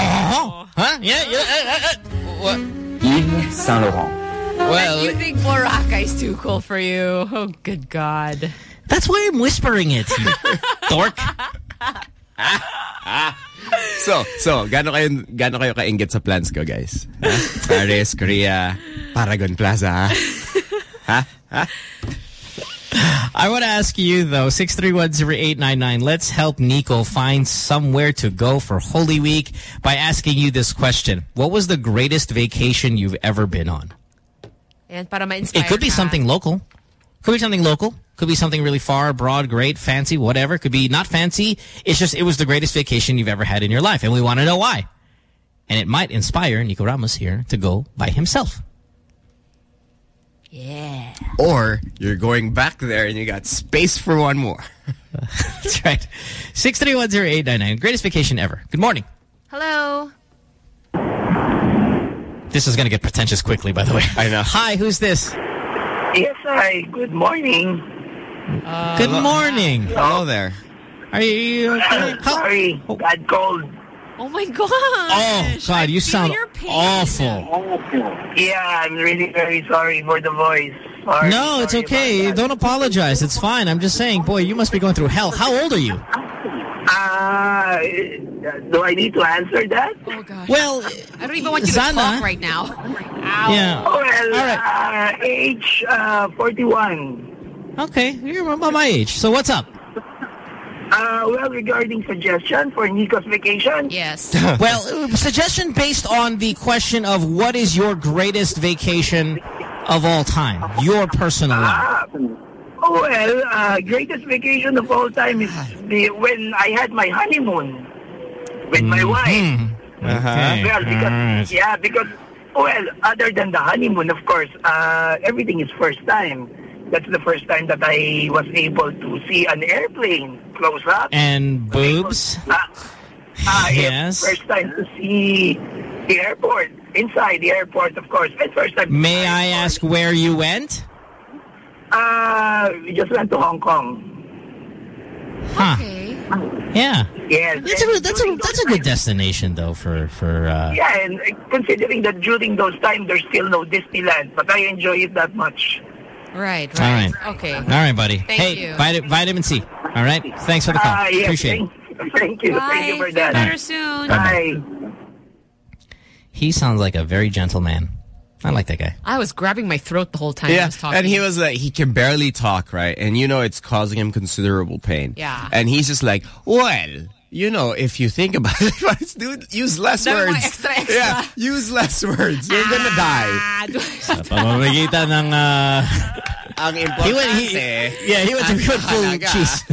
Huh? Yeah, yeah. Uh, uh, Yves Saint Laurent. Well, you think Boracay is too cool for you? Oh, good God. That's why I'm whispering it. you Dork. So, so, gaano kayo, gaano kayo kaingit sa plans ko, guys? Ha? Paris, Korea, Paragon Plaza, ha? ha? Ha? I want to ask you, though, 6310899, let's help Nico find somewhere to go for Holy Week by asking you this question. What was the greatest vacation you've ever been on? And para It could be something local. Could be something local. Could be something really far, broad, great, fancy, whatever. Could be not fancy. It's just, it was the greatest vacation you've ever had in your life. And we want to know why. And it might inspire Nico Ramos here to go by himself. Yeah. Or you're going back there and you got space for one more. That's right. 6310899. Greatest vacation ever. Good morning. Hello. This is going to get pretentious quickly, by the way. I know. Hi, who's this? Yes, hi. Good morning. Good morning. Hello there. Are you okay? Sorry, got cold. Oh my gosh. Oh, God, you sound awful. Yeah, I'm really very sorry for the voice. Sorry, No, it's okay. Don't apologize. It's fine. I'm just saying, boy, you must be going through hell. How old are you? Uh, do I need to answer that? Oh gosh. Well, I don't even want you to Zana. talk right now. Ow. Yeah. Well, All right. uh, age uh, 41. Okay, you're about my age. So what's up? Uh, well, regarding suggestion for Nico's vacation, Yes. well, uh, suggestion based on the question of what is your greatest vacation of all time? Your personal one. Ah, oh, well, uh, greatest vacation of all time is the, when I had my honeymoon with my wife. Okay. Well, because, alright. yeah, because, well, other than the honeymoon, of course, uh, everything is first time. That's the first time that I was able to see an airplane close up. And boobs? Uh, uh, Yes. First time to see the airport, inside the airport, of course. And first time. May I ask where you went? Uh, we just went to Hong Kong. Huh. Okay. Yeah. Yes. That's a that's a that's a good destination though for for. Uh, Yeah, and considering that during those times there's still no Disneyland, but I enjoy it that much. Right, All right. Okay. All right, buddy. Thank hey, you. vita- vitamin C. All right. Thanks for the call. Ah, yes, Appreciate it. thank, Thank you. Thank you Bye. for that. Feel better soon. Bye. He sounds like a very gentle man. I like that guy. I was grabbing my throat the whole time I Yeah, was talking. and he was like, he can barely talk, right? And you know it's causing him considerable pain. Yeah. And he's just like, well, you know, if you think about it, dude, use less Dami words. extra, extra. Yeah, use less words. You're gonna die. Sa pamamagitan ng... Uh, Ang he importante. went, he, yeah, he went to ang good full cheese.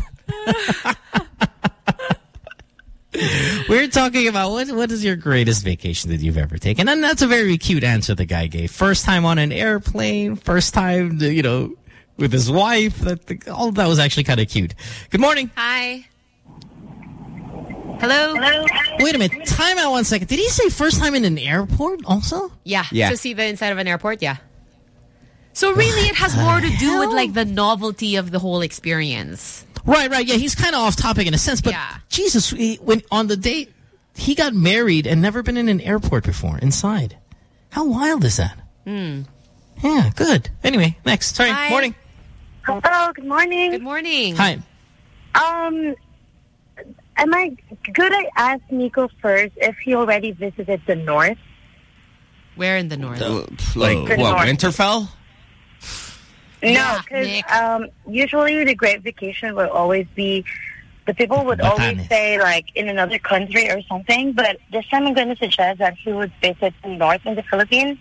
We're talking about what what is your greatest vacation that you've ever taken? And that's a very cute answer the guy gave. First time on an airplane, first time, you know, with his wife. That all that was actually kind of cute. Good morning. Hi. Hello? Hello? Wait a minute. Time out one second. Did he say first time in an airport also? Yeah, Yeah. to see the inside of an airport, yeah. So really it has more to do with like the novelty of the whole experience. Right, right. Yeah, he's kind of off topic in a sense, but Jesus, he, when on the date, he got married and never been in an airport before inside. How wild is that? Hmm. Yeah, good. Anyway, next. Sorry, Hi. morning. Hello, good morning. Good morning. Hi. Um, am I, could I ask Nico first if he already visited the north? Where in the north? Uh, like, The what, north. Winterfell? No, because um, usually the great vacation will always be, the people would always Batanes. say like in another country or something, but this time I'm going to suggest that he would visit the north in the Philippines.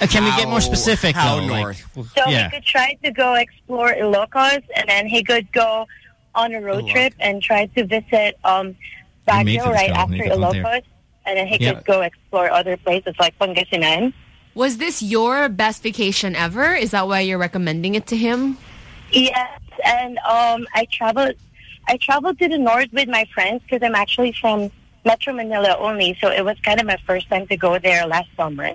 Uh, can we get more specific? how though? Like, north? So yeah. he could try to go explore Ilocos, and then he could go on a road trip and try to visit um, Baguio right after Nico, out there. Ilocos, and then he Yeah. could go explore other places like Pangasinan. Was this your best vacation ever? Is that why you're recommending it to him? Yes, and um, I traveled. I traveled to the north with my friends because I'm actually from Metro Manila only, so it was kind of my first time to go there last summer.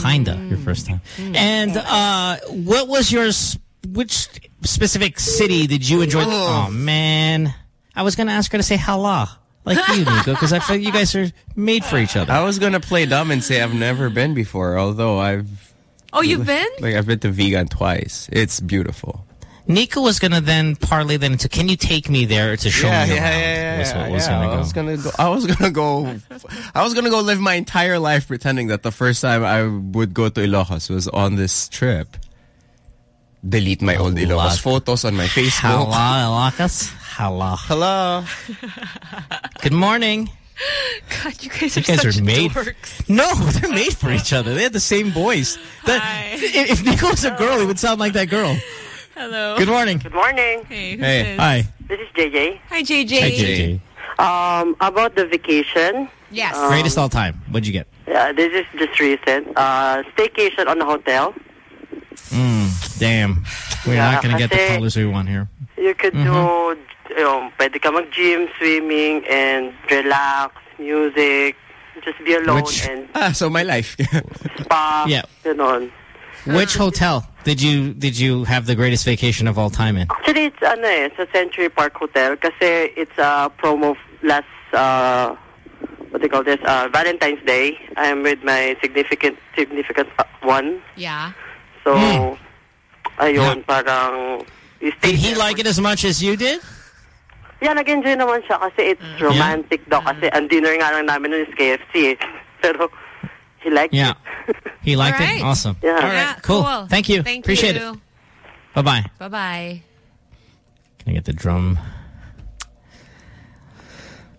Kinda, your first time. And uh, what was your, s- which specific city did you enjoy? Oh, man. I was going to ask her to say hala, like you, Nico, because I feel you guys are made for each other. I was gonna play dumb and say I've never been before, although I've Oh, you've been? like I've been to Vigan twice. It's beautiful. Nico was going to then parlay that into, can you take me there to show yeah, me yeah, around? yeah, was yeah, what was yeah. gonna I was gonna go. I was gonna go. I was gonna go live my entire life pretending that the first time I would go to Ilocos was on this trip. Delete my old Ilocos photos on my Facebook. Hala, Ilocos. Hala. Hello. Good morning. God, you guys You are guys such are made. dorks. No, they're made for each other. They had the same voice. That- if if Nico was a girl, he would sound like that girl. Hello. Good morning. Good morning. Hey, who's Hey. this? Hi. This is JJ. Hi, JJ. Hi, JJ. Um, about the vacation. Yes. Um, Greatest all time. What'd you get? Yeah, this is just recent. Uh, staycation on a hotel. Mm, damn. We're Yeah, not going to get the kasi- colors we want here. You could Mhm. do, you know, pwede ka mag-gym, swimming, and relax, music, just be alone Which- and Ah, so my life. spa, Yeah. ganon. Which hotel did you did you have the greatest vacation of all time in? Actually, it's ano eh, sa Century Park Hotel kasi it's a promo f- last, uh, what do you call this, uh, Valentine's Day. I'm with my significant, significant uh, one. Yeah. So, Hmm. ayun, parang... Did he like it as much as you did? Yeah, nag-enjoy naman siya kasi it's romantic daw kasi ang dinner nga lang namin nun is KFC eh. Pero he liked it. Yeah. it. He liked All right. it? Awesome. Yeah. All right. Yeah, cool. cool. Thank you. Thank Appreciate you. it. Bye-bye. Bye-bye. Can I get the drum?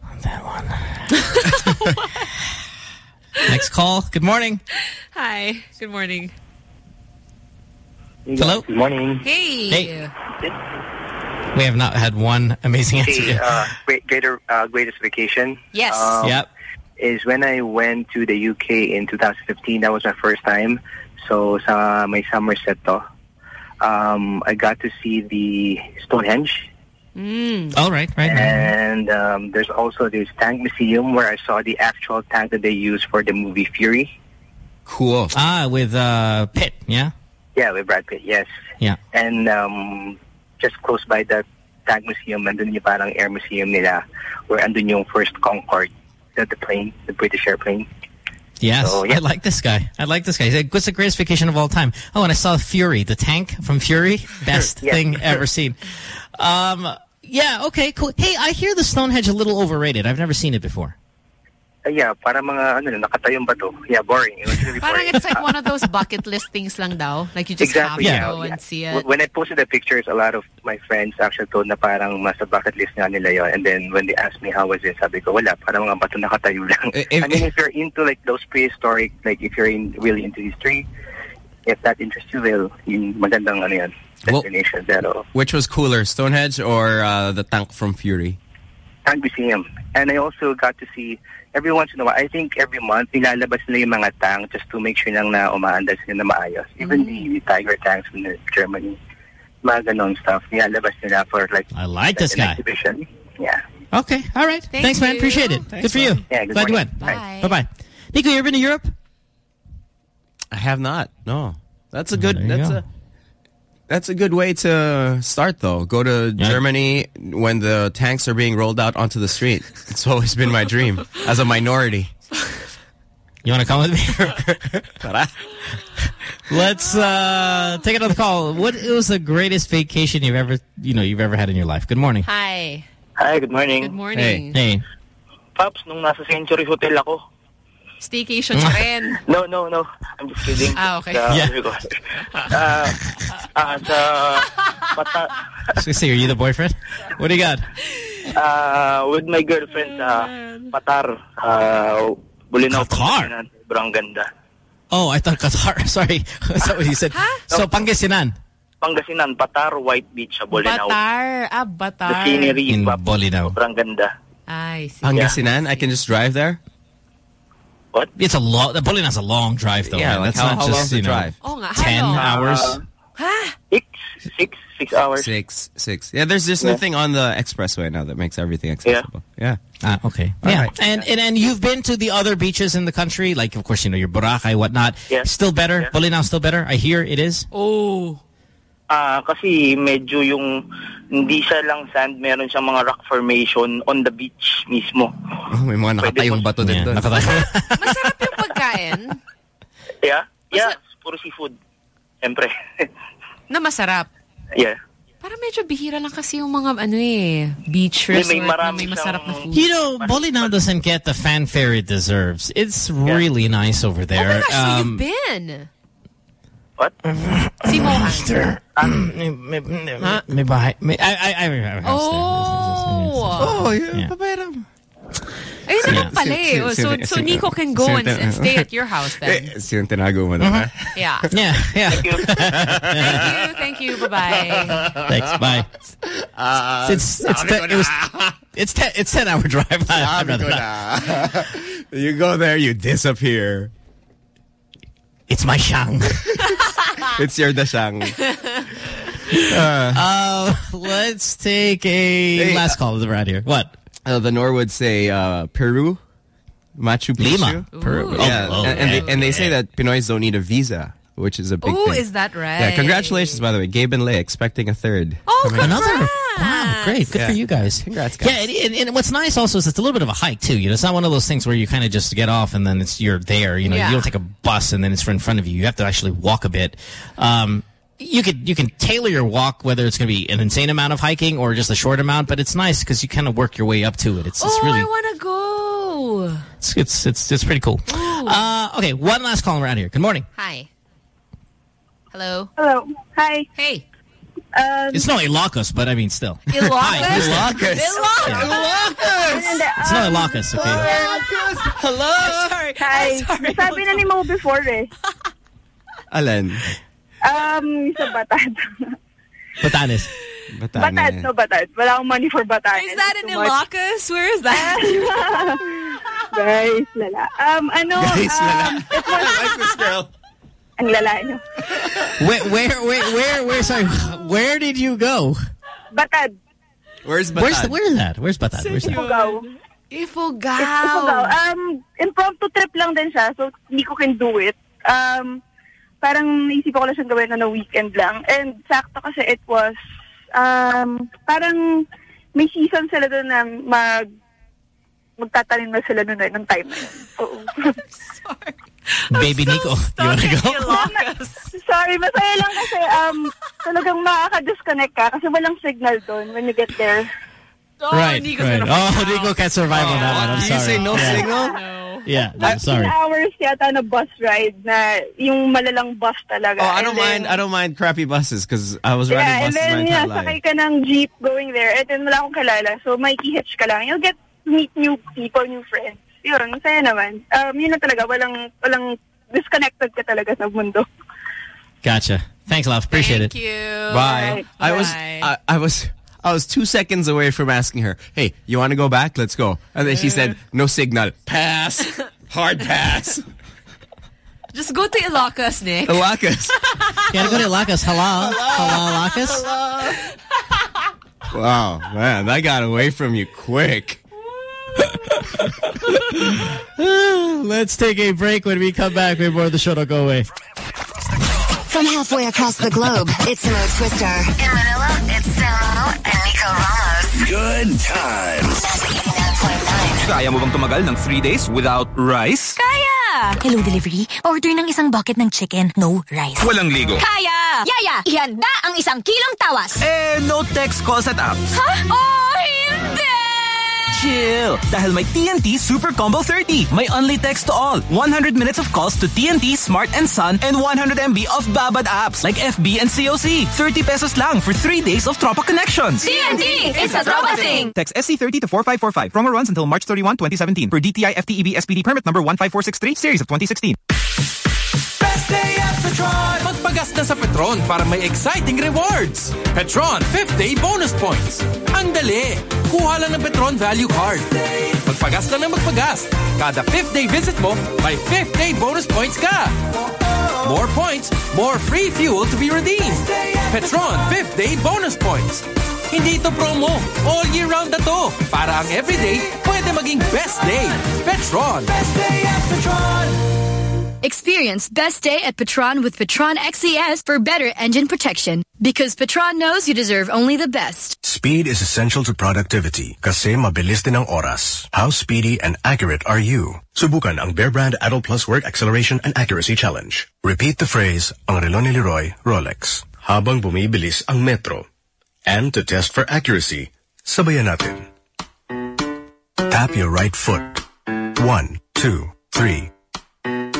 On that one. Next call. Good morning. Hi. Good morning. Hello. Good morning. Hey. Hey. We have not had one amazing answer Hey, yet. uh, great, greater, uh, greatest vacation. Yes. Um, yep. Is when I went to the UK in 2015. That was my first time. So sa may Somerset to. Um, I got to see the Stonehenge. Mm. All right. Right. right. And um, there's also this tank museum where I saw the actual tank that they used for the movie Fury. Cool. Ah, with uh, Pitt. Yeah. Yeah, with Brad Pitt, yes. Yeah. And um, just close by that Tank Museum, andun yung parang air museum nila where andun yung first Concorde, the, the plane, the British airplane. Yes, So, yeah. I like this guy. I like this guy. He said, What's the greatest vacation of all time? Oh, and I saw Fury, the tank from Fury. Best Yeah. thing ever seen. Um, yeah, okay, cool. Hey, I hear the Stonehenge a little overrated. I've never seen it before. Uh, yeah, para mga ano, nakatayong bato. Yeah, boring. It was really Parang boring. it's like one of those bucket list things lang daw. Like you just Exactly, have to yeah. go Yeah. and see it. When I posted the pictures, a lot of my friends actually told na parang masa bucket list nga nila yun. And then when they asked me how was it, sabi ko, wala, parang mga bato nakatayo lang. I mean, if you're into like those prehistoric, like if you're in, really into history, if that interests you, well, yung magandang ano yan, destination. Pero Which was cooler, Stonehenge or uh, the tank from Fury? Tank Museum. And I also got to see every once in a while, I think every month, nilalabas nila yung mga tank just to make sure lang na umaandar sila na maayos. Even the, the tiger tanks from the Germany, mga ganon stuff, nilalabas nila for like I like like this an guy. exhibition. Yeah. Okay, all right. Thank Thanks, man. Appreciate it. Thanks, good for you. Yeah, good Glad you went. Bye. Bye-bye. Nico, you ever been to Europe? I have not. No. That's a good. there that's go. a. That's a good way to start, though. Go to Germany when the tanks are being rolled out onto the street. It's always been my dream as a minority. You want to come with me? Let's uh, take another call. What was the greatest vacation you've ever, you know, you've ever had in your life? Good morning. Hi. Hi, good morning. Good morning. Hey. Pops, nung nasa Century Hotel ako. Staycation ka rin. No, no, no. I'm just kidding. Ah, okay. Sa, Yeah. sabi ko, ah, ah, sa Pata, So, say, are you the boyfriend? What do you got? ah, with my girlfriend sa Patar, uh, Bolinao. Qatar? Sobrang ganda. Oh, I thought Qatar. Sorry. That's not what you said. So, Pangasinan. Pangasinan, Patar, White Beach sa Bolinao. Batar. Ah, The scenery, In Pops, Bolinao. sobrang ganda. I see. Pangasinan, I can just drive there? What? It's a long, the Bolina's a long drive, though. Yeah, man. like That's how- not how just, long's you know, drive? Oh, nga. 10 How long? hours. Six, six, six hours. Six, six. Yeah, there's just Yeah. nothing on the expressway now that makes everything accessible. Yeah. Ah, okay. All yeah. right. And, and and you've been to the other beaches in the country, like of course you know your Boracay, whatnot. Yeah. Still better. Bolinao still better. I hear it is. Oh. Ah, kasi medyo yung hindi siya lang sand, meron siyang mga rock formation on the beach mismo. Oh, may mga nakatayong bato din doon. Masarap yung pagkain Yeah? Yeah, puro seafood. Siyempre. na masarap. yeah. Parang medyo bihira lang kasi yung mga ano eh, beach May- resort may na marami may masarap na food. You know, Bolinao doesn't get the fanfare it deserves. It's really nice over Oh my there. gosh, so Um, you've been. What? Si Mohan. may, may, may bahay. May, I, I, I, I, Oh. Oh, yeah. Yeah. Ayun Yeah. naman pala eh. Oh, So, so Nico can go and, and stay at your house then. Eh, sino tinago mo na? Yeah. Yeah, yeah. Thank you. Thank you, thank you. Bye-bye. Thanks. Bye. Uh, it's it's ten, it was it's ten it's ten hour drive. I, I'd rather not. you go there, you disappear. It's my shang. It's your dashang. Uh, let's take a Hey, last call the right here. What? Uh, the Norwood say uh, Peru, Machu Picchu. Lima. Peru. Yeah, Oh, and, and okay. they, and they say that Pinoys don't need a visa, which is a big Oh, thing. is that right? Yeah, congratulations, by the way. Gabe and Leigh expecting a third. Oh, Coming- Another. Wow, great. Good Yeah. for you guys. Congrats, guys. Yeah, and, and, and what's nice also is it's a little bit of a hike too. You know, it's not one of those things where you kind of just get off and then it's you're there. You know, Yeah. you don't take a bus and then it's in front of you. You have to actually walk a bit. Um, you could you can tailor your walk whether it's going to be an insane amount of hiking or just a short amount, but it's nice because you kind of work your way up to it. It's, it's oh, really I want to go. it's, it's it's it's pretty cool. Uh, okay, one last call around here. Good morning. Hi. Hello. Hello. Hi. Hey. Um, It's no Ilocos, but I mean still. Ilocos? Hi, Ilocos. Ilocos. It's no Ilocos, okay? Hello. Sorry. Hi. Sorry. Sabi na ni Mo before eh. Alan. Um, sa Batad. Batanes. Batanes. Batad, no Batad. Wala akong money for Batad. Is that in Ilocos? Where is that? Guys, lala. Um, ano, Guys, lala. um, it was... I like this girl. Ang lala niyo. Where, where, where, where, where, sorry, where did you go? Batad. Where's Batad? Where's, the, where is that? Where's Batad? Where's that? Ifugao. Ifugao. Ifugao. Um, impromptu trip lang din siya, so Nico can do it. Um, parang naisip ko lang siyang gawin on a weekend lang. And sakto kasi it was um, parang may season sila doon na mag magtatanim na sila noon ng time na yun. Oo. Baby Nico, you wanna go? Sorry, masaya lang kasi um, talagang makaka-disconnect ka kasi walang signal doon when you get there. right, right. Oh, Nico can't survive on that one. I'm Did you say no yeah. signal? Yeah, I'm sorry. 15 hours yata na bus ride na yung malalang bus talaga. Oh, I don't then- mind. I don't mind crappy buses because I was riding Yeah, and buses my then entire yeah, life. sakay ka ng jeep going there. And then wala akong kalala. So may hitch ka lang. You'll get to meet new people, new friends. Yun, saya naman. Um, yun na talaga. Walang, walang disconnected ka talaga sa mundo. Gotcha. Thanks, love. Appreciate it. Thank you. Bye. I was I, I was I was two seconds away from asking her, "Hey, you want to go back? Let's go." And then she said, "No signal. Pass. Hard pass." Just go to Ilocos, Nick. Ilocos. Gotta go to Ilocos. Hello. Hello, Ilocos. Wow, man, that got away from you quick. Let's take a break. When we come back, we have more of the show. Don't go away. From halfway across the globe, it's Mo Twister. In Manila, it's Samo and Nico Ramos. Good times. Kaya mo bang tumagal ng three days without rice? Kaya! Hello, delivery. Order ng isang bucket ng chicken, no rice. Walang ligo. Kaya! Yaya, ihanda ang isang kilong tawas. Eh, no text calls at apps. Ha? Oh, hindi! Chill! Dahil may TNT Super Combo 30. May only text to all. 100 minutes of calls to TNT, Smart and Sun, and 100 MB of Babad apps like FB and COC. 30 pesos lang for 3 days of Tropa connections. TNT! It's a Tropa thing! Text SC30 to 4545. Promo runs until March 31, 2017. Per DTI FTEB SPD permit number 15463, series of 2016. At Petron! Magpagas na sa Petron para may exciting rewards. Petron 5th Day Bonus Points. Ang dali! Kuha lang ng Petron Value Card. Magpagas lang ng magpagas. Kada 5th day visit mo, may 5th day bonus points ka. More points, more free fuel to be redeemed. Petron 5th Day Bonus Points. Hindi ito promo. All year round na to. Para ang everyday, pwede maging best day. Petron. Best day at Petron. Experience best day at Petron with Petron XCS for better engine protection. Because Petron knows you deserve only the best. Speed is essential to productivity kasi mabilis din ang oras. How speedy and accurate are you? Subukan ang Bear Brand Adult Plus Work Acceleration and Accuracy Challenge. Repeat the phrase, ang relo ni Leroy, Rolex, habang bumibilis ang metro. And to test for accuracy, sabayan natin. Tap your right foot. One, two, three.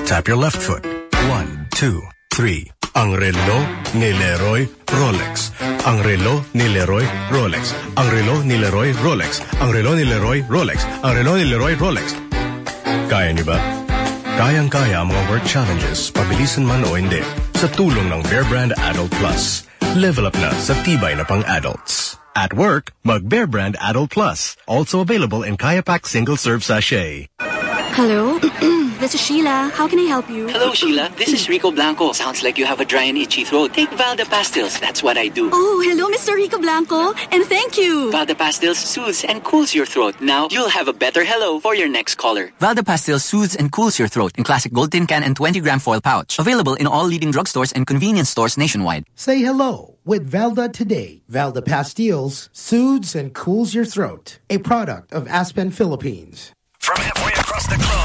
Tap your left foot. One, two, three. Ang relo ni Leroy Rolex. Ang relo ni Leroy Rolex. Ang relo ni Leroy Rolex. Ang relo ni Leroy Rolex. Ang relo ni Leroy Rolex. Kaya niyo ba? Kayang-kaya ang mga work challenges, pabilisan man o hindi, sa tulong ng Bear Brand Adult Plus. Level up na sa tibay na pang-adults. At work, mag Bear Brand Adult Plus. Also available in Kaya Pack Single Serve Sachet. Hello? this is Sheila. How can I help you? Hello, Sheila. This is Rico Blanco. Sounds like you have a dry and itchy throat. Take Valda Pastilles. That's what I do. Oh, hello, Mr. Rico Blanco. And thank you. Valda Pastilles soothes and cools your throat. Now you'll have a better hello for your next caller. Valda Pastil soothes and cools your throat in classic gold tin can and 20 gram foil pouch. Available in all leading drugstores and convenience stores nationwide. Say hello with Valda today. Valda Pastilles soothes and cools your throat. A product of Aspen Philippines. From halfway across the globe.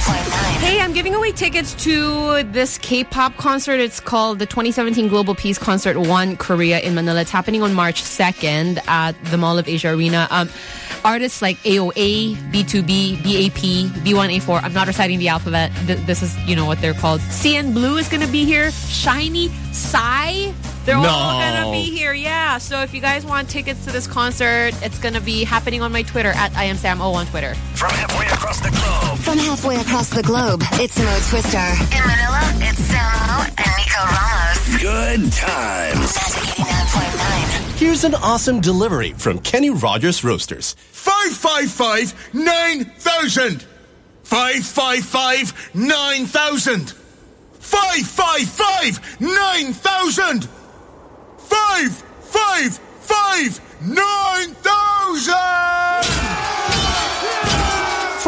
Hey, I'm giving away tickets to this K-pop concert. It's called the 2017 Global Peace Concert 1 Korea in Manila. It's happening on March 2nd at the Mall of Asia Arena. Um, artists like AOA, BTOB, BAP, B1A4. I'm not reciting the alphabet. Th- this is, you know, what they're called. CN Blue is going to be here. SHINee, Psy. They're all going to be here. Yeah. So if you guys want tickets to this concert, it's going to be happening on my Twitter at I am Sam O on Twitter. From halfway across the globe. From halfway across the globe, it's Mo Twister. In Manila, it's Samo and Nico Ramos. Good times. Here's an awesome delivery from Kenny Rogers Roasters. 555 9000. 555 9000. 555 9000. 555 9000.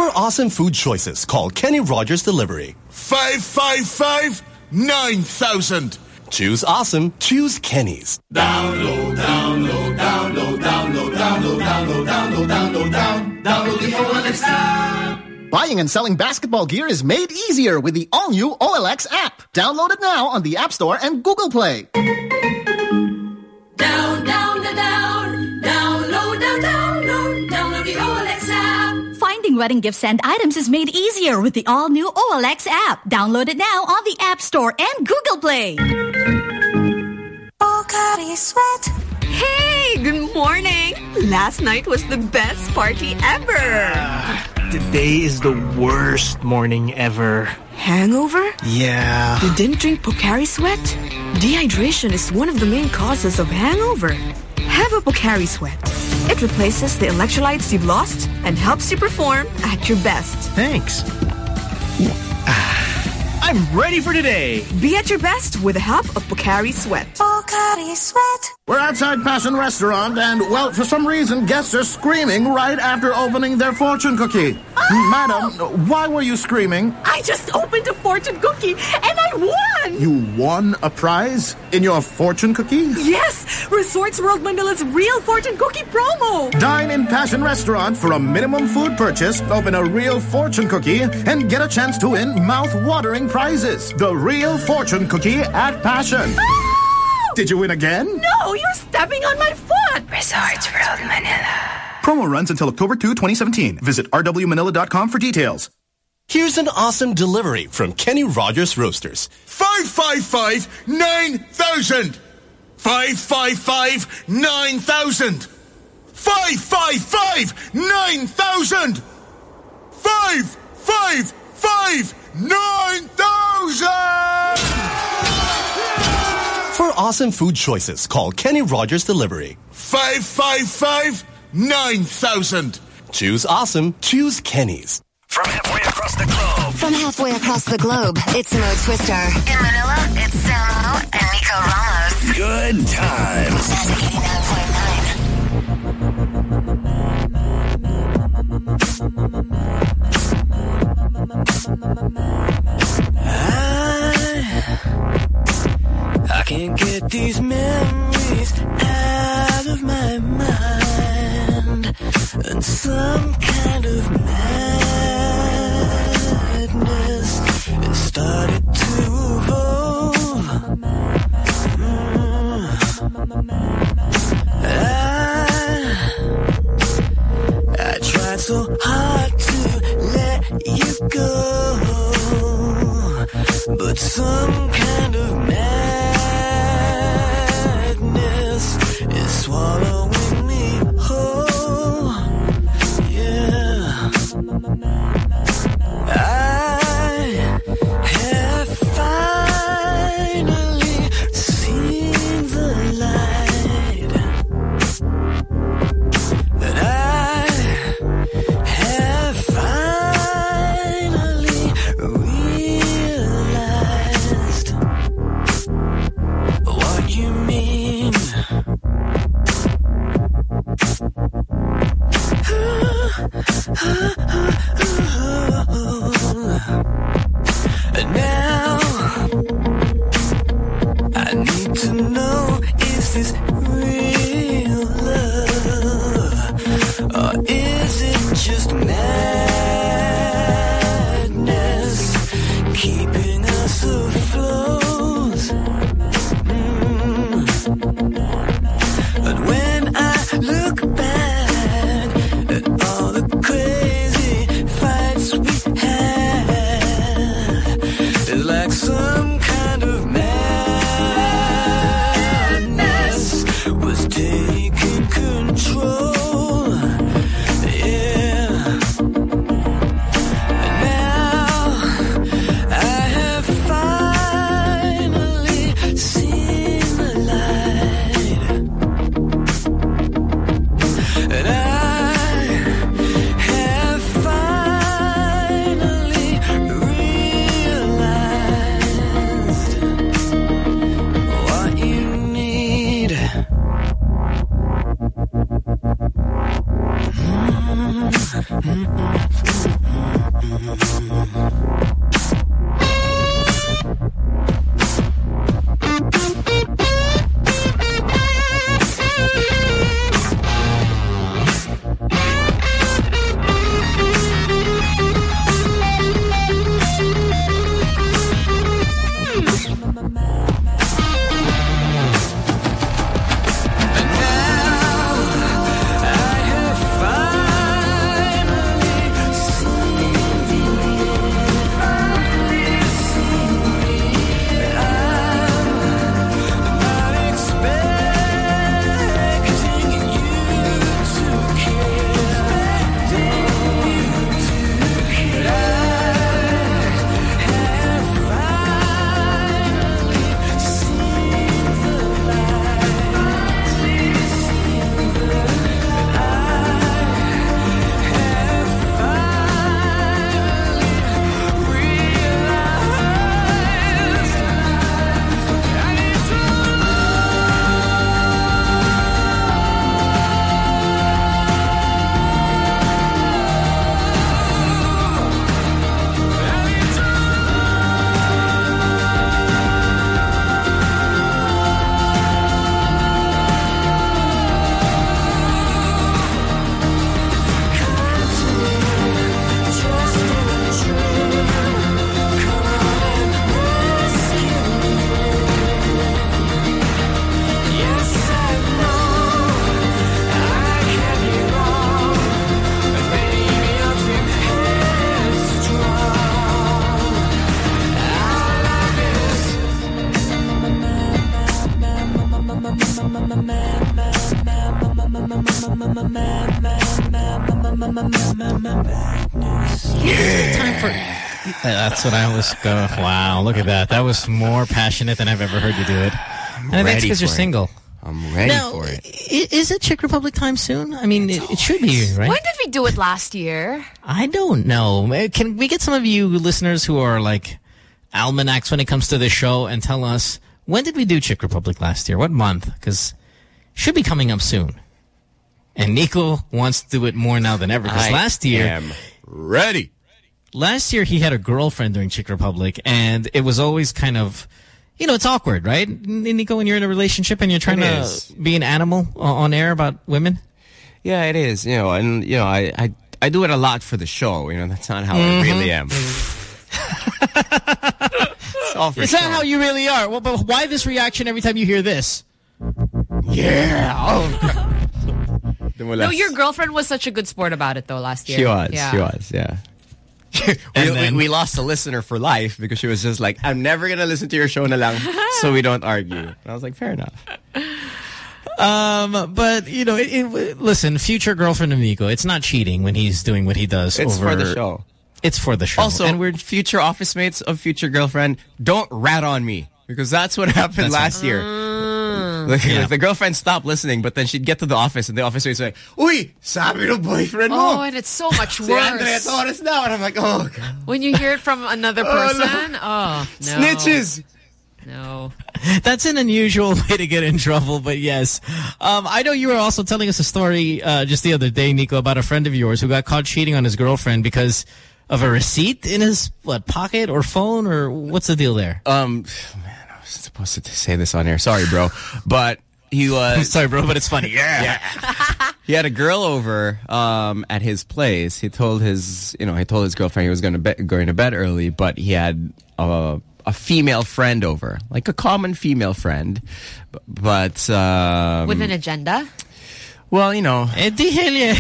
For awesome food choices, call Kenny Rogers Delivery. 555 9000. Choose awesome. Choose Kenny's. Download, download, download, download, download, download, download, download, down, download the OLX app. Buying and selling basketball gear is made easier with the all-new OLX app. Download it now on the App Store and Google Play. App. Wedding gifts and items is made easier with the all-new OLX app. Download it now on the App Store and Google Play. Oh, Pocari Sweat. Hey, good morning. Last night was the best party ever. Today is the worst morning ever. Hangover? Yeah. You didn't drink Pocari Sweat? Dehydration is one of the main causes of hangover. Have a Pocari Sweat. It replaces the electrolytes you've lost and helps you perform at your best. Thanks. I'm ready for today. Be at your best with the help of Pocari Sweat. Pocari Sweat. We're outside Passion Restaurant, and, well, for some reason, guests are screaming right after opening their fortune cookie. Oh! Madam, why were you screaming? I just opened a fortune cookie and I won! You won a prize in your fortune cookie? Yes! Resorts World Manila's real fortune cookie promo! Dine in Passion Restaurant for a minimum food purchase, open a real fortune cookie, and get a chance to win mouth-watering prizes. The real fortune cookie at Passion. Ah! Did you win again? No, you're stepping on my foot! Resorts World Manila. Promo runs until October 2, 2017. Visit rwmanila.com for details. Here's an awesome delivery from Kenny Rogers Roasters. 555 9000. 555 9000. 555 9000. 555 9000. For awesome food choices, call Kenny Rogers Delivery. 555 9000. Choose awesome. Choose Kenny's. From halfway across the globe. From halfway across the globe, it's Mo Twister. In Manila, it's Samo and Nico Ramos. Good times. I can't get these memories out of my Time for. That's what I was going. Wow, look at that. That was more passionate than I've ever heard you do it. And I think it's because you're it. single. I'm ready Now, for it. i- Is it Czech Republic time soon? I mean, it, it should be, right? When did we do it last year? I don't know. Uh, Can we get some of you listeners who are like almanacs when it comes to this show and tell us when did we do Czech Republic last year? What month? Because should be coming up soon. And Nico wants to do it more now than ever. Because last year, am ready. last year he had a girlfriend during Czech Republic, and it was always kind of, you know, it's awkward, right? Nico, when you're in a relationship and you're trying It to is. be an animal on air about women. Yeah, it is. You know, and you know, I I, I do it a lot for the show. You know, that's not how Mhm. I really am. It's all for Is that how you really are? Well, but why this reaction every time you hear this? Yeah. Oh. No, your girlfriend was such a good sport about it though last year. She was. Yeah. She was. Yeah. we, And then- we, we lost a listener for life because she was just like, I'm never gonna listen to your show na lang, so we don't argue. And I was like, fair enough. Um, but you know, it, it, listen, future girlfriend of Nico, it's not cheating when he's doing what he does. It's over, for the show. It's for the show. Also, and and we're future office mates of future girlfriend. Don't rat on me because that's what happened That's last right. year. Like, Yeah. like, the girlfriend stopped listening, but then she'd get to the office and the officer would say, Uy, sabi ng boyfriend mo. Oh, and it's so much Si Andrea worse. Torres now. And I'm like, oh, God. When you hear it from another Oh, no. person, oh, no. Snitches. No. That's an unusual way to get in trouble, but yes. Um, I know you were also telling us a story uh, just the other day, Nico, about a friend of yours who got caught cheating on his girlfriend because of a receipt in his what pocket or phone or what's the deal there? Um, man, I was supposed to say this on air. Sorry, bro. But he was... Sorry, bro, but it's funny. Yeah. he had a girl over um, at his place. He told his, you know, he told his girlfriend he was going to be- going to bed early, but he had a, a female friend over, like a common female friend. But um, With an agenda? well, you know, Eh, di helye.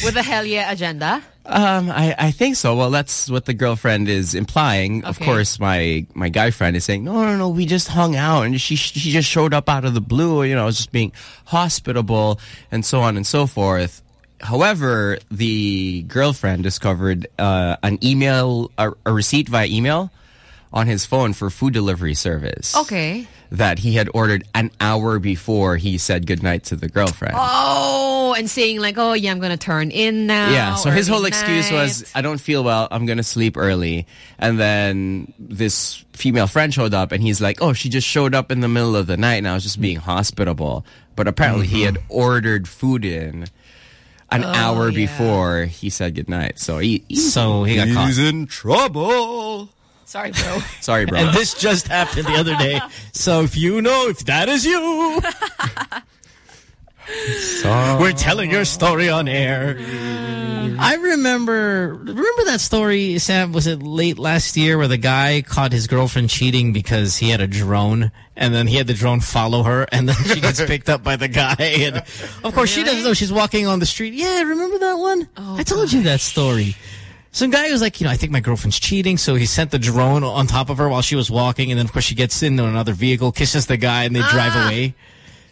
With a hell yeah agenda? Um, I, I think so. Well, that's what the girlfriend is implying. Of course, my my guy friend is saying, no, no, no, we just hung out, and she she just showed up out of the blue. You know, just being hospitable and so on and so forth. However, the girlfriend discovered uh, an email, a, a receipt via email on his phone for food delivery service Okay. that he had ordered an hour before he said goodnight to the girlfriend. Oh, and saying like, oh yeah, I'm going to turn in now. Yeah, so his whole early excuse was. I don't feel well, I'm gonna sleep early. And then this female friend showed up and he's like, oh, she just showed up in the middle of the night and I was just being hospitable. But apparently he had mm-hmm. ordered food in an Oh, hour yeah. before he said goodnight. So he, he So he got caught. he's in trouble. Sorry, bro. Sorry, bro. And this just happened the other day. So if you know if that is you, we're telling your story on air. I remember, remember that story, Sam, was it late last year where the guy caught his girlfriend cheating because he had a drone and then he had the drone follow her and then she gets picked up by the guy. And of course she doesn't know she's walking on the street. Yeah, remember that one? Oh, I told you that story. Some guy was like, you know, I think my girlfriend's cheating, so he sent the drone on top of her while she was walking, and then of course she gets into another vehicle, kisses the guy, and they drive away.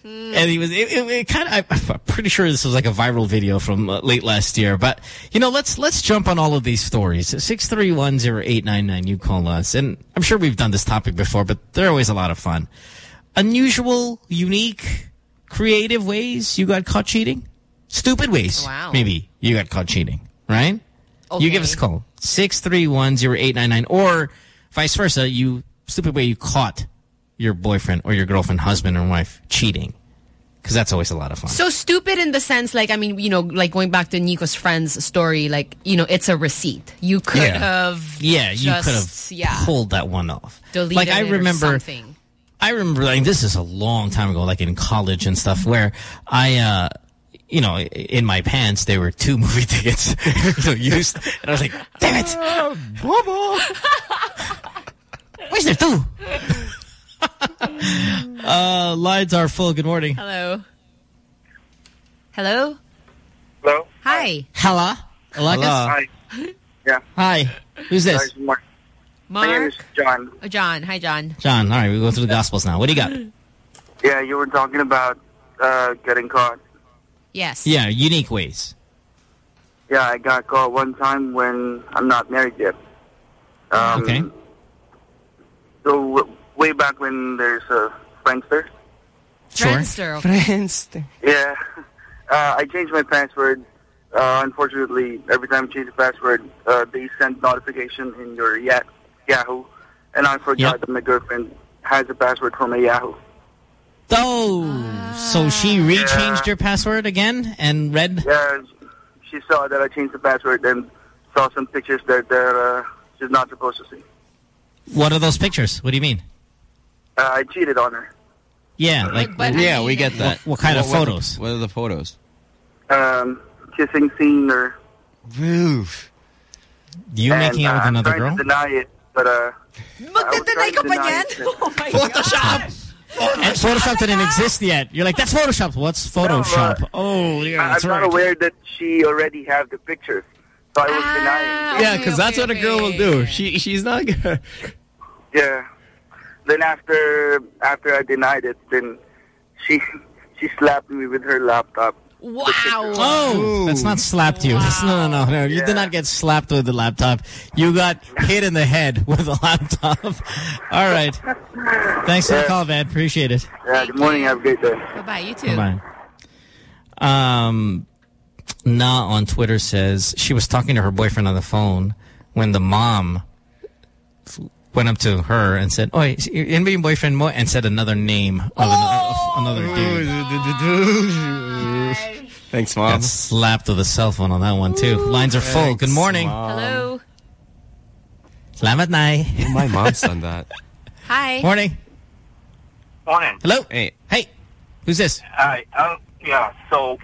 And he was, it, it, it kind of, I'm pretty sure this was like a viral video from uh, late last year. But, you know, let's, let's jump on all of these stories. 6310899, you call us. And I'm sure we've done this topic before, but they're always a lot of fun. Unusual, unique, creative ways you got caught cheating? Stupid ways. Wow. Maybe you got caught cheating, right? You give us a call. 6310899 or vice versa, you stupid way you caught your boyfriend or your girlfriend, husband or wife cheating. Because that's always a lot of fun. So stupid in the sense, like, I mean, you know, like going back to Nico's friend's story, like, you know, it's a receipt. You could Yeah. have. yeah, you could have yeah, pulled that one off. deleted like I remember. I remember like this is a long time ago, like in college and stuff, where I uh you know, in my pants there were two movie tickets you know, used and I was like, damn it! Where's there two? uh lines are full. Good morning. Hello. Hello? Hello? Hi. Hello? Alakis? Hi. Yeah. Hi. Who's this? Guys, Mark. My name is John. Oh, John. Hi, John. John, all right, we go through the gospels now. What do you got? Yeah, you were talking about uh, getting caught. Yes. Yeah, unique ways. Yeah, I got caught one time when I'm not married yet. Um, Okay. So w- way back when there's a Friendster. Friendster. Friendster. Yeah. Uh, I changed my password. Uh, unfortunately, every time I change the password, uh, they send notification in your ya- Yahoo. And I forgot that my girlfriend has a password for my Yahoo. Oh, so she rechanged your password again and read? Yeah, she saw that I changed the password and saw some pictures that, that uh, she's not supposed to see. What are those pictures? What do you mean? Uh, I cheated on her. Yeah, like yeah, we get that. What, what kind of What- what- photos? What are the photos? Um, kissing scene or... Roof. You and, making out with uh, another I'm trying girl? to deny it, but... Uh, Magdadeny ka pa niyan? Oh my Photoshop! And Photoshop didn't exist yet. You're like, that's Photoshop. What's Photoshop? oh, yeah, I- that's I'm right. not aware that she already have the pictures. So I was Ah, denying. yeah, because that's what a girl will do. She she's not gonna. Yeah. Then after after I denied it, then she she slapped me with her laptop. Wow. Oh, that's not slapped you. That's, no, no, no, no. You did not get slapped with the laptop. You got hit in the head with the laptop. All right. Thanks for the call, man. Appreciate it. Yeah, good morning. Have a great day. Bye-bye. You too. Bye. Um, Na on Twitter says she was talking to her boyfriend on the phone when the mom went up to her and said, "Oi, yun ba yung boyfriend mo?" and said another name of, Oh! An- of another dude. Thanks, mom. Got slapped with a cell phone on that one too. Lines are full. Good morning. Hello. Salamat, night. My mom's done that. Hi. Morning. Morning. Hello. Hey. Hey. Who's this? Hi. Um, yeah. So,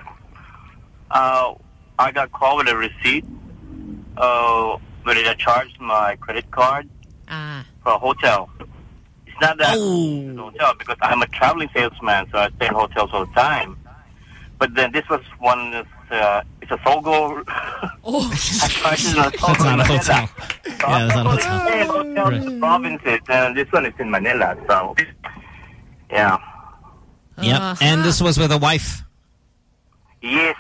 uh, I got called with a receipt. Uh, where they charged my credit card Ah. for a hotel. It's not that Oh. hotel because I'm a traveling salesman, so I stay in hotels all the time. But then this was one. Uh, it's a Sogo. Oh. I charged it in a Sogo That's not a Manila. hotel. Yeah, that's not a hotel. I stay in hotels in provinces, and this one is in Manila. So, yeah. Yep. Uh-huh. And this was with a wife. Yes.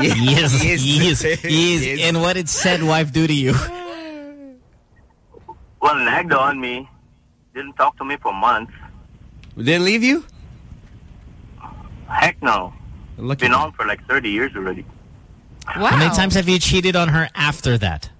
Yes. Yes. Yes. Yes. yes. And what did said wife do to you? Well, nagged on me. Didn't talk to me for months. Didn't leave you? Heck no. Lucky Been on for like 30 years already. Wow. How many times have you cheated on her after that?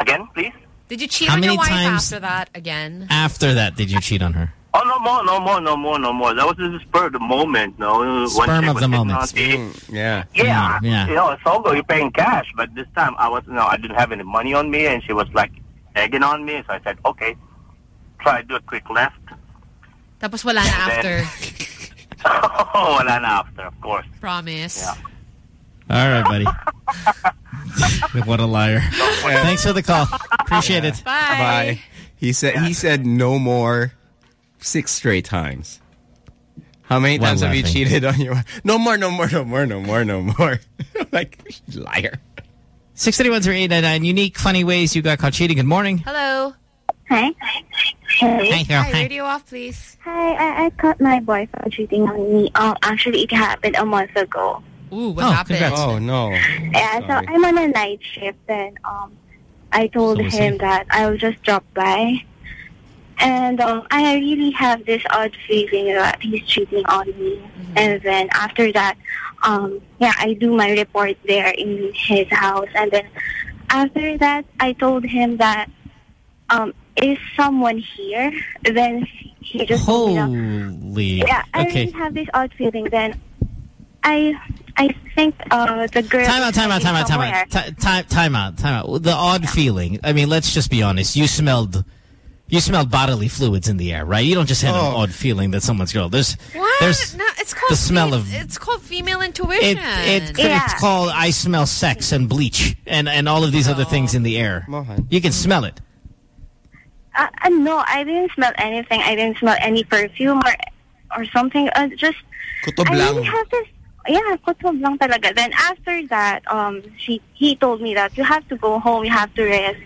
Again, please? Did you cheat How on your wife times- after that again? After that, did you cheat on her? Oh, no more, no more, no more, no more. That was just the spur of the moment, no? One Sperm of the moment. Mm, yeah. Yeah, Mm, yeah. You know, it's all good. You're paying cash, but this time I was, no, I didn't have any money on me, and she was like egging on me. So I said, okay, try to do a quick left. Tapos wala na after. oh, wala na after, of course. Promise. Yeah. All right, buddy. what a liar. Thanks for the call. Appreciate it. Bye. Bye. He said he said no more six straight times. How many While times have you laughing. cheated on your wife? No more, no more, no more, no more, no more. like liar. 631-0899. Unique, funny ways you got caught cheating. Good morning. Hello. Hi. Hey, girl. Hi, Hi. radio off, please. Hi, I, I caught my boyfriend cheating on me. Um, actually, it happened a month ago. Ooh, what Oh, happened? congrats. Oh no. Yeah, so I'm on a night shift, and um, I told So him that I'll just drop by. And um, I really have this odd feeling that he's cheating on me. And then after that, um, yeah, I do my report there in his house. And then after that, I told him that um, is someone here? Then he just told me that Holy. yeah, I okay. really have this odd feeling. Then I I think uh, the girl. Time out, time out, time out, time out. Time, time out, time out. The odd feeling. I mean, let's just be honest. You smelled, you smelled bodily fluids in the air, right? You don't just have an Oh. odd feeling that someone's girl. There's, What? there's no, it's called the smell of- It's called female intuition. it, Yeah. it's called I smell sex and bleach and, and all of these other things in the air. Mohan. You can smell it. Uh, uh, no, I didn't smell anything. I didn't smell any perfume or or something. Uh, just Kutob I really have this. Yeah, kutob lang talaga. Then after that, um, she he told me that you have to go home. You have to rest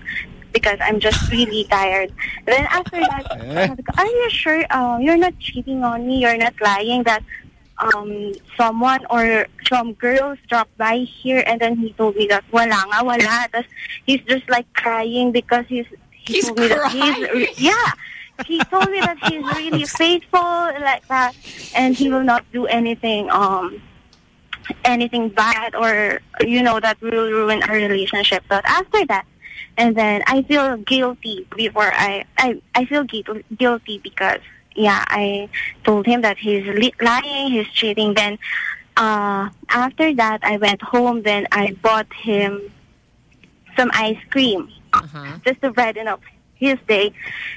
because I'm just really tired. Then after that, Eh? are you sure uh, you're not cheating on me? You're not lying that um someone or some girls dropped by here and then he told me that wala nga, wala. Tapos he's just like crying because he's he He's told me that he's yeah. He told me that he's really faithful like that and he will not do anything um anything bad or you know that will ruin our relationship. But after that and then I feel guilty before I I I feel guilty guilty because yeah I told him that he's li- lying, he's cheating. Then uh after that I went home. Then I bought him some ice cream just to brighten up his day.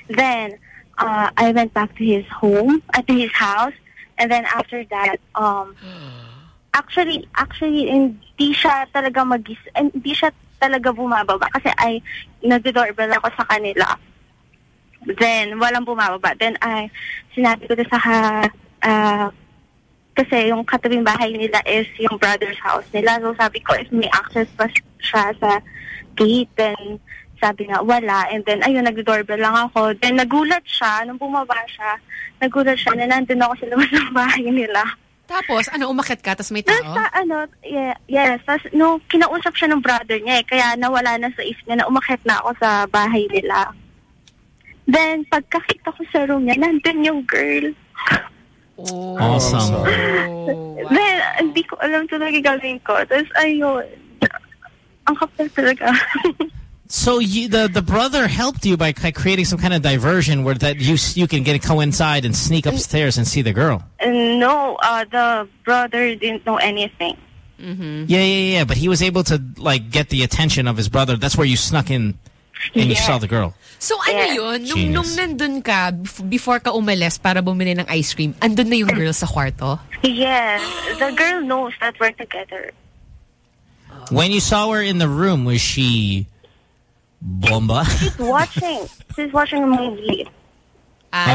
Then uh I went back to his home at his house, and then after that um actually actually hindi siya talaga magis hindi siya talaga bumababa kasi ay nagdo-doorbell ako sa kanila. Then walang bumababa. Then I sinabi ko to sa ha- ah, kasi yung katabing bahay nila is yung brother's house nila. So sabi ko if may access pa siya sa gate then sabi nga wala and then ayun nagdo-doorbell lang ako. Then nagulat siya nung bumaba siya. Nagulat siya na nandun ako sa labas ng bahay nila. Tapos, ano, umakit ka, tapos may tao? Basta ano, yeah, yes. Tapos, no, kinausap siya ng brother niya eh. Kaya nawala na sa isip niya na umakit na ako sa bahay nila. Then, pagkakita ko sa room niya, nandun yung girl. Awesome. Then, hindi ko alam talaga gagawin ko. Tapos, ayun. Ang kapal talaga. So you, the the brother helped you by creating some kind of diversion where that you you can get go inside and sneak upstairs and see the girl. No, uh, the brother didn't know anything. Mm-hmm. Yeah, yeah, yeah. But he was able to like get the attention of his brother. That's where you snuck in and you saw the girl. So ano yun, nung, nung Genius. nandun ka, bef- before ka umalis para bumili ng ice cream, andun na yung girl sa kwarto? Yes, the girl knows that we're together. When you saw her in the room, was she bomba? She's watching. She's watching a movie. Ah,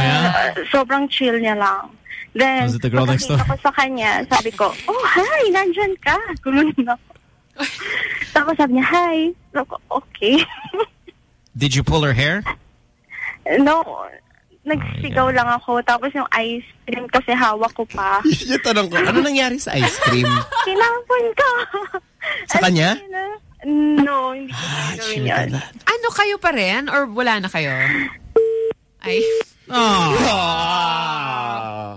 Uh, sobrang chill niya lang. Then, Was it the girl next door? pagkakita ko sa kanya, sabi ko, oh, hi, nandyan ka. Gulun na ako. Tapos sabi niya, hi. Sabi ko, okay. Did you pull her hair? no, nagsigaw lang ako. Tapos yung ice cream kasi hawak ko pa. yung tanong ko, ano nangyari sa ice cream? Tinapon ko. Sa kanya? No, hindi ko Ah, gagawin yun. Ano kayo pa rin? Or wala na kayo? Ay. Oh,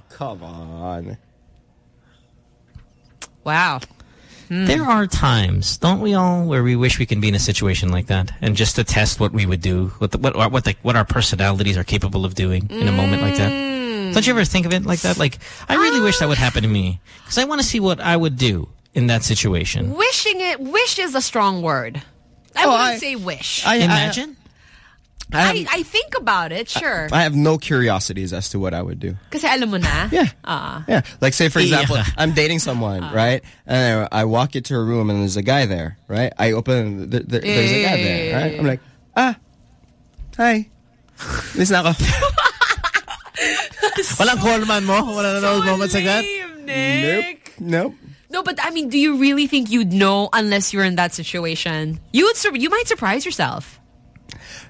come on. Wow. There are times, don't we all, where we wish we can be in a situation like that, and just to test what we would do, what the, what what the, what our personalities are capable of doing in a moment like that. Don't you ever think of it like that? Like, I really wish that would happen to me because I want to see what I would do in that situation. Wishing it, wish is a strong word. I Oh, wouldn't I- say wish. I- I- Imagine. I, I think about it, sure. I have no curiosities as to what I would do. Kasi alam mo na. Yeah. Ah. Yeah, like say for example, Yeah. I'm dating someone, right? And I walk into a room and there's a guy there, right? I open, th th there's a guy there, right? I'm like, ah, hi. Listen ako. Walang callman mo? Wala na those moments like that? Nope. Nope. No, but I mean, do you really think you'd know unless you're in that situation? You would, sur- you might surprise yourself.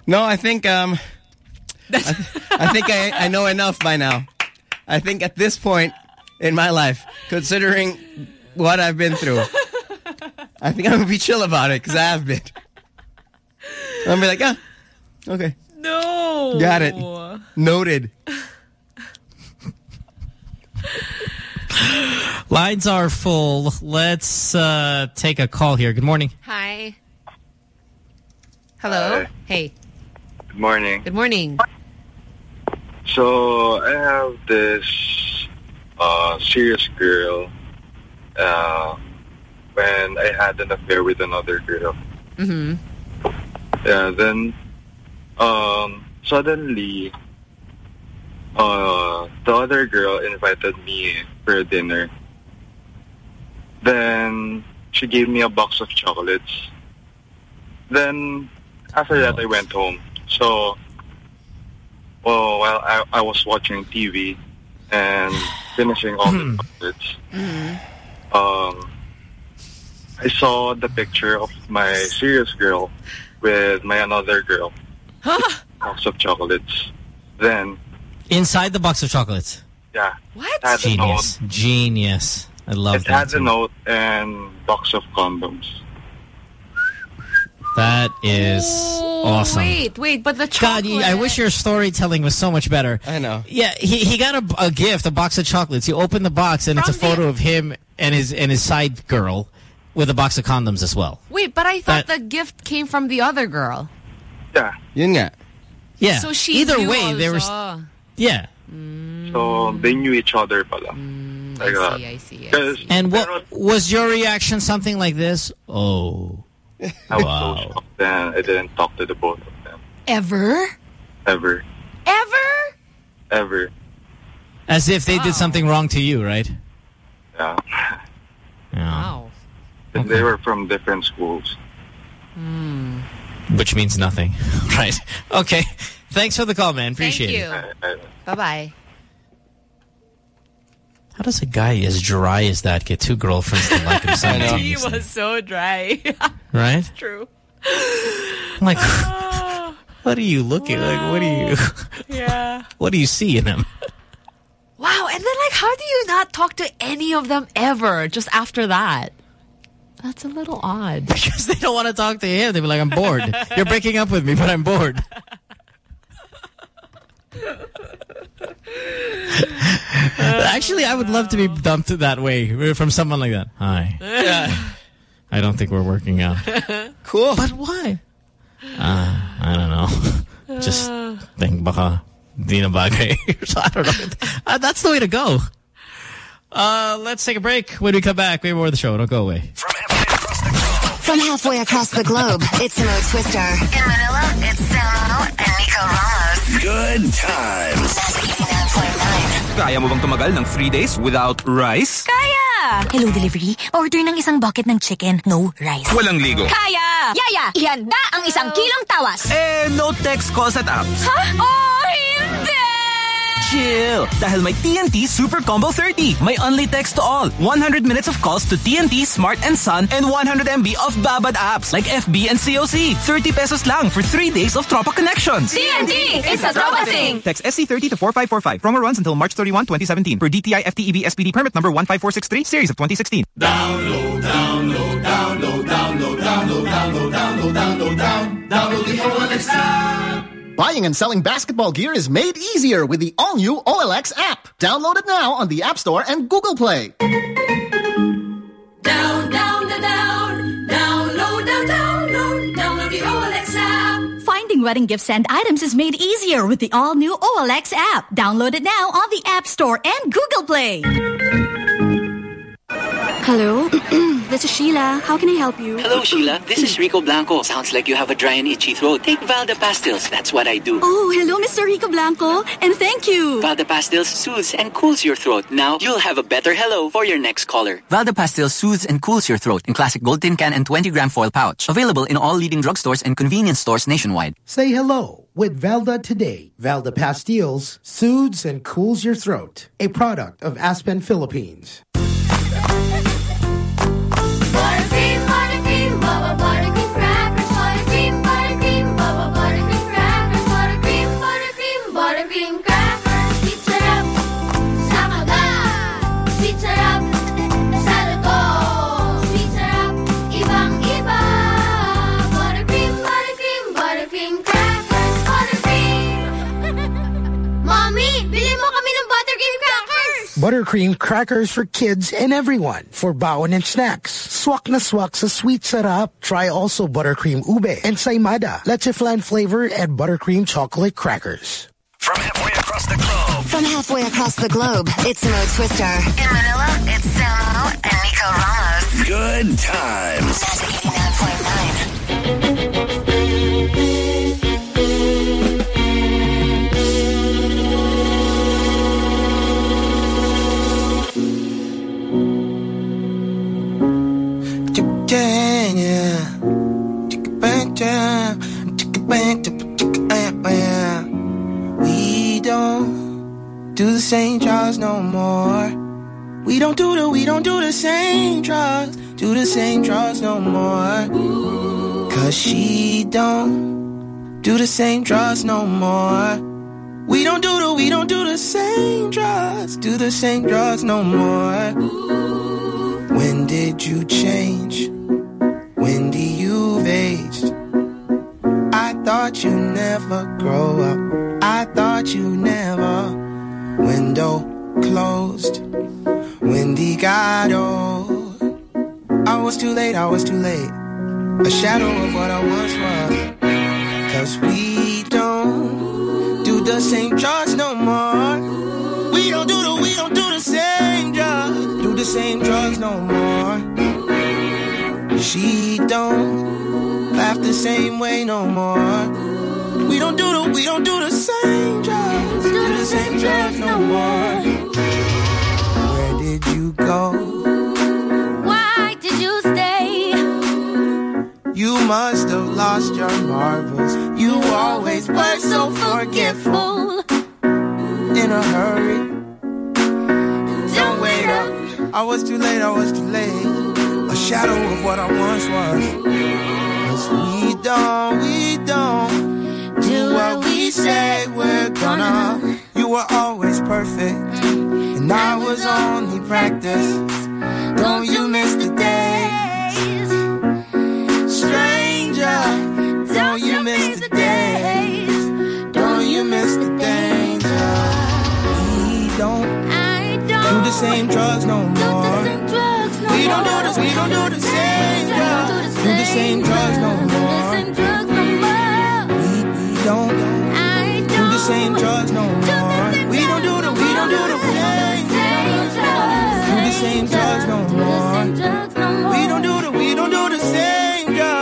No, I think um, I, I think I, I know enough by now. I think at this point in my life, considering what I've been through, I think I'm gonna be chill about it because I have been. I'm gonna be like, yeah, okay, No. got it, noted. Lines are full. Let's uh, take a call here. Good morning. Hi. Hello. Hi. Hey. Good morning. Good morning. So I have this uh, serious girl uh, when I had an affair with another girl. Mm-hmm. Yeah, then um, suddenly uh, the other girl invited me for dinner. Then she gave me a box of chocolates. Then after that, I went home. So well, while I, I was watching TV and finishing all the chocolates, um, I saw the picture of my serious girl with my another girl. box of chocolates. Then, Inside the box of chocolates. Yeah. What? Had Genius. Genius. I love note, it that. had a note and box of condoms. That is awesome. Wait, wait, but the God, chocolate. you- I wish your storytelling was so much better. I know. Yeah, he he got a, a gift, a box of chocolates. He opened the box and it's a photo of him and his and his side girl with a box of condoms as well. Wait, but I thought That- the gift came from the other girl. Yeah. Yun nga. Yeah. So she Either knew way, there was also. Yeah. So they knew each other pala. Mm, like I that. see, I see, I see. And what was your reaction? Something like this? Oh, I was Wow. so shocked then I didn't talk to the both of them. Ever? Ever. Ever? Ever. as if they Wow. did something wrong to you, right? Yeah. Wow. And They were from different schools. Hmm. Which means nothing, right? Okay. Thanks for the call, man. Appreciate Thank it. You. I, I, Bye-bye. How does a guy as dry as that get two girlfriends to like him know. simultaneously? was so dry. Right? True. I'm like, what are you looking like? What do you, Yeah. what do you see in him? Wow, and then like how do you not talk to any of them ever just after that? That's a little odd. Because they don't want to talk to him. They be like, I'm bored. You're breaking up with me, but I'm bored. Actually, I would love to be dumped that way from someone like that. Hi. I don't think we're working out. Cool. But why? Uh, I don't know. Just think baka di na bagay. I don't know. Uh, that's the way to go. Uh, let's take a break. When we come back, we have more of the show. Don't go away. From halfway across the globe, it's Mo Twister. In Manila, it's Samo and Nico Ramos. Good times. Kaya mo bang tumagal ng three days without rice? Kaya! Hello, delivery. Order ng isang bucket ng chicken, no rice. Walang ligo. Kaya! Yaya, ihanda ang isang kilong tawas. Eh, no text calls at apps. Ha? Oh, hindi! Chill! Dahil may TNT Super Combo 30. May only text to all. 100 minutes of calls to TNT, Smart and Sun, and 100 MB of Babad apps like FB and COC. 30 pesos lang for 3 days of Tropa connections. TNT, it's a Tropa thing! Text SC30 to 4545. Promo runs until March 31, 2017. Per DTI FTEB SPD permit number 15463, series of 2016. Download, download, download, download, download, download, download, download, down, download the OLX app. Buying and selling basketball gear is made easier with the all-new OLX app. Download it now on the App Store and Google Play. Down, down, down, down, download, down, download, download the OLX app. Finding wedding gifts and items is made easier with the all-new OLX app. Download it now on the App Store and Google Play. Hello, this is Sheila. How can I help you? Hello, Sheila. This is Rico Blanco. Sounds like you have a dry and itchy throat. Take Valda Pastilles. That's what I do. Oh, hello, Mr. Rico Blanco, and thank you. Valda Pastilles soothes and cools your throat. Now you'll have a better hello for your next caller. Valda Pastil soothes and cools your throat in classic gold tin can and 20 gram foil pouch. Available in all leading drugstores and convenience stores nationwide. Say hello with Valda today. Valda Pastilles soothes and cools your throat. A product of Aspen Philippines. Yeah. Buttercream crackers for kids and everyone for bawon and snacks. Swak na swak sa sweet setup. Try also buttercream ube and saimada. Lechiflan flavor and buttercream chocolate crackers. From halfway across the globe. From halfway across the globe, it's Mo Twister. In Manila, it's Samo and Nico Ramos. Good times. 89.9. We don't do the same drugs no more. We don't do the we don't do the same drugs. Do the same drugs no more. Cause she don't do the same drugs no more. We don't do the, we don't do the same drugs, do the same drugs no more. When did you change? Wendy, you've aged. I thought you never grow up. I thought you never. Window closed. Wendy got old. I was too late, I was too late. A shadow of what I once was. Cause we don't do the same drugs no more. Same drugs no more. She don't laugh the same way no more. We don't do the, we don't do the same drugs. Do the same drugs no more. Where did you go? Why did you stay? You must have lost your marbles. You always were so forgetful. In a hurry. Don't wait up. I was too late, I was too late. A shadow of what I once was. Cause we don't, we don't do what we say we're gonna. You were always perfect. And I was only practice. Don't you miss the days? The same drugs no more. We don't do this, we don't do the same drugs. Do the same drugs no more. We, we don't do the same drugs no more. We don't do the, we don't do the same drugs. Do the same drugs no more. We don't do the, we don't do the same drugs.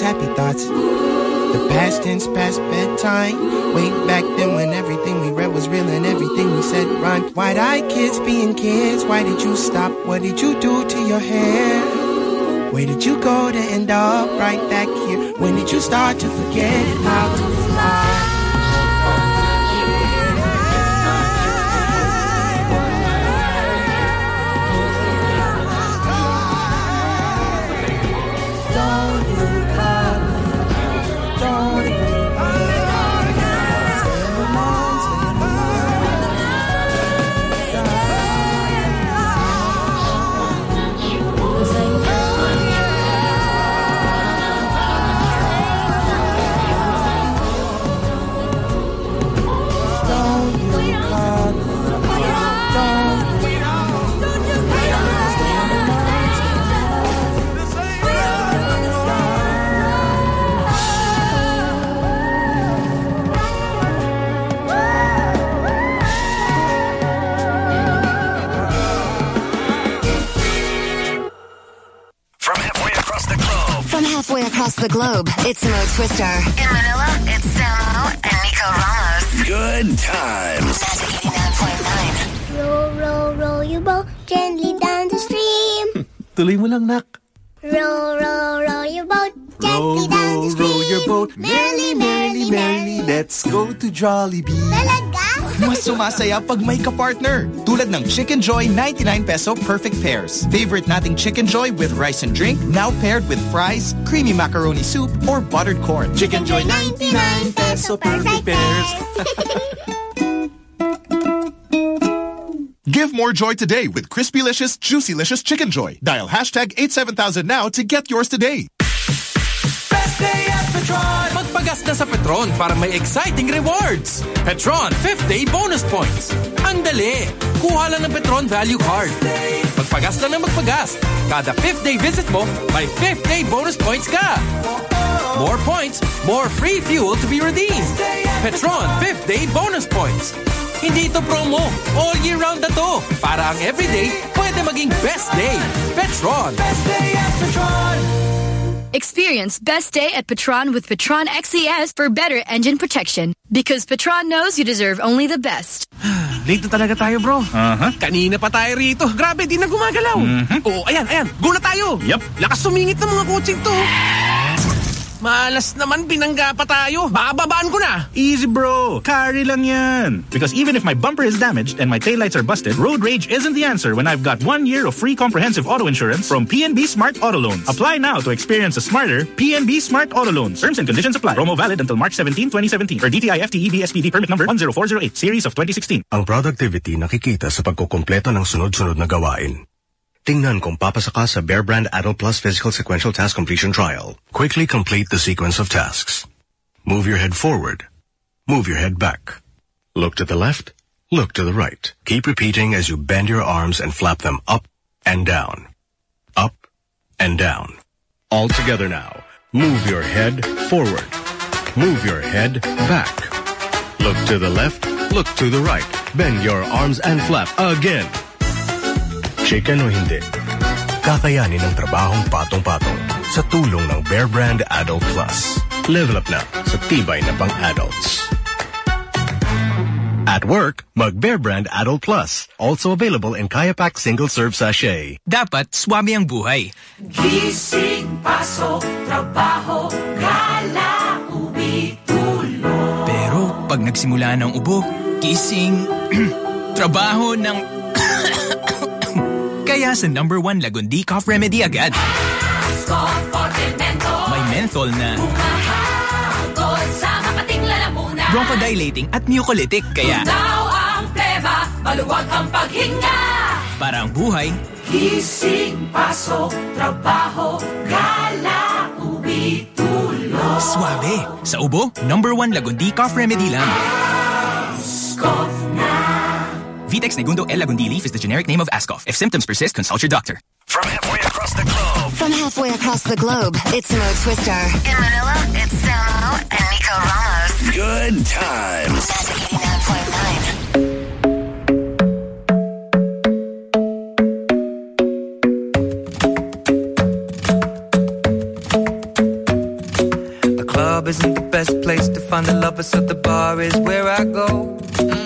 Happy thoughts. The past tense, past bedtime. Way back then when everything we read was real and everything we said rhymed. Wide-eyed kids being kids. Why did you stop? What did you do to your hair? Where did you go to end up right back here? When did you start to forget how to across the globe, it's Mo Twister. In Manila, it's Samo and Nico Ramos. Good times. Roll, roll, roll your boat gently down the stream. Tuloy mo lang, nak. Roll, roll, roll your boat Row, gently down row, the stream. row your boat. Merrily, merrily, merrily. Let's go to Jollibee. Talaga? Mas sumasaya pag may ka-partner. Tulad ng Chickenjoy 99 peso perfect pairs. Favorite nating Chickenjoy with rice and drink, now paired with fries, creamy macaroni soup, or buttered corn. Chickenjoy 99 peso perfect pairs. Give more joy today with Crispylicious, Juicylicious Chickenjoy. Dial hashtag 87000 now to get yours today. Na sa Petron para may exciting rewards. Petron 5th Day Bonus Points. Ang dali! Kuha lang ng Petron Value Card. Magpagas lang ng magpagas. Kada 5th day visit mo, may 5th day bonus points ka. More points, more free fuel to be redeemed. Petron 5th Day Bonus Points. Hindi ito promo. All year round na to. Para ang everyday pwede maging best day. Petron. Best day at Petron. Experience best day at Petron with Petron XCS for better engine protection. Because Petron knows you deserve only the best. Late na talaga tayo, bro. Aha. Kanina pa tayo rito. Grabe, di na gumagalaw. Oo, ayan, ayan. Go na tayo. Yup. Lakas sumingit ng mga coaching to. Malas naman, binangga pa tayo. Baka babaan ko na. Easy bro, carry lang yan. Because even if my bumper is damaged and my taillights are busted, road rage isn't the answer when I've got one year of free comprehensive auto insurance from PNB Smart Auto Loans. Apply now to experience a smarter PNB Smart Auto Loans. Terms and conditions apply. Promo valid until March 17, 2017 for DTI FTE BSPD permit number 10408 series of 2016. Ang productivity nakikita sa pagkukumpleto ng sunod-sunod na gawain. Tingnan kung papasa sa Bear Brand Adult Plus Physical Sequential Task Completion Trial. Quickly complete the sequence of tasks. Move your head forward. Move your head back. Look to the left. Look to the right. Keep repeating as you bend your arms and flap them up and down. Up and down. All together now. Move your head forward. Move your head back. Look to the left. Look to the right. Bend your arms and flap again. Chicken o hindi, kakayanin ang trabahong patong-patong sa tulong ng Bear Brand Adult Plus. Level up na sa tibay na pang-adults. At work, mag Bear Brand Adult Plus. Also available in Kayapak Single Serve Sachet. Dapat swami ang buhay. Gising, pasok, trabaho, gala, uwi, tulog. Pero pag nagsimula ng ubo, gising, trabaho ng... Kaya sa number one Lagundi Cough Remedy agad. Ascof Forte Menthol. May menthol na Humahagod sa mapating lalamunan. bronchodilating at mucolytic. Kaya Tunaw ang pleba, maluwag ang paghinga. para ang buhay, Gising, pasok, trabaho, gala, uwi, tulog. suabe. Sa ubo, number one Lagundi Cough Remedy lang. Na. Vitex Negundo L. Lagundi leaf is the generic name of Ascof. If symptoms persist, consult your doctor. From halfway across the globe. From halfway across the globe, it's Mo Twister. In Manila, it's Samo and Nico Ramos. Good times. Magic 89.9. The club isn't the best place to find the lovers, so the bar is where I go. Me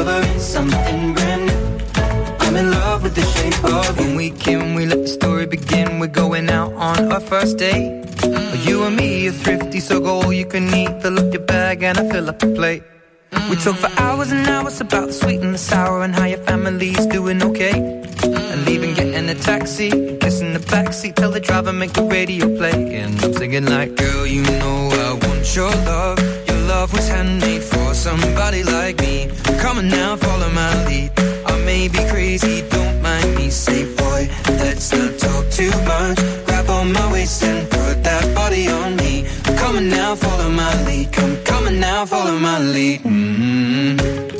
discovering something brand new. I'm in love with the shape of you. When we can, we let the story begin. We're going out on our first date. Mm. You and me are thrifty, so go all you can eat. Fill up your bag and I fill up the plate. We talk for mm. hours and hours about the sweet and the sour and how your family's doing okay. Mm. And leaving, getting a taxi, kissing the backseat, tell the driver make the radio play. And I'm singing like, girl, you know I want your love. Your love was handmade somebody like me. Come on now, follow my lead. I may be crazy, don't mind me. Say, boy, let's not talk too much. Grab on my waist and put that body on me. Come on now, follow my lead. Come, come on now, follow my lead. mm I'm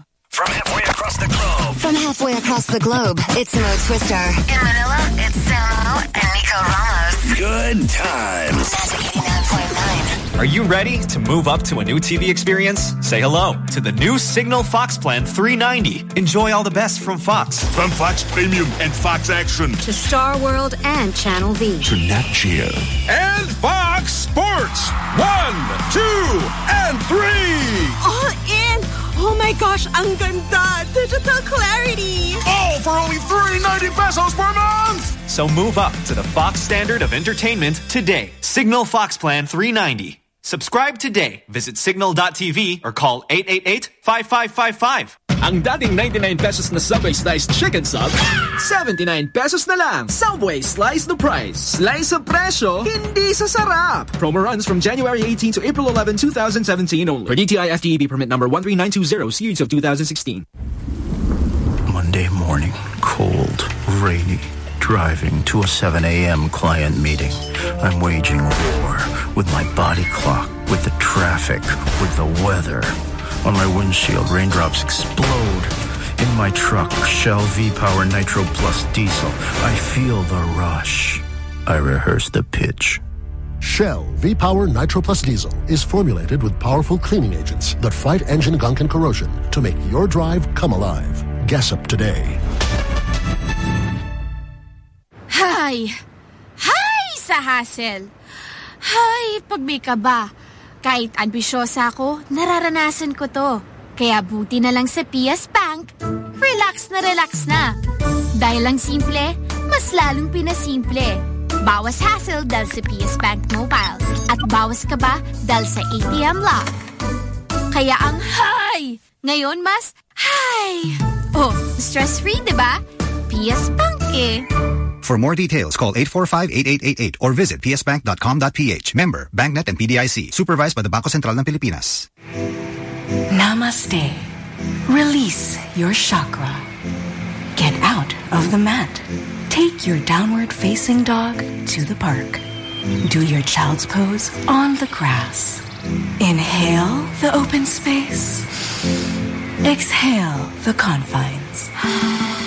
Halfway across the globe, it's Mo Twister. In Manila, it's Samo and Nico Ramos. Good times. Are you ready to move up to a new TV experience? Say hello to the new Cignal Fox Plan 390. Enjoy all the best from Fox. From Fox Premium and Fox Action. To Star World and Channel V. To Nat Geo. And Fox Sports. One, two, and three. All in. Oh my gosh, ang ganda. Digital clarity. Oh, All for only 390 pesos per month. So move up to the Fox standard of entertainment today. Cignal Fox Plan 390. Subscribe today. Visit cignal.tv or call 888-5555. Ang dating 99 pesos na Subway Sliced Chicken Sub, 79 pesos na lang. Subway Slice the Price. Slice sa presyo, hindi sa sarap. Promo runs from January 18 to April 11, 2017 only. For DTI FTEB permit number 13920, series of 2016. Monday morning, cold, rainy, driving to a 7 a.m. client meeting. I'm waging war with my body clock, with the traffic, with the weather. On my windshield, raindrops explode. In my truck, Shell V-Power Nitro Plus Diesel, I feel the rush. I rehearse the pitch. Shell V-Power Nitro Plus Diesel is formulated with powerful cleaning agents that fight engine gunk and corrosion to make your drive come alive. Gas up today. Hi! Hi sa hassle! Hi, pag may kaba. Kahit ambisyosa ako, nararanasan ko to. Kaya buti na lang sa PS Bank, relax na relax na. Dahil lang simple, mas lalong pinasimple. Bawas hassle dahil sa PS Bank Mobile. At bawas ka ba dahil sa ATM Lock. Kaya ang hi! Ngayon mas hi! Oh, stress-free, di ba? PS Bank eh. For more details, call 845-8888 or visit psbank.com.ph. Member, BancNet and PDIC. Supervised by the Bangko Sentral ng Pilipinas. Namaste. Release your chakra. Get out of the mat. Take your downward facing dog to the park. Do your child's pose on the grass. Inhale the open space. Exhale the confines.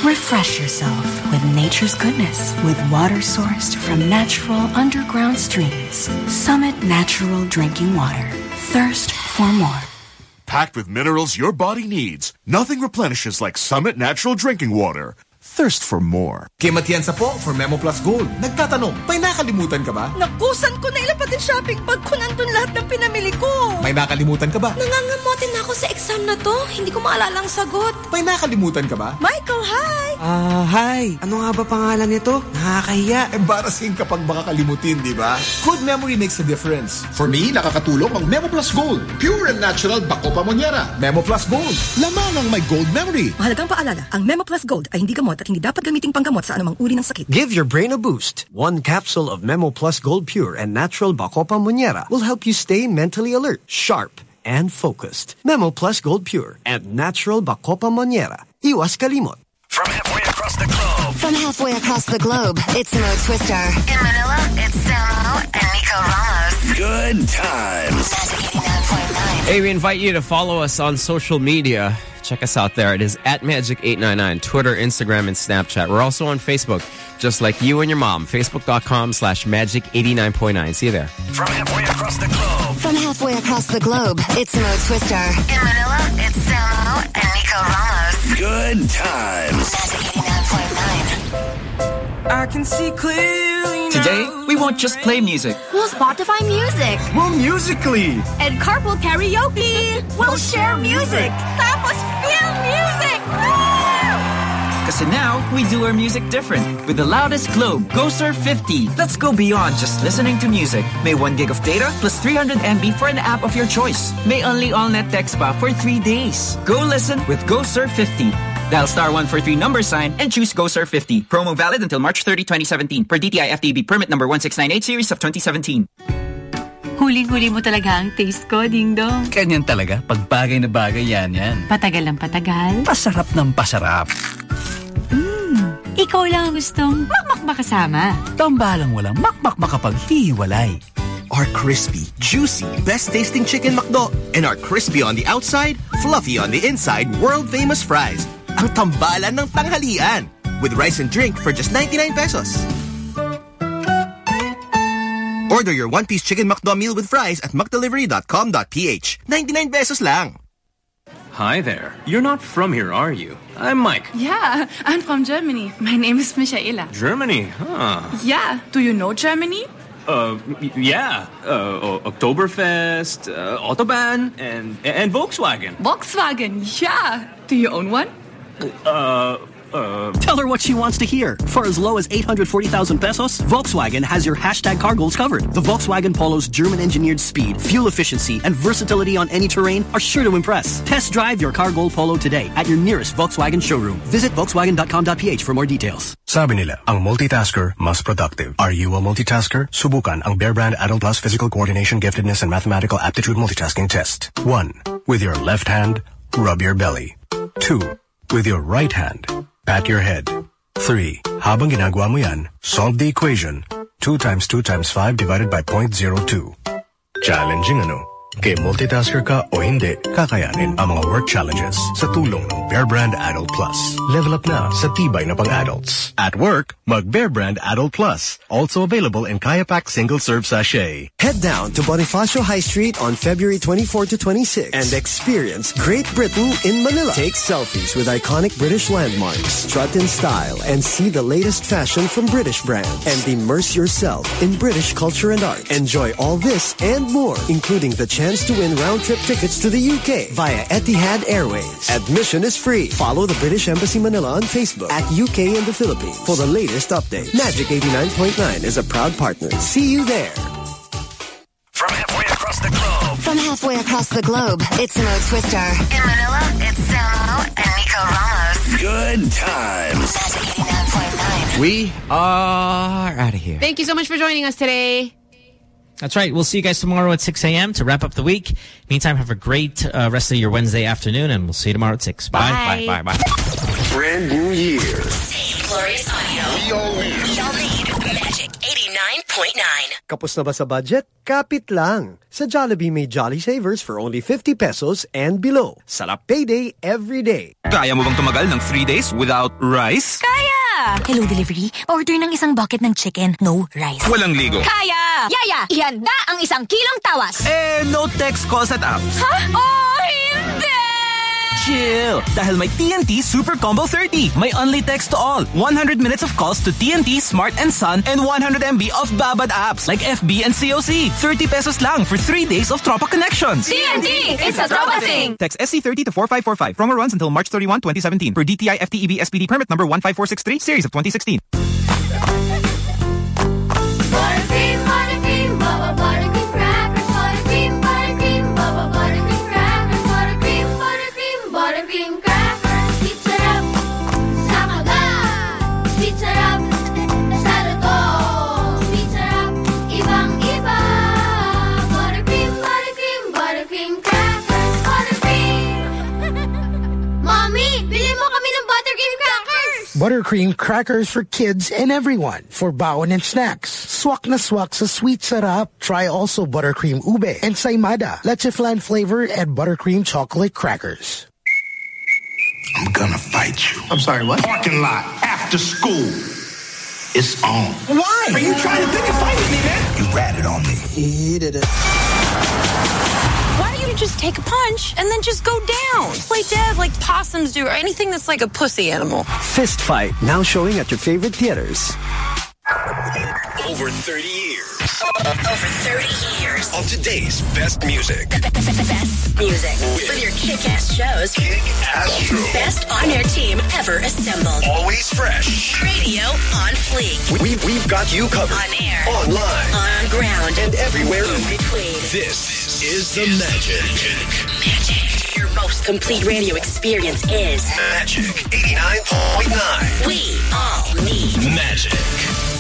Refresh yourself with nature's goodness with water sourced from natural underground streams. Summit Natural Drinking Water. Thirst for more. Packed with minerals your body needs. Nothing replenishes like Summit Natural Drinking Water. Thirst for more. Kim Atienza po for Memo Plus Gold. Nagtatanong, may nakalimutan ka ba? Nakusan ko na ilapag yung shopping bag ko nandun lahat ng pinamili ko. May nakalimutan ka ba? Nangangamotin na ako sa exam na to. Hindi ko maalala ang sagot. May nakalimutan ka ba? Michael, hi! Ah, hi. Ano nga ba pangalan nito? Nakakahiya. Embarrassing kapag baka kalimutin, di ba? Good memory makes a difference. For me, nakakatulong ang Memo Plus Gold. Pure and natural Bacopa Monnieri. Memo Plus Gold. Lamang ang may gold memory. Mahalagang paalala, ang Memo Plus Gold ay hindi gamot at hindi dapat gamiting panggamot sa anumang uri ng sakit. Give your brain a boost. One capsule of Memo Plus Gold Pure and Natural Bacopa Monnieri will help you stay mentally alert, sharp, and focused. Memo Plus Gold Pure and Natural Bacopa Monnieri. Iwas kalimot. From halfway across the globe. From halfway across the globe, it's Mo Twister. In Manila, it's Samo and Nico Ramos. Good times. Hey, we invite you to follow us on social media. check us out there. It is at Magic899, Twitter, Instagram, and Snapchat. We're also on Facebook, just like you and your mom. Facebook.com slash Magic89.9. See you there. From halfway across the globe. From halfway across the globe, it's Mo Twister. In Manila, it's Samo and Nico Ramos. Good times. Magic89.9. I can see clearly Today, we won't just play music. We'll Spotify music. We'll musically. And carpool karaoke. We'll share music. Tapos feel music. Kasi now, we do our music different. With the loudest globe, Go Surf 50. Let's go beyond just listening to music. May 1 gig of data plus 300 MB for an app of your choice. May only all-net text pa for 3 days. Go listen with Go Surf 50. Dial star 143 number sign and choose Go Surf 50. Promo valid until March 30, 2017 per DTI FDB permit number 1698 series of 2017. Huling-huli mo talaga ang taste ko, Ding Dong. Ganyan talaga. Pag bagay na bagay yan yan. Patagal ng patagal. Pasarap ng pasarap. Hmm. Ikaw lang ang gustong makmak makasama. Tambalang walang makmak makapaghiwalay. Our crispy, juicy, best-tasting chicken McDo and our crispy on the outside, fluffy on the inside, world-famous fries. Ang tambalan ng tanghalian with rice and drink for just 99 pesos. Order your one-piece chicken McDo meal with fries at mcdelivery.com.ph. 99 pesos lang. Hi there. You're not from here, are you? I'm Mike. Yeah, I'm from Germany. My name is Michaela. Germany, huh? Yeah, do you know Germany? Uh, yeah. Uh, Oktoberfest, uh, Autobahn, and and Volkswagen. Volkswagen, yeah. Do you own one? Uh, uh. Tell her what she wants to hear. For as low as 840,000 pesos, Volkswagen has your hashtag car goals covered. The Volkswagen Polo's German-engineered speed, fuel efficiency, and versatility on any terrain are sure to impress. Test drive your car goal Polo today at your nearest Volkswagen showroom. Visit volkswagen.com.ph for more details. Sabi nila, ang multitasker mas productive. Are you a multitasker? Subukan ang Bear Brand Adult Plus Physical Coordination Giftedness and Mathematical Aptitude Multitasking Test. 1. With your left hand, rub your belly. 2. With your right hand, pat your head. 3. Habang ginagawa mo yan, solve the equation. 2 times 2 times 5 divided by 0.02. Challenging ano? Kay multitasker ka o hindi, kakayanin ang mga work challenges sa tulong ng Bear Brand Adult Plus. Level up na sa tibay na pang-adults. At work, mag Bear Brand Adult Plus. Also available in Kayapak Single Serve Sachet. Head down to Bonifacio High Street on February 24 to 26 and experience Great Britain in Manila. Take selfies with iconic British landmarks, strut in style, and see the latest fashion from British brands. And immerse yourself in British culture and art. Enjoy all this and more, including the chance to win round-trip tickets to the UK via Etihad Airways. Admission is free. Follow the British Embassy Manila on Facebook at UK in the Philippines for the latest updates. Magic 89.9 is a proud partner. See you there. From halfway across the globe. From halfway across the globe, it's Mo Twister. In Manila, it's Samo and Nico Ramos. Good times. We are out of here. Thank you so much for joining us today. That's right. We'll see you guys tomorrow at 6 a.m. to wrap up the week. Meantime, have a great uh, rest of your Wednesday afternoon, and we'll see you tomorrow at 6. Bye. Bye. Bye. Bye. Bye. Brand new year. Glorious 89.9. Kapos na ba sa budget? Kapit lang. Sa Jollibee may Jolly Savers for only 50 pesos and below. Sarap payday every day. Kaya mo bang tumagal ng 3 days without rice? Kaya! Hello, delivery. Order ng isang bucket ng chicken, no rice. Walang ligo. Kaya! Yaya, ihanda ang isang kilong tawas. Eh, no text calls at apps. Ha? Oh, hindi! Chill! Dahil may TNT Super Combo 30. May only text to all. 100 minutes of calls to TNT, Smart and Sun, and 100 MB of Babad apps like FB and COC. 30 pesos lang for 3 days of Tropa connections. TNT, it's a Tropa thing. Text SC30 to 4545. Promo runs until March 31, 2017. Per DTI FTEB SPD permit number 15463, series of 2016. Buttercream crackers for kids and everyone. For bawon and snacks. Swak na swak sa sweet sarap. Try also buttercream ube and saimada. Leche flan flavor and buttercream chocolate crackers. I'm gonna fight you. I'm sorry, what? Parking lot, after school. It's on. Why? Are you trying to pick a fight with me, man? You ratted on me. He did it. Why you just take a punch and then just go down? Play dead like possums do, or anything that's like a pussy animal. Fist Fight, now showing at your favorite theaters. Over 30 years. Over 30 years. Of today's best music. Best music. With your kick-ass shows. Kick-ass shows. Best on-air team ever assembled. Always fresh. Radio on fleek. We, we've got you covered. On air. Online. On ground. And everywhere in between. This is the magic. Magic. Your most complete radio experience is Magic 89.9. We all need Magic.